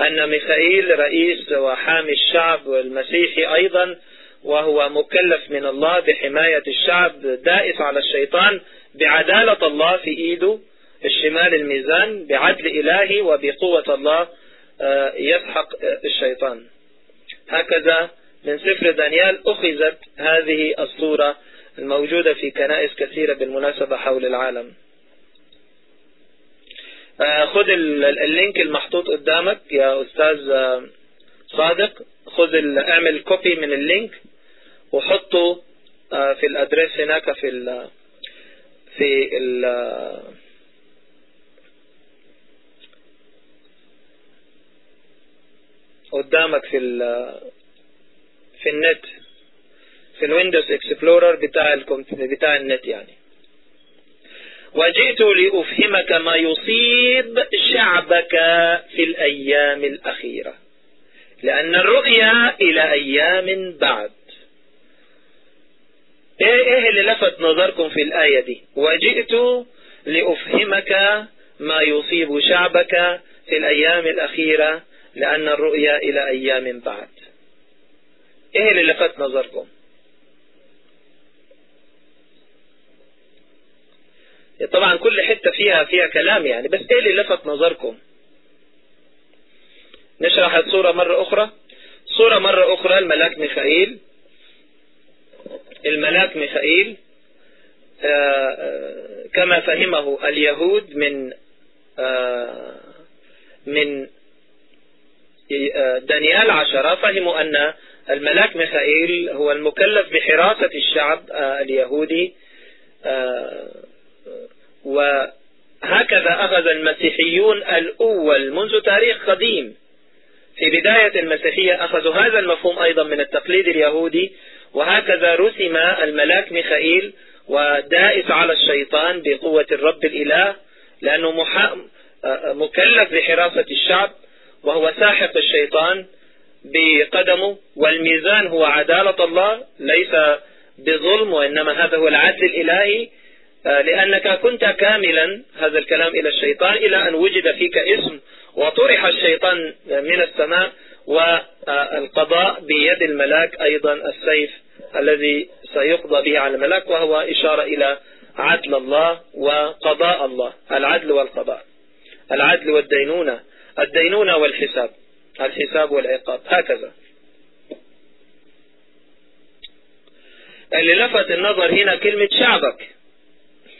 أن ميخائيل رئيس وحامي الشعب المسيحي أيضا وهو مكلف من الله بحماية الشعب دائس على الشيطان بعدالة الله في إيده الشمال الميزان بعدل إلهي وبقوة الله يسحق الشيطان. هكذا من سفر دانيال أخذت هذه الصورة الموجودة في كنائس كثيرة بالمناسبة حول العالم. خذ اللينك المحطوط قدامك يا أستاذ صادق. خذ اعمل copy من ال link وحطه في ال address هناك في ال في ال قدامك في في النت. في ال Windows Explorer بتاع بتاع النت يعني. وجئت لأفهمك ما يصيب شعبك في الأيام الأخيرة لأن الرؤيا إلى أيام بعد. إيه, إيه اللي لفت نظركم في الآية دي؟ وجئت لأفهمك ما يصيب شعبك في الأيام الأخيرة لأن الرؤيا إلى أيام بعد. إيه اللي لفت نظركم؟ طبعا كل حتة فيها فيها كلام يعني بس إيه اللي لفت نظركم؟ نشرح الصورة مرة أخرى. صورة مرة أخرى الملاك ميخائيل. الملاك ميخائيل كما فهمه اليهود من من دانيال عشرة فهموا أن الملاك ميخائيل هو المكلف بحراسة الشعب اليهودي وهكذا أخذ المسيحيون الأول منذ تاريخ قديم. في بداية المسيحية أخذوا هذا المفهوم أيضا من التقليد اليهودي وهكذا رسم الملاك ميخائيل ودائس على الشيطان بقوة الرب الإله لأنه محا... مكلف بحراسة الشعب وهو ساحق الشيطان بقدمه والميزان هو عدالة الله ليس بظلم وإنما هذا هو العدل الإلهي لأنك كنت كاملا هذا الكلام إلى الشيطان إلى أن وجد فيك اسم وطرح الشيطان من السماء والقضاء بيد الملاك أيضا السيف الذي سيقضى به على الملاك وهو إشارة إلى عدل الله وقضاء الله العدل والقضاء. العدل والدينونة الدينونة والحساب الحساب والعقاب هكذا. اللي لفت النظر هنا كلمة شعبك.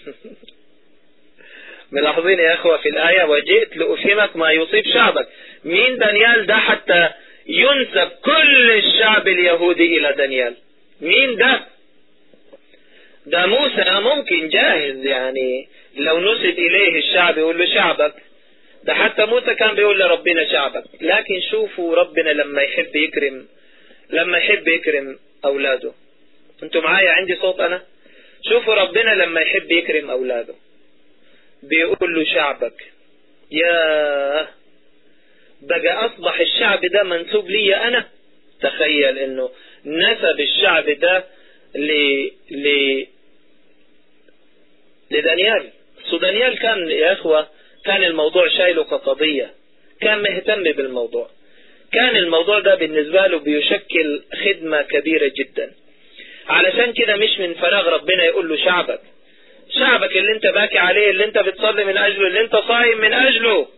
ملاحظين يا أخوة في الآية وجئت لأفهمك ما يصيب شعبك. مين دانيال ده حتى ينسب كل الشعب اليهودي إلى دانيال؟ مين ده؟ ده موسى ممكن جاهز يعني لو نسب إليه الشعب يقول له شعبك. ده حتى موسى كان بيقول لربنا شعبك. لكن شوفوا ربنا لما يحب يكرم لما يحب يكرم أولاده. أنتوا معايا؟ عندي صوت أنا؟ شوفوا ربنا لما يحب يكرم أولاده. بيقول له شعبك يا بقى أصبح الشعب ده منسوب لي أنا. تخيل أنه نسب الشعب ده ل... ل... لدانيال. سو دانيال كان يا أخوة كان الموضوع شايله كقضية كان مهتم بالموضوع. كان الموضوع ده بالنسبة له بيشكل خدمة كبيرة جدا. علشان كده مش من فراغ ربنا يقول له شعبك. شعبك اللي انت باكي عليه اللي انت بتصلي من أجله اللي انت صايم من أجله.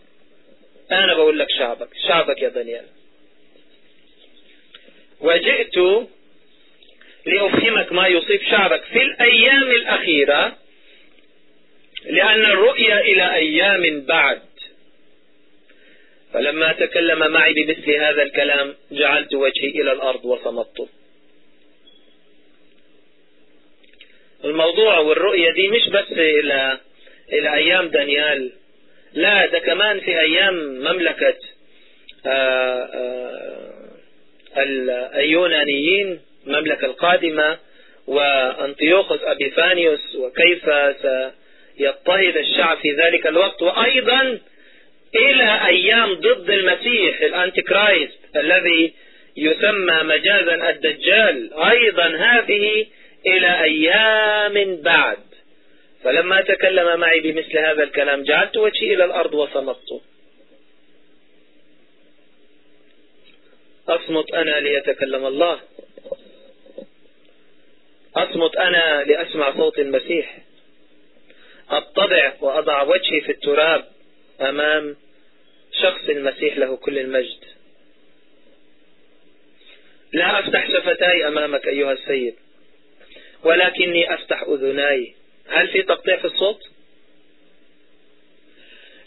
أنا بقول لك شعبك. شعبك يا دانيال. وجئت لأفهمك ما يصيب شعبك في الأيام الأخيرة لأن الرؤيا إلى أيام بعد. فلما تكلم معي بمثل هذا الكلام جعلت وجهي إلى الأرض وصمت الموضوع والرؤية دي مش بس إلى إلى أيام دانيال. لا ده كمان في أيام مملكة اليونانيين المملكة القادمة وأنطيوخوس أبيفانيوس وكيف سيضطهد الشعب في ذلك الوقت. وأيضا إلى أيام ضد المسيح الأنتي كرايست الذي يسمى مجازا الدجال. أيضا هذه إلى أيام بعد. فلما تكلم معي بمثل هذا الكلام جعلت وجهي إلى الأرض وصمت. أصمت أنا ليتكلم الله. أصمت أنا لأسمع صوت المسيح. أتضع وأضع وجهي في التراب أمام شخص المسيح له كل المجد. لا أفتح شفتاي أمامك أيها السيد. ولكني أفتح أذناي. هل في تقطيع في الصوت؟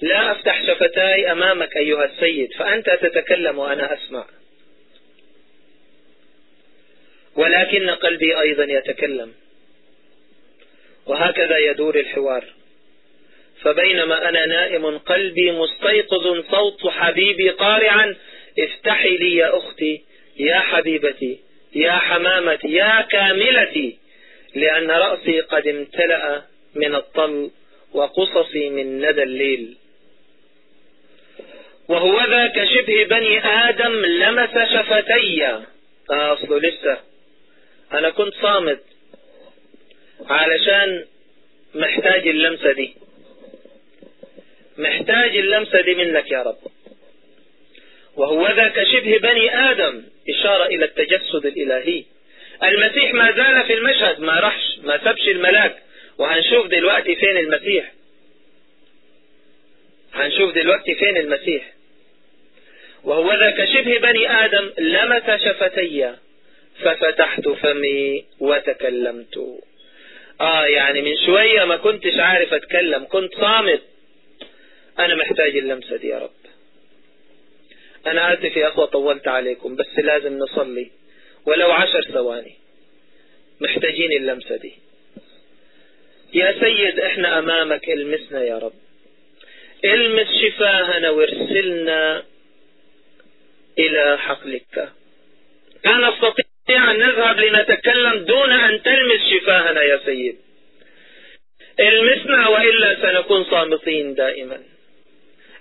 لا أفتح شفتاي أمامك أيها السيد فأنت تتكلم وأنا أسمع. ولكن قلبي أيضا يتكلم. وهكذا يدور الحوار. فبينما أنا نائم قلبي مستيقظ صوت حبيبي قارعا. افتحي لي يا أختي يا حبيبتي يا حمامتي يا كاملتي. لأن رأسي قد امتلأ من الطل وقصصي من ندى الليل. وهو ذا كشبه بني آدم لمس شفتي. آه أصله لسه. أنا كنت صامت علشان محتاج اللمسة دي. محتاج اللمسة دي منك يا رب. وهو ذا كشبه بني آدم. إشارة إلى التجسد الإلهي. المسيح ما زال في المشهد ما رحش ما سبش الملاك. وهنشوف دلوقتي فين المسيح. هنشوف دلوقتي فين المسيح. وهو ذا كشبه بني آدم لمس شفتي ففتحت فمي وتكلمت. آه يعني من شوية ما كنتش عارف أتكلم كنت صامت. أنا محتاج اللمسة دي يا رب. أنا آسف يا أخوة طولت عليكم بس لازم نصلي. ولو عشر ثواني. محتاجين اللمسة دي. يا سيد إحنا أمامك المسنا يا رب. المس شفاهنا وارسلنا إلى حقلك. لا نستطيع أن نذهب لنتكلم دون أن تلمس شفاهنا يا سيد؟ المسنا وإلا سنكون صامتين دائما.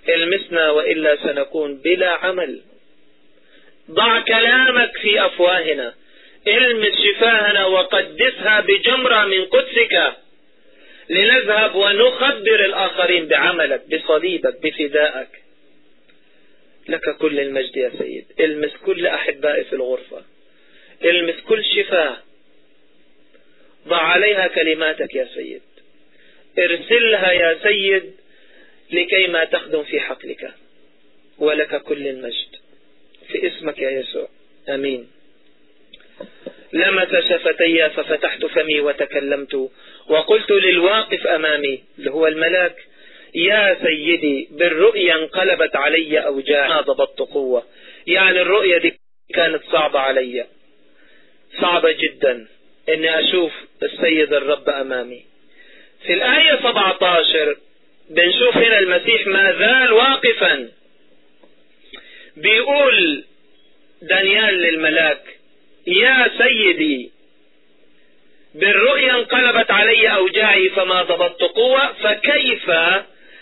المسنا وإلا سنكون بلا عمل. ضع كلامك في أفواهنا. المس شفاهنا وقدسها بجمرة من قدسك. لنذهب ونخبر الآخرين بعملك بصليبك بفدائك. لك كل المجد يا سيد. إلمس كل أحبائي في الغرفة. إلمس كل شفاه. ضع عليها كلماتك يا سيد. ارسلها يا سيد لكي ما تخدم في حقلك. ولك كل المجد. في اسمك يا يسوع. آمين. لمس شفتي ففتحت فمي وتكلمت وقلت للواقف أمامي اللي هو الملاك يا سيدي بالرؤيا انقلبت علي اوجاع ما ضبطت قوة. يعني الرؤية دي كانت صعبة علي. صعبة جدا إني أشوف السيد الرب أمامي. في الآية 17 بنشوف هنا المسيح ما زال واقفا. بيقول دانيال للملاك يا سيدي بالرؤيا انقلبت علي أوجاعي فما ضبطت قوة فكيف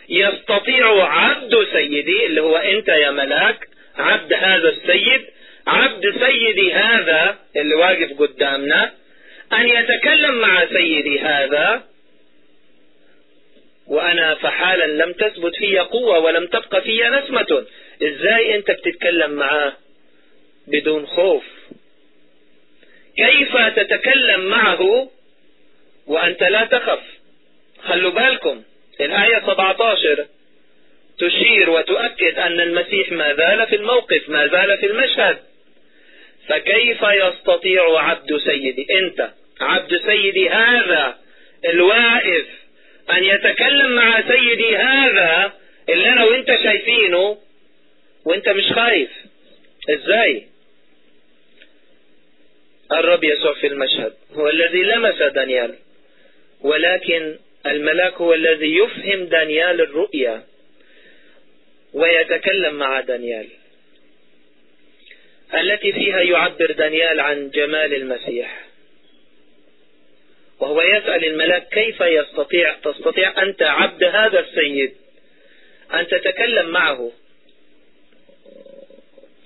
يستطيع عبد سيدي اللي هو أنت يا ملاك عبد هذا السيد عبد سيدي هذا اللي واقف قدامنا أن يتكلم مع سيدي هذا وأنا فحالا لم تثبت في قوة ولم تبقى في نسمة. إزاي أنت بتتكلم معاه بدون خوف؟ كيف تتكلم معه وأنت لا تخف؟ خلوا بالكم الآية 17 تشير وتؤكد أن المسيح ما زال في الموقف ما زال في المشهد. فكيف يستطيع عبد سيدي؟ أنت عبد سيدي هذا الواقف أن يتكلم مع سيدي هذا اللي أنا وأنت شايفينه وأنت مش خايف. إزاي؟ الرب يسوع في المشهد هو الذي لمس دانيال ولكن الملاك هو الذي يفهم دانيال الرؤيا ويتكلم مع دانيال. التي فيها يعبر دانيال عن جمال المسيح. وهو يسأل الملاك كيف يستطيع تستطيع أنت عبد هذا السيد؟ أن تتكلم معه.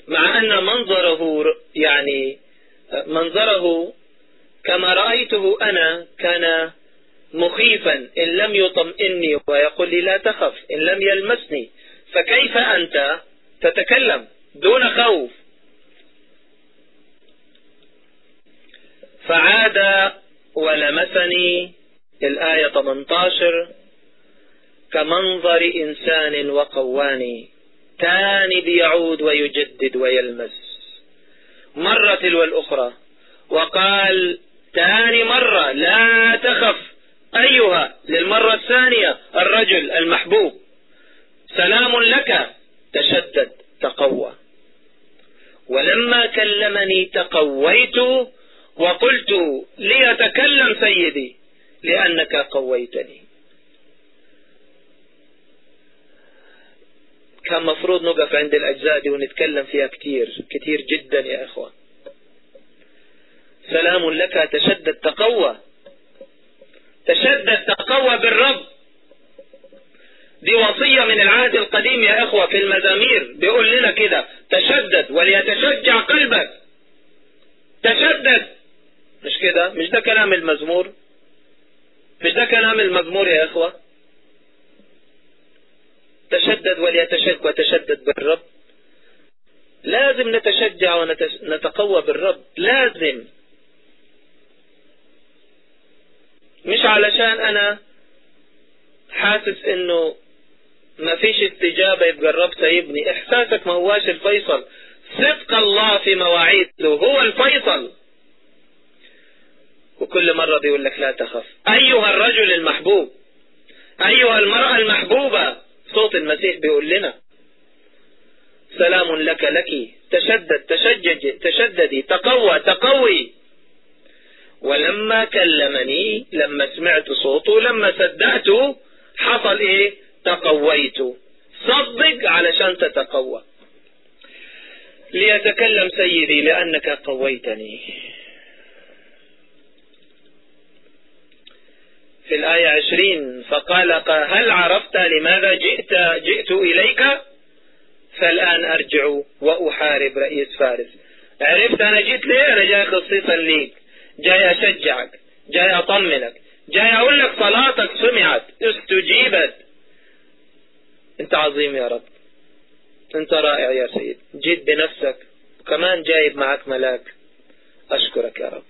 مع أن منظره يعني منظره كما رأيته أنا كان مخيفا. إن لم يطمئني ويقول لي لا تخف إن لم يلمسني فكيف أنت تتكلم دون خوف؟ فعاد ولمسني الآية 18 كمنظر إنسان وقواني. تاني بيعود ويجدد ويلمس. مرة تلو الأخرى. وقال تاني مرة لا تخف أيها للمرة الثانية الرجل المحبوب. سلام لك. تشدد تقوى. ولما كلمني تقويت وقلت ليتكلم سيدي لأنك قويتني. كان مفروض نقف عند الأجزاء دي ونتكلم فيها كتير كتير جدا يا إخوة سلام لك تشدد تقوى تشدد تقوى بالرب. دي وصية من العهد القديم يا إخوة في المزامير. بيقول لنا كده تشدد وليتشجع قلبك. تشدد. مش كده؟ مش ده كلام المزمور؟ مش ده كلام المزمور يا إخوة؟ تشدد وليتشدد وتشدد بالرب. لازم نتشجع ونتقوى بالرب. لازم. مش علشان أنا حاسس إنه ما فيش استجابة يبقى الرب سايبني. إحساسك ما هواش الفيصل. صدق الله في مواعيده. هو الفيصل. وكل مرة بيقول لك لا تخف. أيها الرجل المحبوب. أيها المرأة المحبوبة. صوت المسيح بيقول لنا سلام لك لك تشدد تشجج تشددي تقوى تقوي. ولما كلمني لما سمعت صوته لما صدقته حصل إيه؟ تقويت. صدق علشان تتقوى. ليتكلم سيدي لأنك قويتني. في الآية عشرين فقال هل عرفت لماذا جئت جئت إليك؟ فالآن أرجع وأحارب رئيس فارس. عرفت أنا جيت ليه؟ أنا جاي خصيصا ليك. جاي أشجعك. جاي أطمنك. جاي أقول لك صلاتك سمعت. استجيبت. أنت عظيم يا رب. أنت رائع يا سيد. جيت بنفسك. وكمان جايب معك ملاك. أشكرك يا رب.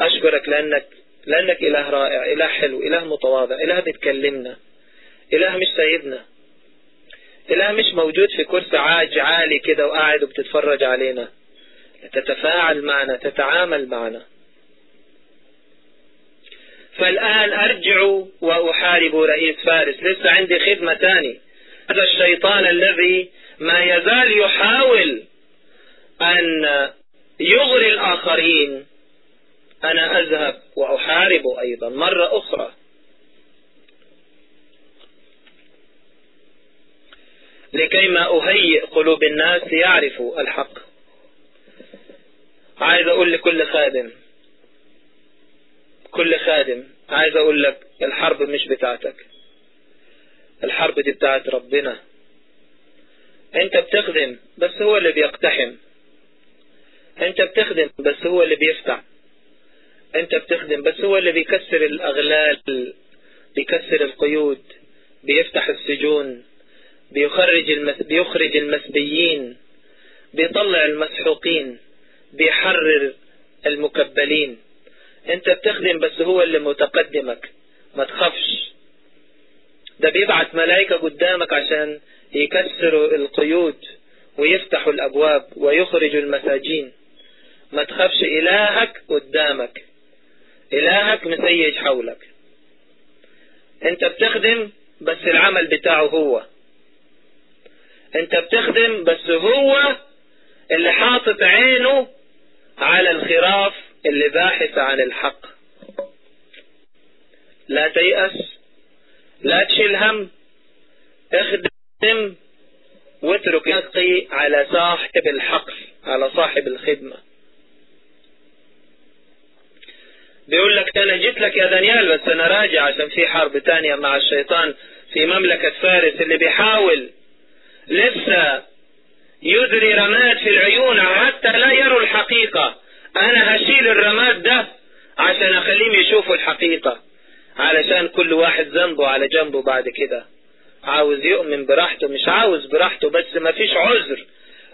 أشكرك لأنك لأنك إله رائع إله حلو إله متواضع إله بتكلمنا إله مش سايبنا إله مش موجود في كرسي عاج عالي كده وقاعد وبتتفرج علينا. تتفاعل معنا تتعامل معنا. فالآن أرجع وأحارب رئيس فارس. لسه عندي خدمة تاني. هذا الشيطان الذي ما يزال يحاول أن يغري الآخرين. أنا أذهب وأحارب أيضا. مرة أخرى. لكي ما أهيئ قلوب الناس يعرفوا الحق. عايز أقول لكل خادم كل خادم عايز أقول لك الحرب مش بتاعتك. الحرب دي بتاعت ربنا. أنت بتخدم بس هو اللي بيقتحم. أنت بتخدم بس هو اللي بيفتح. أنت بتخدم بس هو اللي بيكسر الأغلال بيكسر القيود بيفتح السجون بيخرج المس... بيخرج المسبيين بيطلع المسحوقين بيحرر المكبلين. أنت بتخدم بس هو اللي متقدمك. ما تخافش. ده بيبعت ملائكة قدامك عشان يكسروا القيود ويفتحوا الأبواب ويخرجوا المساجين. ما تخافش إلهك قدامك. إلهك مسيج حولك. أنت بتخدم بس العمل بتاعه هو. أنت بتخدم بس هو اللي حاطط عينه على الخراف اللي باحث عن الحق. لا تيأس لا تشيل هم. اخدم واترك يقي على صاحب الحق على صاحب الخدمة. بيقول لك أنا جيت لك يا دانيال بس أنا راجع عشان في حرب تانية مع الشيطان في مملكة فارس اللي بيحاول لسه يدري رماد في العيون حتى لا يروا الحقيقة. أنا هشيل الرماد ده عشان أخليهم يشوفوا الحقيقة. علشان كل واحد ذنبه على جنبه بعد كده. عاوز يؤمن براحته مش عاوز براحته بس ما فيش عذر.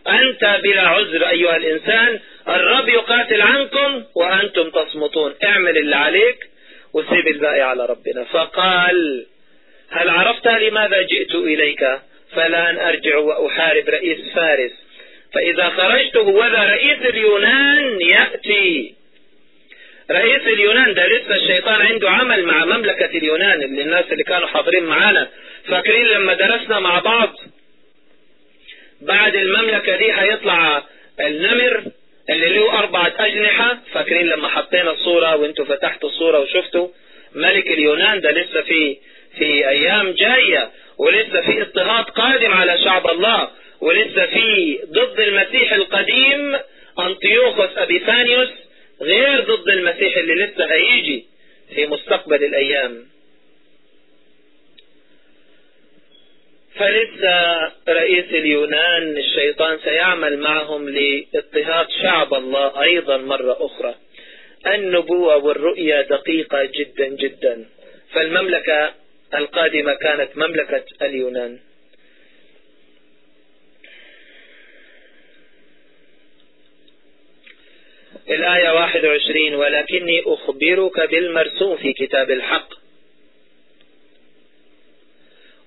أنت بلا عذر أيها الإنسان الرب يقاتل عنكم وأنتم تصمتون. اعمل اللي عليك وسيب الباقي على ربنا. فقال هل عرفت لماذا جئت إليك؟ فلان أرجع وأحارب رئيس فارس. فإذا خرجت هو ذا رئيس اليونان يأتي. رئيس اليونان ده لسه الشيطان عنده عمل مع مملكة اليونان اللي الناس اللي كانوا حاضرين معانا. فاكرين لما درسنا مع بعض بعد المملكة دي هيطلع النمر اللي له أربعة أجنحة. فاكرين لما حطينا الصورة وانتوا فتحتوا الصورة وشفتوا؟ ملك اليونان ده لسه في في أيام جاية ولسه في اضطهاد قادم على شعب الله ولسه في ضد المسيح القديم أنطيوخوس أبيفانيوس غير ضد المسيح اللي لسه هيجي في مستقبل الأيام. فلسه رئيس اليونان الشيطان سيعمل معهم لاضطهاد شعب الله أيضا مرة أخرى. النبوة والرؤية دقيقة جدا جدا. فالمملكة القادمة كانت مملكة اليونان. الآية 21 ولكني أخبرك بالمرسوم في كتاب الحق.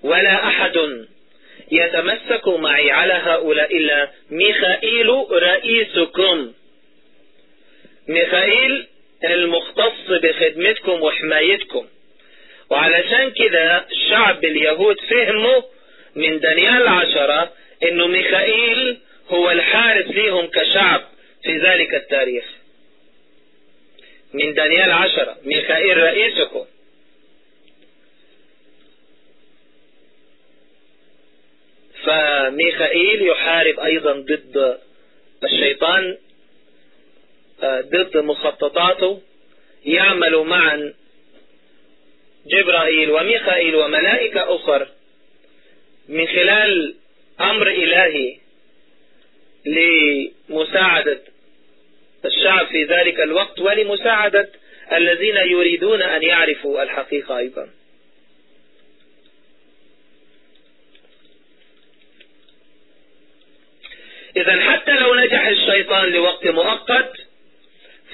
ولا أحد يتمسك معي على هؤلاء إلا ميخائيل رئيسكم. ميخائيل المختص بخدمتكم وحمايتكم. وعلشان كده شعب اليهود فهموا من دانيال عشرة إنه ميخائيل هو الحارس ليهم كشعب في ذلك التاريخ. من دانيال عشرة ميخائيل رئيسكم. فميخائيل يحارب أيضا ضد الشيطان ضد مخططاته. يعمل معا جبرائيل وميخائيل وملائكة أخر من خلال أمر إلهي لمساعدة الشعب في ذلك الوقت ولمساعدة الذين يريدون أن يعرفوا الحقيقة أيضا. إذا حتى لو نجح الشيطان لوقت مؤقت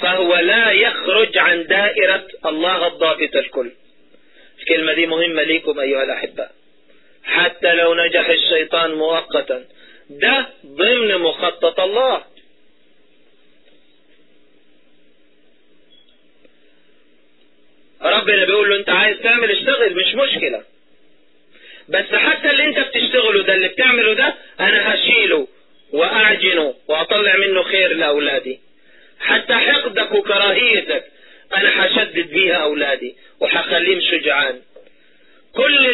فهو لا يخرج عن دائرة الله الضابط الكل. الكلمة دي مهمة ليكم أيها الأحباء حتى لو نجح الشيطان مؤقتا ده ضمن مخطط الله. ربنا بيقول له أنت عايز تعمل اشتغل مش مشكلة. بس حتى اللي أنت بتشتغله ده اللي بتعمله ده أنا هشيله. واعجنه وأطلع منه خير لأولادي. حتى حقدك وكراهيتك أنا هشدد بيها أولادي وهخليهم شجعان. كل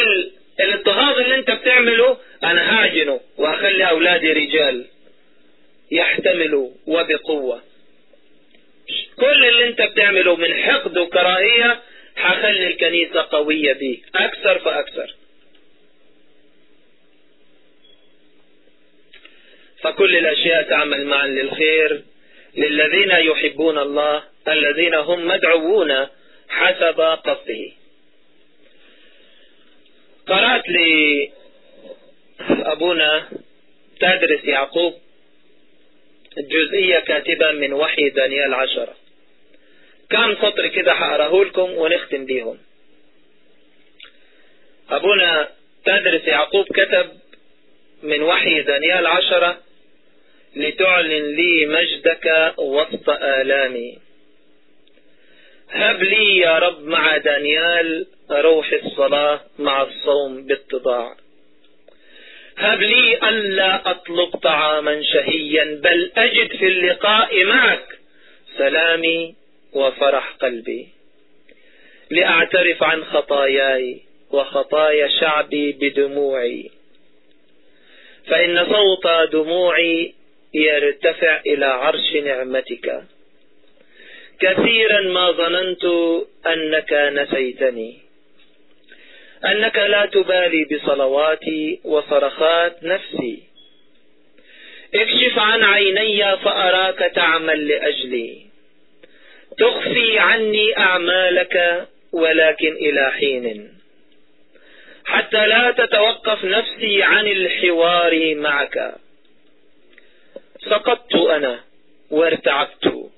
الاضطهاد اللي أنت بتعمله أنا هعجنه وأخلي أولادي رجال يحتملوا وبقوة. كل اللي أنت بتعمله من حقد وكراهية هخلي الكنيسة قوية بيه أكثر فأكثر. فكل الأشياء تعمل معا للخير للذين يحبون الله الذين هم مدعوون حسب قصده. قرأت لأبونا تدرس يعقوب جزئية كاتبة من وحي دانيال عشرة. كم سطر كده هقرأه لكم ونختم بيهم. أبونا تدرس يعقوب كتب من وحي دانيال عشرة لتعلن لي مجدك وسط آلامي. هب لي يا رب مع دانيال روح الصلاة مع الصوم باتضاع هب لي ألا أطلب طعاما شهيا بل أجد في اللقاء معك سلامي وفرح قلبي. لأعترف عن خطاياي وخطايا شعبي بدموعي. فإن صوت دموعي يرتفع إلى عرش نعمتك. كثيرا ما ظننت أنك نسيتني. أنك لا تبالي بصلواتي وصرخات نفسي. اكشف عن عيني فأراك تعمل لأجلي. تخفي عني أعمالك ولكن إلى حين. حتى لا تتوقف نفسي عن الحوار معك. سقطت أنا وارتعبت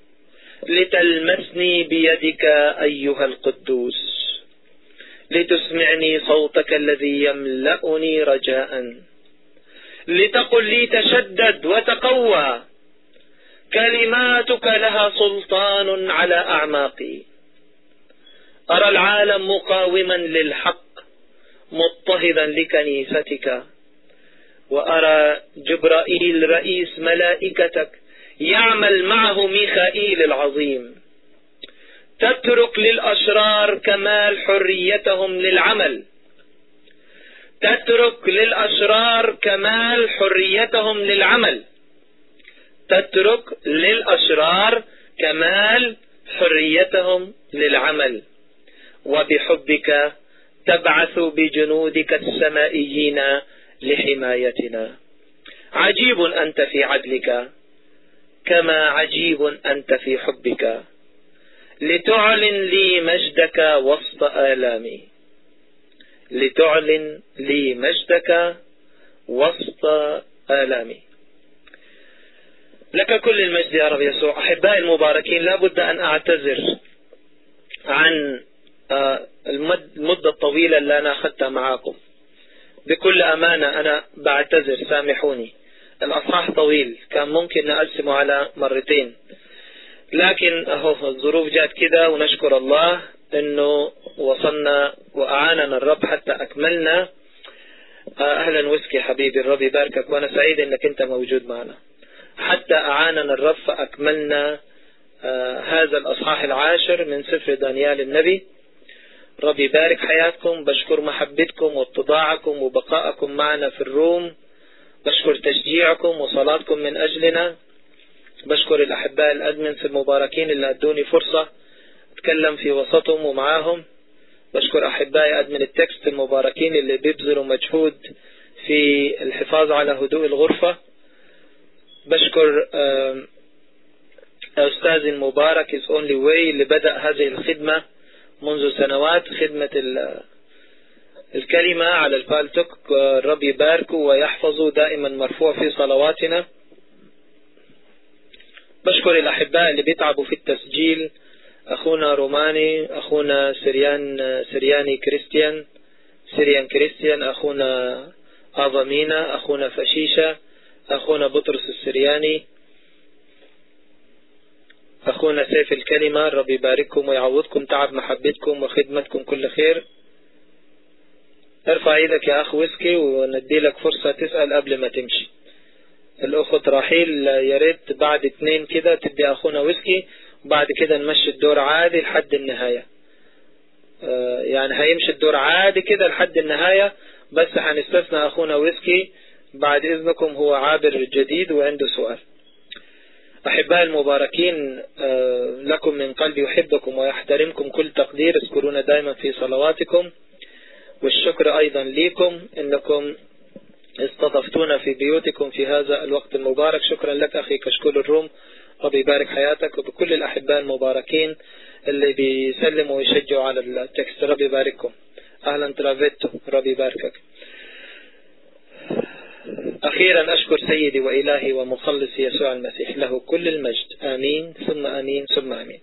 لتلمسني بيدك أيها القدوس. لتسمعني صوتك الذي يملأني رجاء. لتقل لي تشدد وتقوى. كلماتك لها سلطان على أعماقي. أرى العالم مقاوما للحق مضطهدا لكنيستك. وأرى جبرائيل رئيس ملائكتك يعمل معه ميخائيل العظيم. تترك للأشرار كمال حريتهم للعمل. تترك للأشرار كمال حريتهم للعمل. تترك للأشرار كمال حريتهم للعمل. وبحبك تبعث بجنودك السمائيين لحمايتنا. عجيب أنت في عدلك كما عجيب أنت في حبك. لتعلن لي مجدك وسط آلامي. لتعلن لي مجدك وسط آلامي. لك كل المجد يا رب يسوع. أحبائي المباركين لا بد أن أعتذر عن آه، المدة الطويلة اللي أنا أخذتها معاكم. بكل أمانة أنا بعتذر سامحوني. الأصحاح طويل كان ممكن نقسمه على مرتين. لكن أهو الظروف جات كده ونشكر الله أنه وصلنا وأعاننا الرب حتى أكملنا. آه، أهلا وسكي حبيبي الرب يباركك وأنا سعيد أنك أنت موجود معنا. حتى أعاننا الرب فأكملنا آه، هذا الأصحاح العاشر من سفر دانيال النبي. رب يبارك حياتكم بشكر محبتكم واتضاعكم وبقائكم معنا في الروم. بشكر تشجيعكم وصلاتكم من أجلنا. بشكر الأحباء ال admins المباركين اللي أدوني فرصة أتكلم في وسطهم ومعاهم. بشكر أحبائي admin ال text المباركين اللي بيبذلوا مجهود في الحفاظ على هدوء الغرفة. بشكر أستاذ المبارك is only way اللي بدأ هذه الخدمة. منذ سنوات خدمة الكلمة على البالتوك الرب يباركه ويحفظه دائما مرفوع في صلواتنا. بشكر الأحباء اللي بيتعبوا في التسجيل أخونا روماني أخونا سريان سرياني كريستيان سريان كريستيان أخونا آظمينا أخونا فشيشة أخونا بطرس السرياني. أخونا سيف الكلمة رب يبارككم ويعوضكم تعب محبتكم وخدمتكم كل خير. أرفع إيدك يا أخ ويسكي وندي لك فرصة تسأل قبل ما تمشي. الأخت رحيل يا ريت بعد اتنين كده تدي أخونا ويسكي وبعد كده نمشي الدور عادي لحد النهاية. آه يعني هيمشي الدور عادي كده لحد النهاية بس هنستثنى أخونا ويسكي. بعد إذنكم هو عابر جديد وعنده سؤال. أحباء المباركين لكم من قلبي يحبكم ويحترمكم كل تقدير اذكرونا دائما في صلواتكم والشكر أيضا لكم إنكم استضفتونا في بيوتكم في هذا الوقت المبارك. شكرا لك أخي كشكول ال room رب يبارك حياتك وبكل الأحباء المباركين اللي بيسلموا ويشجعوا على ال text رب يبارككم. أهلا ترافيتو رب يباركك. أخيرا أشكر سيدي وإلهي ومخلصي يسوع المسيح له كل المجد. آمين. ثم آمين. ثم آمين.